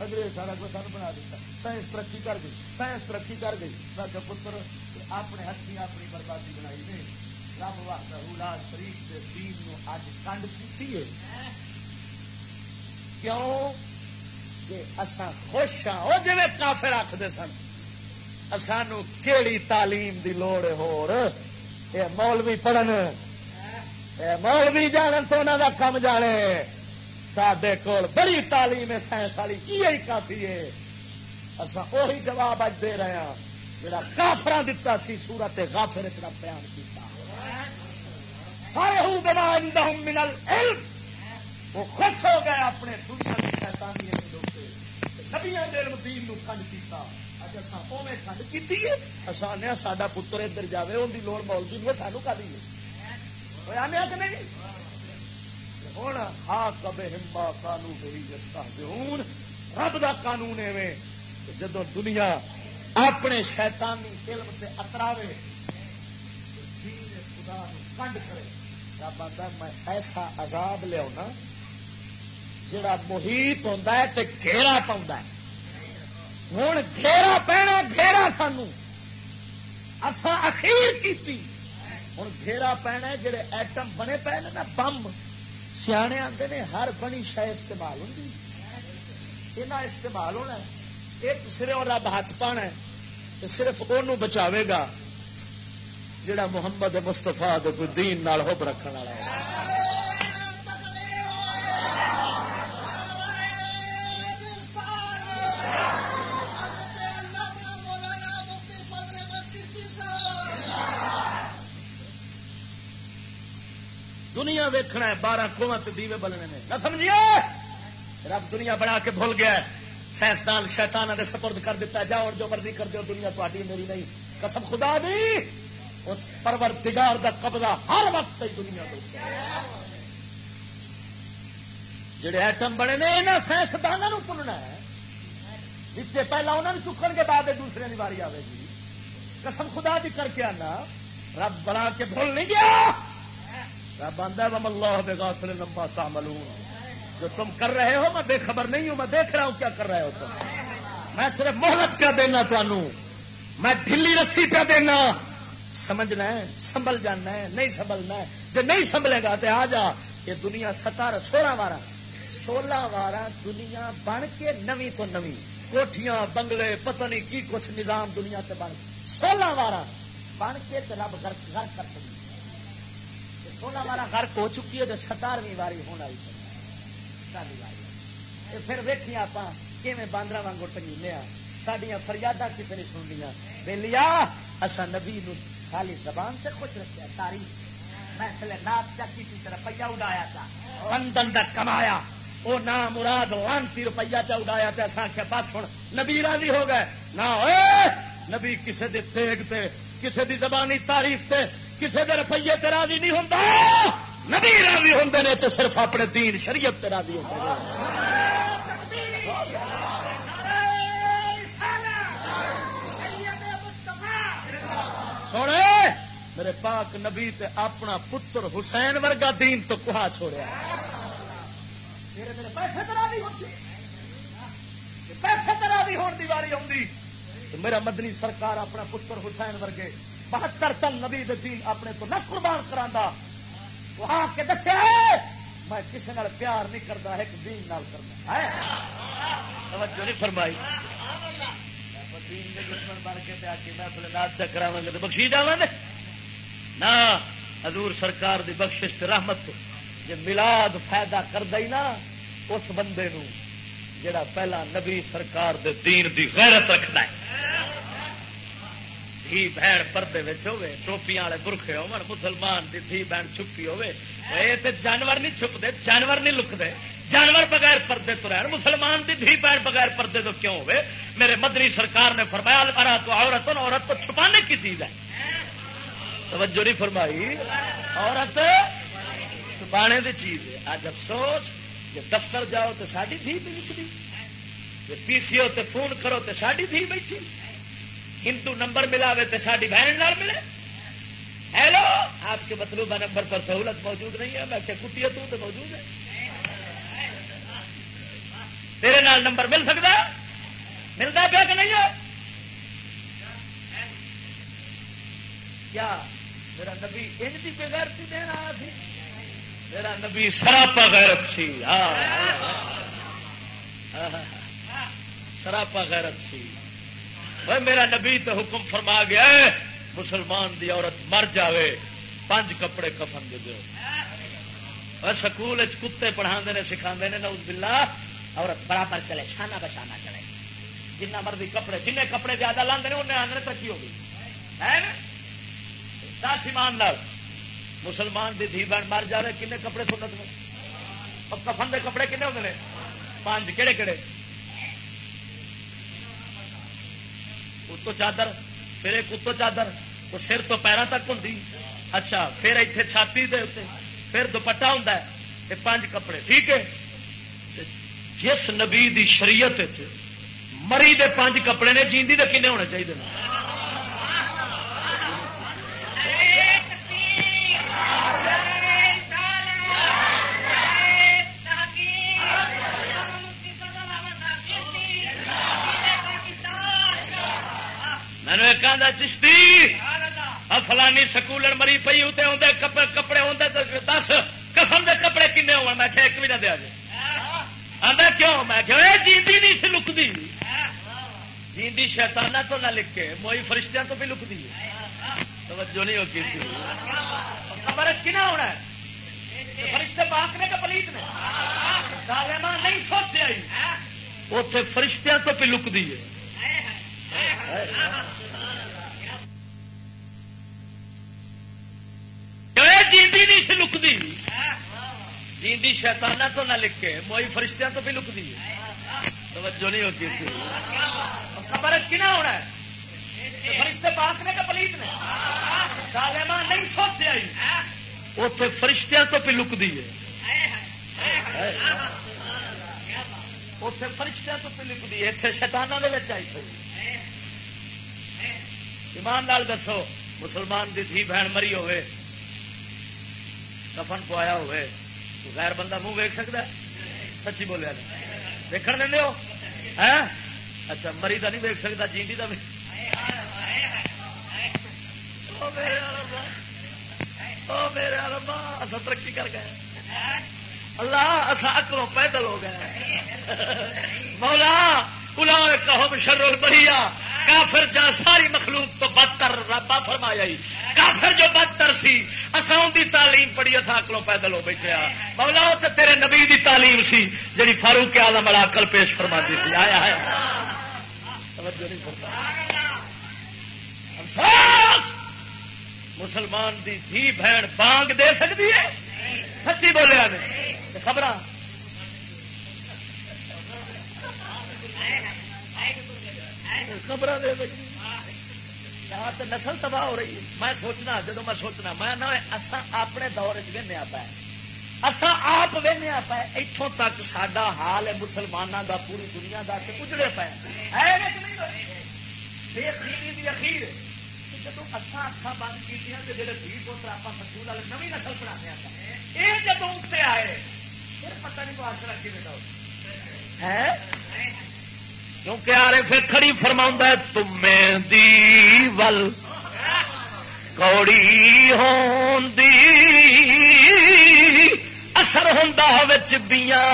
انگریز سارا کچھ سن بنا دیتا۔ سائنس ترقی کر گئی، سائنس ترقی کر گئی۔ میں کہ پتر، اپنے ہاتھی اپنی بربادی بنائی نے۔ رب واسطہ شریف کے دین نو اج کنڈ کی ہے۔ کیوں؟ کہ اسا خوش ہاں۔ وہ جی کافر آخر سن سانو کیڑی تعلیم دی لوڑ ہو مولوی پڑھن۔ مولوی جان تو انہوں کا کم جانے۔ سڈے کول بڑی تعلیم ہے، سائنس والی یہ کافی ہے۔ اصا وہی جواب اج دے رہے ہیں جا کافر دتا سی سورت غافر چ بیان کیا وہ خوش ہو گئے اپنے دنیا کی شیتانی نبیا دین کنڈ کیا اج اصا اوے کنڈ کی اصا سا پتر ادھر جائے ان کی لوڑ مولوی نہیں سانو کا دی آنے کہ نہیں ہوں ہا کب ہمبا قانون جستا رب کا قانون ایویں جدو دنیا اپنے شیطانی علم سے اتراوے خدا کنڈ کرے رب آتا میں ایسا عذاب لیا جڑا محیط ہوتا ہے تو گھیرا پاؤں ہوں گھیرا پینا گھیرا سانو اصا اخیر کی ہوں گھیرا پینا جڑے ایٹم بنے پے نا بمب سیانے آتے نے، ہر بنی شہ استعمال ہوں یہ استعمال ہونا ایک سرے اور رب ہاتھ پانا تو صرف وہ بچاوے گا، جڑا محمد مستفا دین حب رکھنے والا ہے۔ دنیا ہے، بارہ کوت دیوے بلنے نے۔ نہ سمجھیے؟ رب دنیا بنا کے بھول گیا سائنسدان شیطان نے سپرد کر دیتا جاؤ اور جو مرضی کر دو دنیا تاری میری نہیں۔ قسم خدا دی! اس پرور دگار کا قبضہ ہر وقت دنیا کو جڑے ایٹم بنے نے یہاں سائنسدانوں پننا ہے۔ جتنے پہلا انہوں نے چکن کے بعد دوسرے کی واری آئے گی۔ قسم خدا بھی کر کے آنا، رب بنا کے بھول نہیں گیا۔ رب آدھا بم اللہ بے غافل لمبا تعملون. جو تم کر رہے ہو، میں بے خبر نہیں ہوں، میں دیکھ رہا ہوں کیا کر رہے ہو تم۔ میں صرف محنت کیا دینا تمہوں میں ڈلی رسی پہ دینا۔ سمجھنا ہے، سنبھل جانا ہے، نہیں سنبھلنا ہے۔ جو نہیں سنبھلے گا تو آ جا، یہ دنیا ستارہ، سولہ بارہ سولہ بارہ دنیا بن کے نوی تو نوی کوٹیاں بنگلے، پتہ نہیں کی کچھ نظام دنیا تے بن۔ سولہ بارہ بن کے رب گھر کر سکتی سولہ بارہ گھر ہو چکی ہے تو ستارویں واری ہونا پھر ویکھی آپ باندر وانگو ٹنگی سڈیا فریادہ کسی نے سن لیا بے لیا اصا نبی خالی زبان سے خوش رکھا تاریخ میں نات چکی کی روپیہ اڈایا تھا بندن تک کمایا وہ نہ مراد لانتی روپیہ چ اڈایا تو اصا آخیا بس ہوں نبی راضی ہو گئے نہ نبی کسی دے تیگ تے کسی دی زبانی تعریف تے کسی دے روپیے تے راضی نہیں ہوں نبی راضی ہوں نے تو صرف اپنے دین شریعت تے راضی ہوتے سونے، میرے پاک نبی تے اپنا پتر حسین ورگا دین تو کہا چھوڑیا؟ پیسے کرا بھی پیسے واری آتی میرا مدنی سرکار اپنا پتر حسین ورگے بہتر تن نبی دین اپنے تو نہ قربان کرا وہ آ کے دسیا میں کسی نال پیار نہیں کرتا ایک دین نال کرنا توجہ نہیں فرمائی۔ دشمن بن کے آ کے میں نات چکرا گے تو بخشی جا گے نہ حضور سرکار دی بخش رحمت جی ملاد فائدہ کرتا ہی نا، اس بندے نو جڑا پہلا نبی سرکار دے دین دی غیرت رکھتا ہے۔ دھی بہن پردے ہوے ٹوپیاں والے برخے ہو مسلمان دی دھی بہن چھپی ہوے تے جانور نہیں چھپتے جانور نہیں لکتے جانور بغیر پردے تو رہن مسلمان دی دھی بہن بغیر پردے تو کیوں ہوے میرے مدنی سرکار نے فرمایا تو عورت عورت کو چھپانے کی چیز ہے توجہ نہیں فرمائی عورت چھپانے کی چیز ہے آج افسوس جب دفتر جاؤ تو ساری دھی بھی نکلی پی سی او تے فون کرو تو ساری دھی بیٹھی ہندو نمبر ملاوے تو ساری بہن نال ملے۔ ہیلو؟ آپ کے مطلوبہ نمبر پر سہولت موجود نہیں ہے، میں کیا کٹی تو موجود ہے۔ تیرے نال نمبر مل سکتا ملتا پیا کہ نہیں ہے؟ کیا میرا نبی ان کی بغیرتی دین آیا سی؟ میرا نبی سراپا غیرت سی۔ ہاں۔, ہاں۔ سراپا غیرت سی۔ بھائی میرا نبی تو حکم فرما گیا ہے مسلمان دی عورت مر جاوے پانچ کپڑے کفن دے دو سکول کتے پڑھا سکھا نے نوز بلا عورت برابر چلے شانہ بشانہ چلے جنہ مرضی کپڑے جن کپڑے زیادہ لانے انہیں آدھے ترقی ہو گئی ہے دس ایمان لال مسلمان کی دھی بہن مر جائے کنے کپڑے سنت میں کفن کے کپڑے کنے ہوتے ہیں پانچ کہڑے کہڑے اتو چادر، پھر ایک اتو چادر، وہ سر تو پیروں تک ہوں اچھا پھر اتنے چھاتی دے اتنے پھر دوپٹا ہوں یہ پانچ کپڑے، ٹھیک ہے؟ جس نبی دی شریعت مری دے پانچ کپڑے نے جیندی دے کنے ہونے چاہیے میں چشتی فلانی سکولر مری پی اتنے آدھے کپڑے آدھے دس، کفن دے کپڑے کنے ہو میں ایک بھی نہ دیا جائے آدھا کیوں؟ میں کہ جیندی نہیں سی لکتی جیندی شیطانہ تو نہ لکھے، موئی فرشتیاں تو بھی لک دی توجہ نہیں ہوگی خبر کنا ہونا ہے؟ فرشتے پاک نے کہ پلیت نے؟ سالما نہیں سوچے آئی۔ اتے فرشتیاں تو بھی لک دی جیندی نہیں سی لکتی جیندی شیطانہ تو نہ لکھے، موئی فرشتیاں تو بھی لک دی توجہ نہیں ہوتی خبر کنا ہونا ہے؟ فرشتے پاک نے کہ پلیت نے؟ سالما نہیں سوچ آئی اتنے فرشتیاں تو بھی لک دی ہے۔ اتنے فرشتیاں تو بھی لک دی ہے۔ اتنے شیطانہ دے آئی ایمان لال دسو، مسلمان دی دھی بہن مری ہوئے۔ کفن پوایا ہوئے، تو غیر بندہ منہ ویک سکتا ہے؟ سچی بولیا دیکھ دیں ہو؟ اچھا مری کا نہیں ویک سکتا، جیندی کا بھی میرے اصا ترقی کر گئے۔ اللہ اصا اکروں پیدل ہو گئے۔ مولا الا کہو شرول کافر جا ساری مخلوق تو بدتر ربا فرمایا کافر جو بدتر سی اصا ان کی تعلیم پڑھی اتنا اکلوں پیدل ہو بیٹھے ہاں۔ مولا تو تیرے نبی دی تعلیم سی جی فاروق آدم بڑا اکل پیش فرما دی سی۔ آیا ہے مسلمان دی دھی بہن بانگ دے سکتی ہے؟ سچی بولیا نے خبر خبر دے نسل تباہ ہو رہی ہے۔ میں سوچنا جب میں سوچنا، میں نہ اپنے دور چ پا اصا آپ وہنیا پا اتوں تک سڈا حال ہے مسلمانوں کا پوری دنیا کا اجڑے پہ اخیر جب اصا اکھان بند کی جڑے دھی پوتر آپ سکول والے نوی نسل پڑھانے یہ جب اتنے آئے، پھر پتہ نہیں معاشرہ کھے ہے؟ کیونکہ آرے پھر کھڑی فرما تمیں دی ول کوڑی ہون دی اثر ہوں بیاں۔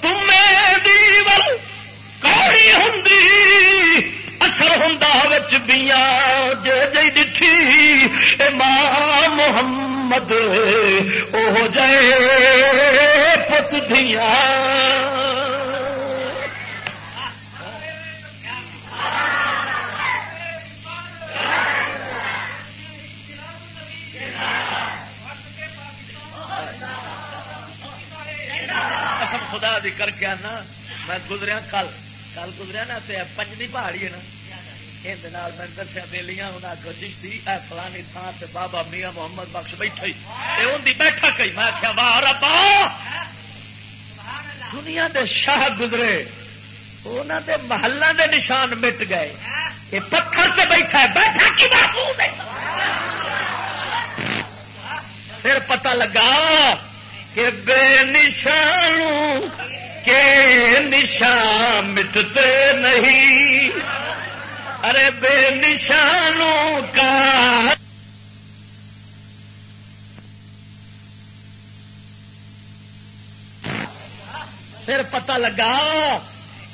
تمیں دی ول کوڑی ہوں اثر ہوں بیاں۔ جے جی ڈٹھی ماں محمد او جائے پت دیا خدا دی کر کے آنا، میں گزریا کل کل گزریا نا پنجمی پہاڑی ہے نا۔ میں دسیا، بےلیاں انہیں آگے چشتی اے فلانی تھان سے بابا میاں محمد بخش بیٹھا بیٹھا میں آخیا واہ ربا! دنیا دے شاہ گزرے انہوں دے محلہ دے نشان مٹ گئے۔ یہ پتھر سے بیٹھا ہے۔ بیٹھا کی پھر پتہ لگا کہ بے نشان کے نشان مٹتے نہیں۔ ارے بے نشانوں کا پھر پتہ لگا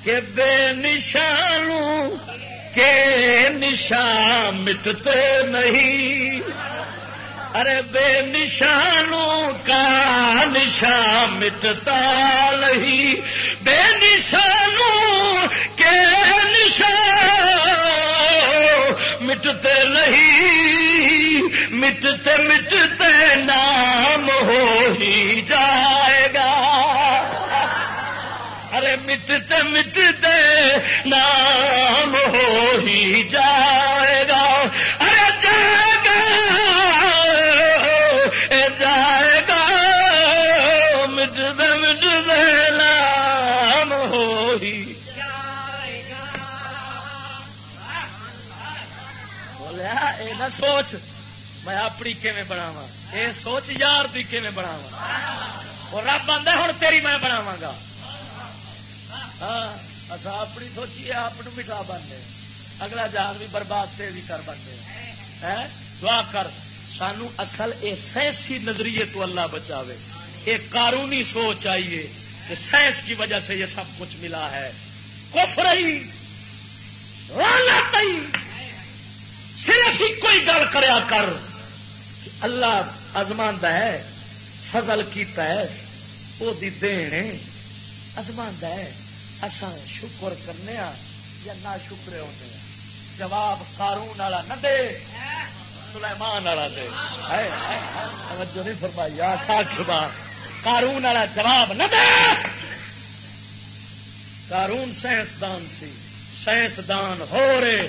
کہ بے نشانوں کے نشان مٹتے نہیں۔ ارے بے نشانوں کا نشان مٹتا نہیں۔ بے نشانوں کے نشان مٹتے نہیں، مٹتے مٹتے نام ہو ہی جائے گا۔ ارے، مٹتے مٹتے نام ہو ہی جائے نہ سوچ، میں اپنی کیون بناوا یہ سوچ یار کی کیون بناوا اور رب آدھا ہوں تیری میں بناوا گا۔ ہاں اصا اپنی سوچیے آپ مٹھا بنتے اگلا جہاز بھی برباد سے کر بنتے ہاں، دعا کر۔ سانو اصل اے سائنسی نظریے تو اللہ بچاوے۔ ایک قانونی سوچ آئیے کہ سائنس کی وجہ سے یہ سب کچھ ملا ہے۔ کفر ہی صرف ہی کوئی گل کریا کر۔ اللہ ازمان ہے، فضل کیتا ہے وہ دین ازمان ہے اصا شکر کرنے ہاں یا نہ شکرے ہوتے ہاں۔ جواب قارون والا نہ دے، سلیمان والا دے۔ توجہ نہیں فرمائی۔ خاک کارون والا جواب نہ دے۔ کارون سائنسدان سی، سائنسدان ہو رہے۔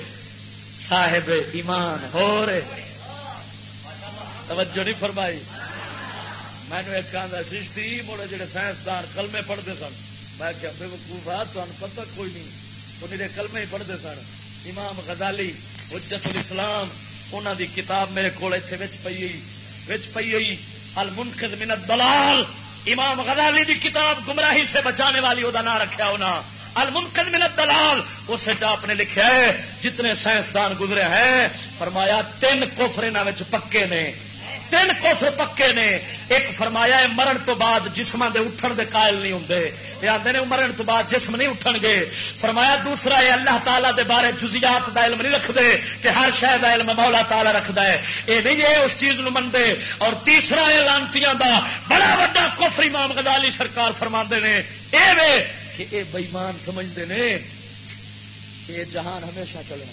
صاحب ایمان ہو رہے توجہ نہیں فرمائی۔ مینو ایک آدھا سشتی مڑے جڑے سائنسدان کلمے پڑھتے سن۔ میں کیا بے وقوفا تمہیں پتہ کوئی نہیں۔ وہ میرے کلمے ہی پڑھتے سن۔ امام غزالی، حجت الاسلام انہوں دی کتاب میرے کو پی پی المنقذ من الدلال امام غزالی دی کتاب گمراہی سے بچانے والی وہ نام رکھا انہوں المنقذ من الدلال اس آپ نے لکھا ہے، جتنے سائنسدان گزرے ہیں، فرمایا تین کوفر پکے نے۔ تین کوفر پکے نے۔ ایک فرمایا ہے مرن تو بعد جسم دے اٹھن دے قائل نہیں ہوں آتے ہیں مرن تو بعد جسم نہیں اٹھن گے۔ فرمایا دوسرا ہے، اللہ تعالیٰ دے بارے جزیات دا علم نہیں رکھتے کہ ہر شہر کا علم مولا تعالیٰ رکھتا ہے۔ یہ نہیں ہے، اس چیز نو منتے اور تیسرا ہے لانتیاں دا، بڑا وا کوفری مام گدالی سرکار فرما نے۔ اے کہ اے بئیمان سمجھتے ہیں کہ یہ جہان ہمیشہ چلنا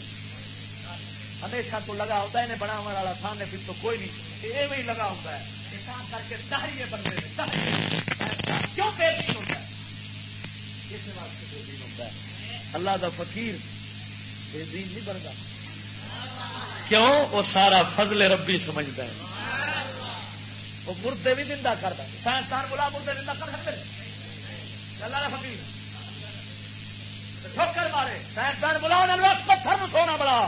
ہمیشہ تو لگا ہوتا ہے بناو والا سامنے پیچھوں کوئی نہیں۔ یہ لگا ہوتا ہے۔ کر کے دہریے بندے کیوں بے دین ہوتا ہے؟ اس واسطے بے دین ہوتا ہے؟ اللہ دا فقیر بے دین نہیں بنتا۔ کیوں؟ وہ سارا فضل ربی سمجھتا ہے۔ وہ مردے بھی زندہ کرتا ہے سائنسدان بلا مردے زندہ کر سکتے اللہ کا فقیر ٹھوکر مارے سائنسدان بلا پتھر سونا بڑا.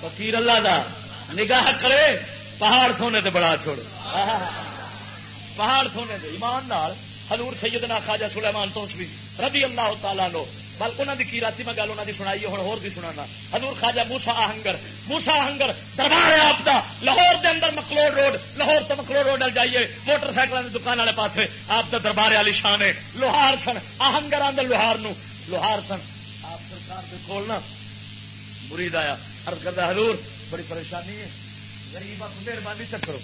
فقیر اللہ دا نگاہ کرے، پہاڑ سونے تے بڑا چھوڑ۔ پہاڑ سونے دے ایمان نال حضور سیدنا خواجہ سلیمان تو بھی رضی اللہ تعالیٰ لو بلکہ انہوں کی راتی میں گل انہوں کی سنائی ہوں اور بھی سنا حضور خواجہ موسا آہنگر موسا آہنگر، دربار آپ کا لاہور دے اندر مکلوڑ روڈ، لاہور تو مکلوڑ روڈ جائیے، موٹر سائیکل کی دکان والے پاس آپ کا دربار والی شان ہے۔ لوہار سن، آہنگر آدھے لوہار نو۔ لوہار سن، آپ سرکار کے کھولنا مرید آیا۔ ارد کردہ حضور، بڑی پریشانی ہے۔ غریب مہربانی چکرو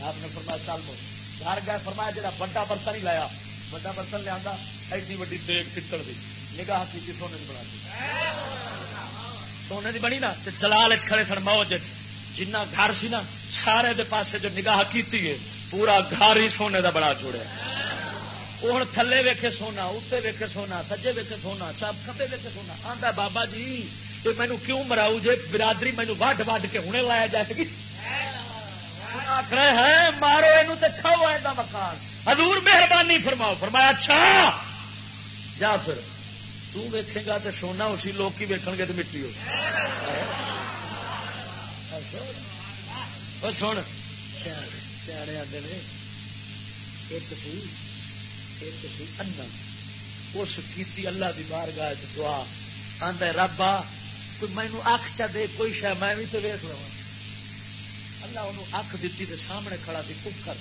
آپ نے فرمایا، چل بو گھر گئے فرمایا جا بڑا برتن ہی لایا۔ بڑا برتن لیا ایڈی وی دیگ پتل کی نگاہ کی سونے کی بنا سونے کی بنی نا چلال کھڑے سن موج جنا گھر سی نا سارے دے پاسے جو نگاہ کی پورا گھر ہی سونے کا بڑا چھوڑا وہ ہوں تھلے ویکے سونا اتنے ویکے سونا سجے ویکے سونا چپ کپے ویکے سونا آتا بابا جی یہ مینو کیوں مراؤ جی برادری مینو وڈ وڈ کے ہنے لایا جائے گی آخر ہے مارو یہ کھاؤ ایسا مکان حضور مہربانی فرماؤ فرمایا اچھا جا پھر تیکھے گا تو سونا اسی لوگ ہی ویکن گے تو مٹی ہو سن سیانے آتے ہیں ایک سی ایک سی انا اس کی اللہ کی بار گاہ دعا آدھا ربا کوئی مینو اکھ چا دے کوئی شہ میں بھی تو ویک لوا اللہ انہوں اکھ دیتی تے سامنے کھڑا سی ککر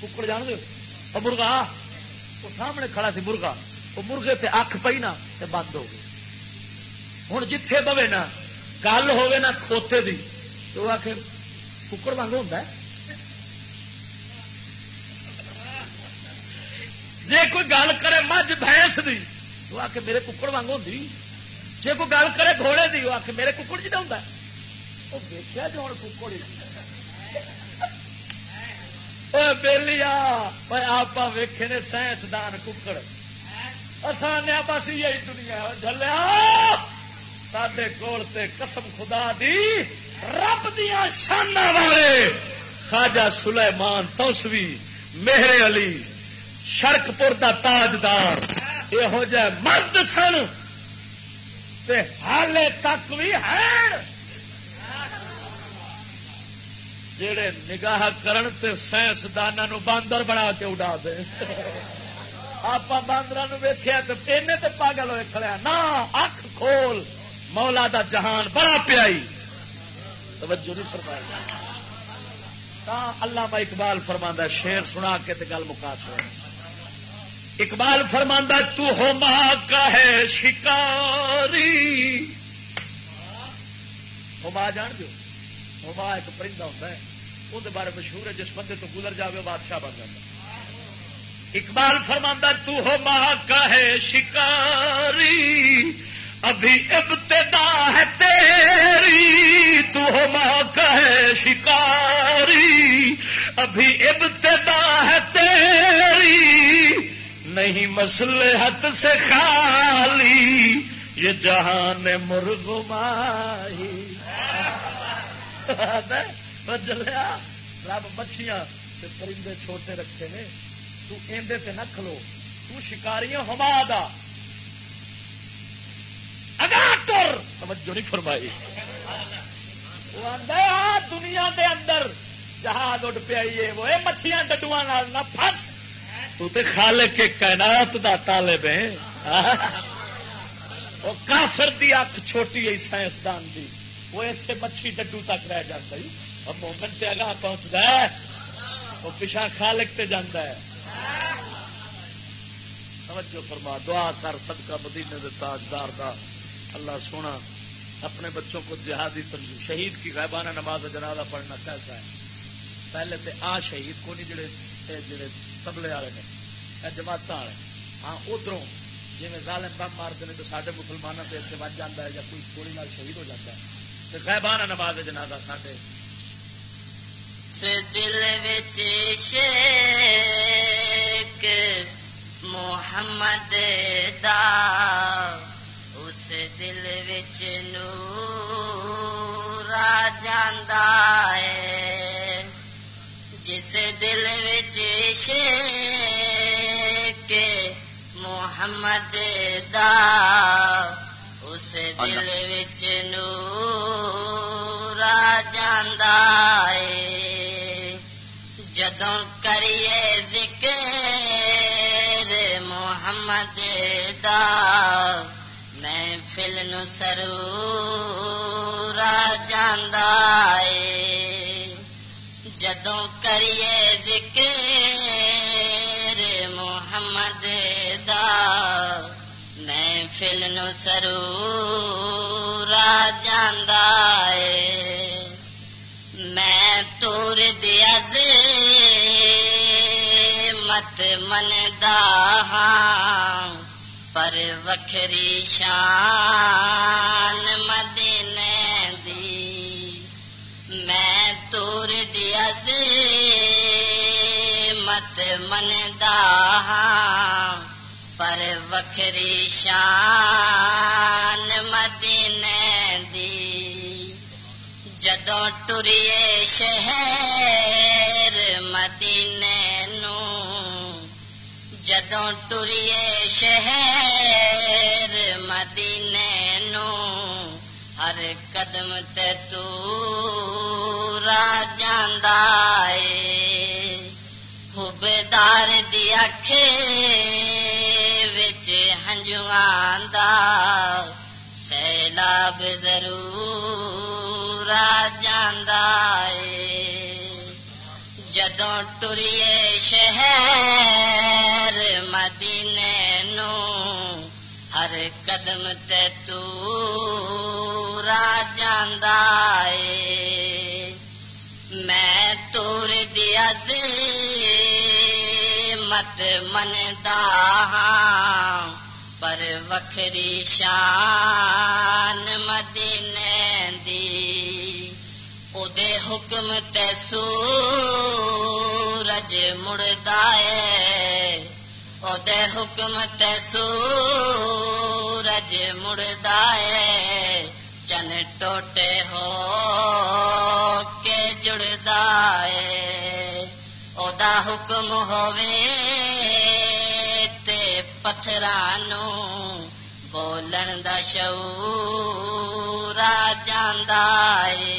ککڑ جان دو مرغا وہ سامنے کھڑا سی مرغا وہ مرغے تے اکھ پئی نا تے بند ہو گئی۔ ہوں جتھے بوے نا، گل ہوے نا کھوتے دی۔ تو وہ آخ ککڑ واگ ہوتا ہے؟ جی کوئی گل کرے مجھ بھینس دی، تو آ کے میرے ککڑ واگ ہوتی جی کوئی گل کرے گھوڑے دی آ کے میرے ککڑ جی ہوں وہ دیکھا جو ہوں ککڑ بہلی آپ ویخے نے سائنسدان ککڑ۔ آسان بس یہی دنیا جلیا سڈے کول قسم خدا دی رب دیا شانہ والے۔ خاجا سلیمان توسوی میرے علی شرک پور کا تاجدار۔ یہو جہ مرد سن۔ حالے تک بھی ہے جڑے نگاہ کرن تے سائنسدانوں باندر بنا کے اڈا دے۔ آپ باندر ویخیا تو پاگل ہوئے کھڑیا نہ اکھ کھول مولا دا جہان بڑا پیائی توجہ نہیں فرمائی اللہ اقبال فرما شیر سنا کے تے گل مکا چھوڑ اقبال فرماندہ تو ہو ماں کا ہے شکاری ہوما جان دو ہوما ایک پرندہ ہوتا ہے وہ بارے مشہور ہے جس بندے تو گزر جائے بادشاہ بن جاتا اقبال فرماندہ تو ہو ماں کا ہے شکاری، ابھی ابتدا ہے تیری۔ تو ہو ماں ہے شکاری، ابھی ابتدا ہے تیری۔ نہیں مسلے ہاتھ سے خالی، یہ جہان مرغ ماہی۔ چلیا رب مچھیاں پرندے چھوٹے رکھے نے۔ تو ایندے تے نہ کھلو۔ تو شکاریاں ہما دا۔ اگا توجہ نہیں فرمائی۔ دنیا دے اندر جہاز اڈ پیا وہ مچھیاں ڈڈو نہ پھس۔ تو تے خالق کے کائنات دا طالب ہے وہ کافر دی اکھ چھوٹی ہے سائنسدان دی۔ وہ اسے مچھی ڈڈو تک رہ جاتا ہے اور مومن تے اگاہ پہنچتا ہے۔ وہ پیچھا خالق تے جانا ہے۔ توجہ فرما، دعا کر صدقہ مدینے دے تاجدار دا۔ اللہ سونا، اپنے بچوں کو جہادی تنظیم، شہید کی غیبانہ نماز جنازہ پڑھنا کیسا ہے؟ پہلے تے آ شہید کو نہیں جڑے جڑے تبلے والے نے جماعت والے۔ ہاں ادھروں جی ظالم بم مارتے ہیں تو سارے مسلمانوں سے اتنے بچ جاتا ہے یا کوئی گولی نال شہید ہو جاتا ہے تو غیبانہ نماز جنازہ سارے دل شیک محمد دا اس دل وچ نور آ جاندا ہے۔ جس دل وچ شیک محمد دا اس دل وچ نور آ جاندا ہے۔ جدوں کریے ذکر محمد دا، میں فل نو سرور جدوں کریے ذکر محمد دا، میں فل نو سرور جاندا میں تور دیا مت من ہاں پر وکھری شان مدینے دی۔ میں تور دیا مت من ہاں پر وکھری شان مدینے دی۔ جدوں ٹریے شہر مدینے نو جدوں ٹریے شہر مدینے نو، ہر قدم تے تو را جاندا اے خوبدار دی اکھ وچ ہنجواں دا سیلاب ضرور آ جاندا اے جدوں ٹریے شہر مدینے نو ہر قدم تے تو را جاندا اے میں تور دیا مت من ہاں پر وکھری شان مدینے دی او دے حکم تے سورج مڑدا ہے او دے حکم تے سورج مڑدا ہے چن ٹوٹے ہو کے جڑدا ہے او دا حکم ہووے تے پتھرانو بولن دا شعور آ جاندا اے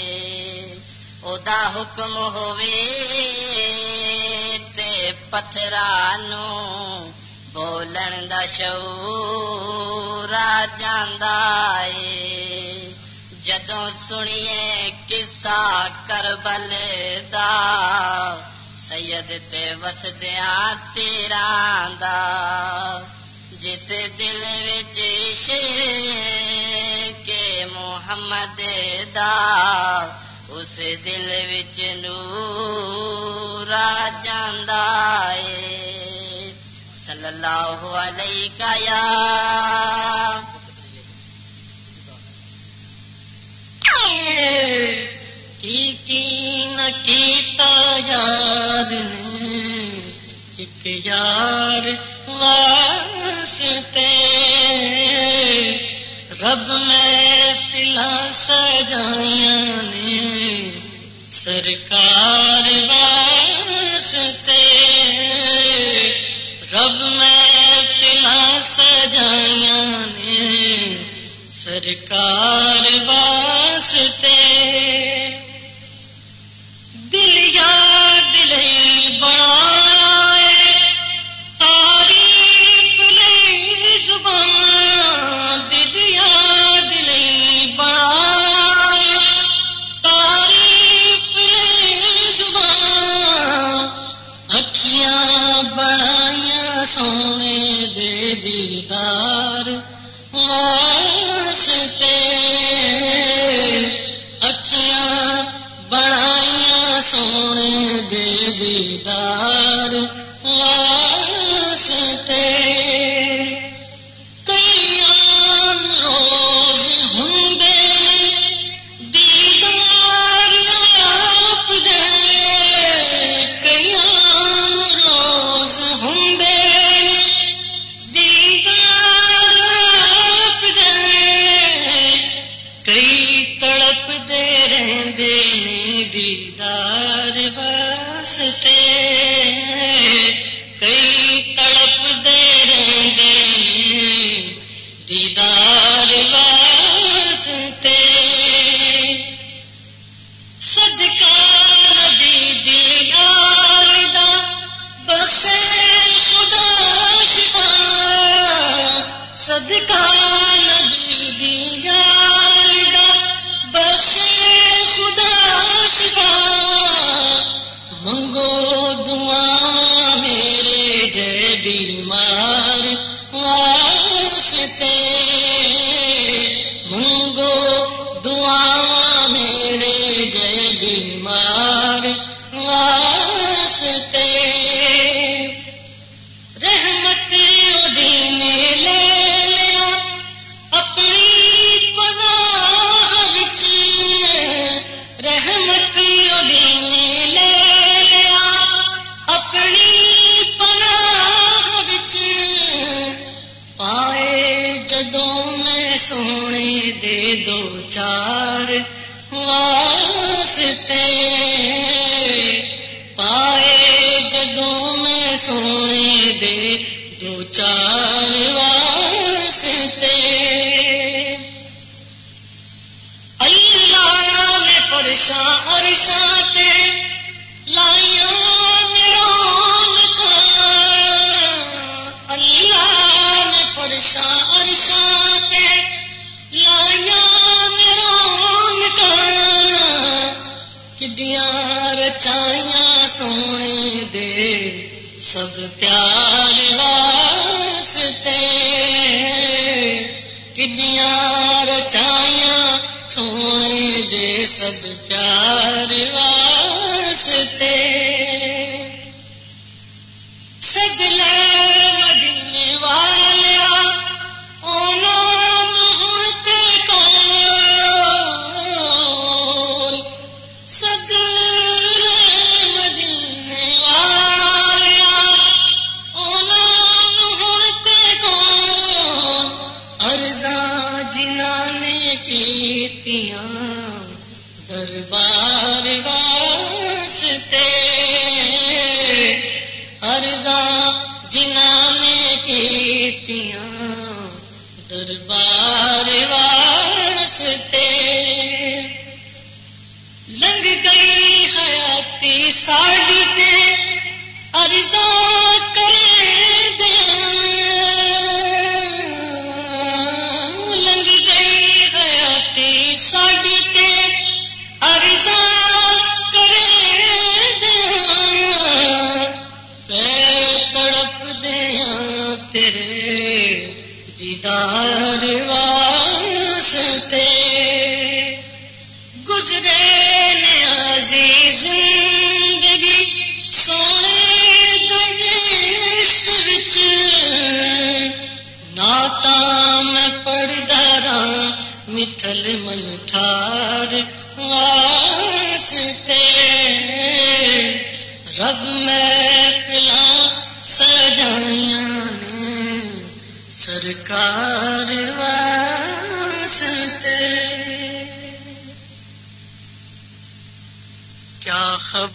او دا حکم ہووے تے پتھرانو بولن دا شعور آ جاندا اے جدوں سنیے قصہ کربل دا سید تے وسدیاں تیراں دا، جس دل وچ کے محمد دا، اس دل وچ نور آ جاندا اے۔ صلی اللہ علیہ کا یا تین کیتا یاد نے ایک یار واسطے رب میں فلا سجائیاں نے سرکار واسطے رب میں فلا سجائیاں نے سرکار واسطے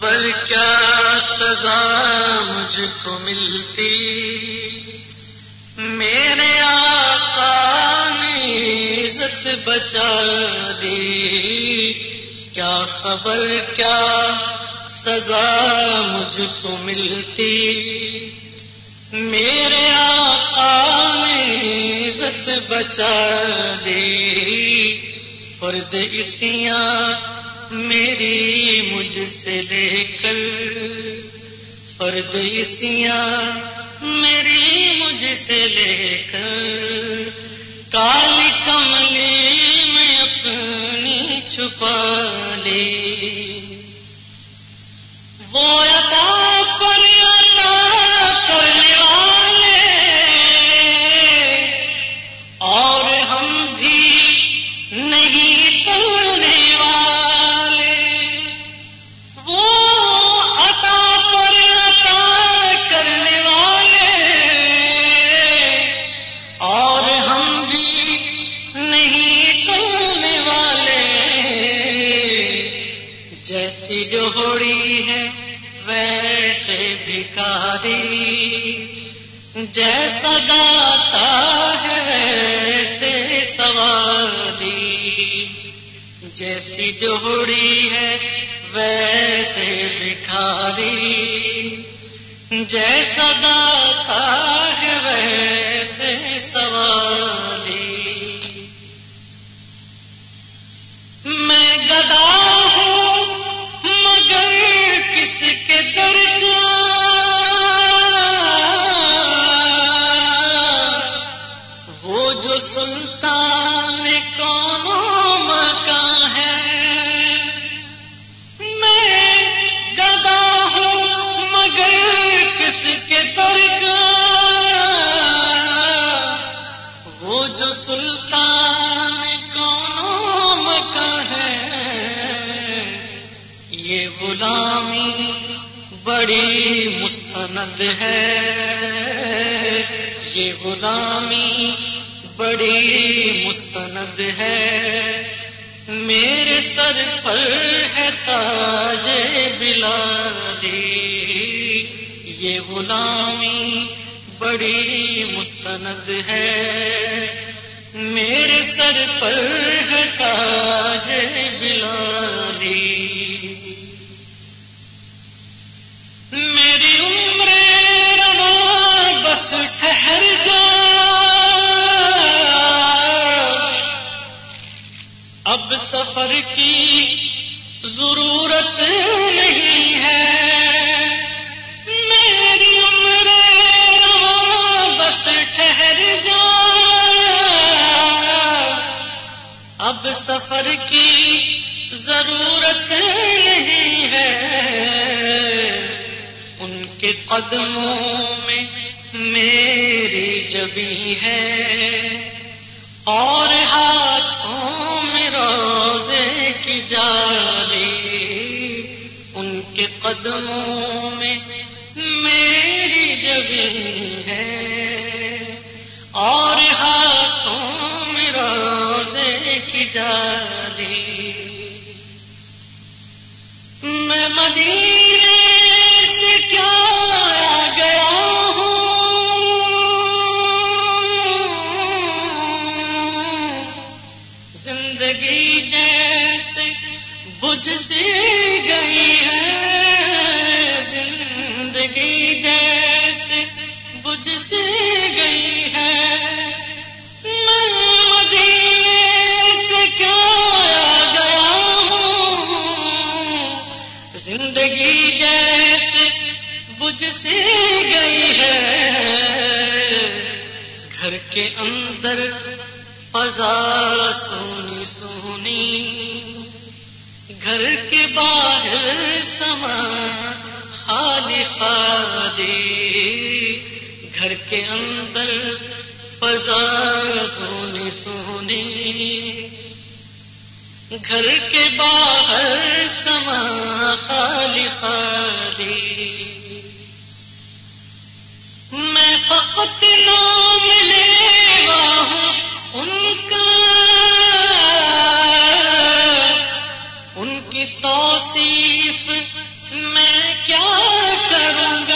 کیا کیا سزا مجھ کو ملتی؟ میرے آقا نے عزت بچا دی۔ کیا خبر، کیا سزا مجھ کو ملتی؟ میرے آقا نے عزت بچا دی۔ فرد اسیاں میری مجھ سے لے کر فردسیاں میری مجھ سے لے کر کالی کملی میں اپنی چھپا لی وہ عطا جیسا داتا ہے ویسے سواری۔ جیسی جوڑی ہے ویسے بھکاری جیسا داتا ہے ویسے سواری۔ میں گدا ہوں مگر کس کے درد سلطان کون مکان ہے۔ میں گدا ہوں مگر کس کے درد وہ جو سلطان کون مکان ہے۔ یہ غلامی بڑی مستند ہے۔ یہ غلامی بڑی مستند ہے۔ میرے سر پر ہے تاج بلالی یہ غلامی بڑی مستند ہے۔ میرے سر پر ہے تاج بلالی میری عمر رواں بس ٹھہر جا اب سفر کی ضرورت نہیں ہے۔ میری عمر بس ٹھہر جا۔ اب سفر کی ضرورت نہیں ہے۔ ان کے قدموں میں میری جبی ہے۔ اور ہاتھوں میں روزے کی جالی ان کے قدموں میں میری جبی ہے۔ اور ہاتھوں میں روزے کی جالی میں مدینے سے کیا بجھ سی گئی ہے، زندگی جیسے بجھ سی گئی ہے۔ میں مدینے سے کیا گیا ہوں؟ زندگی جیسے بجھ سی گئی ہے۔ گھر کے اندر فضا سونی سونی گھر کے باہر سما خالی خالی گھر کے اندر فضا سونی سونی۔ گھر کے باہر سما خالی خالی میں فقط نام لے ہوں، ان کا توصیف میں کیا کروں گا؟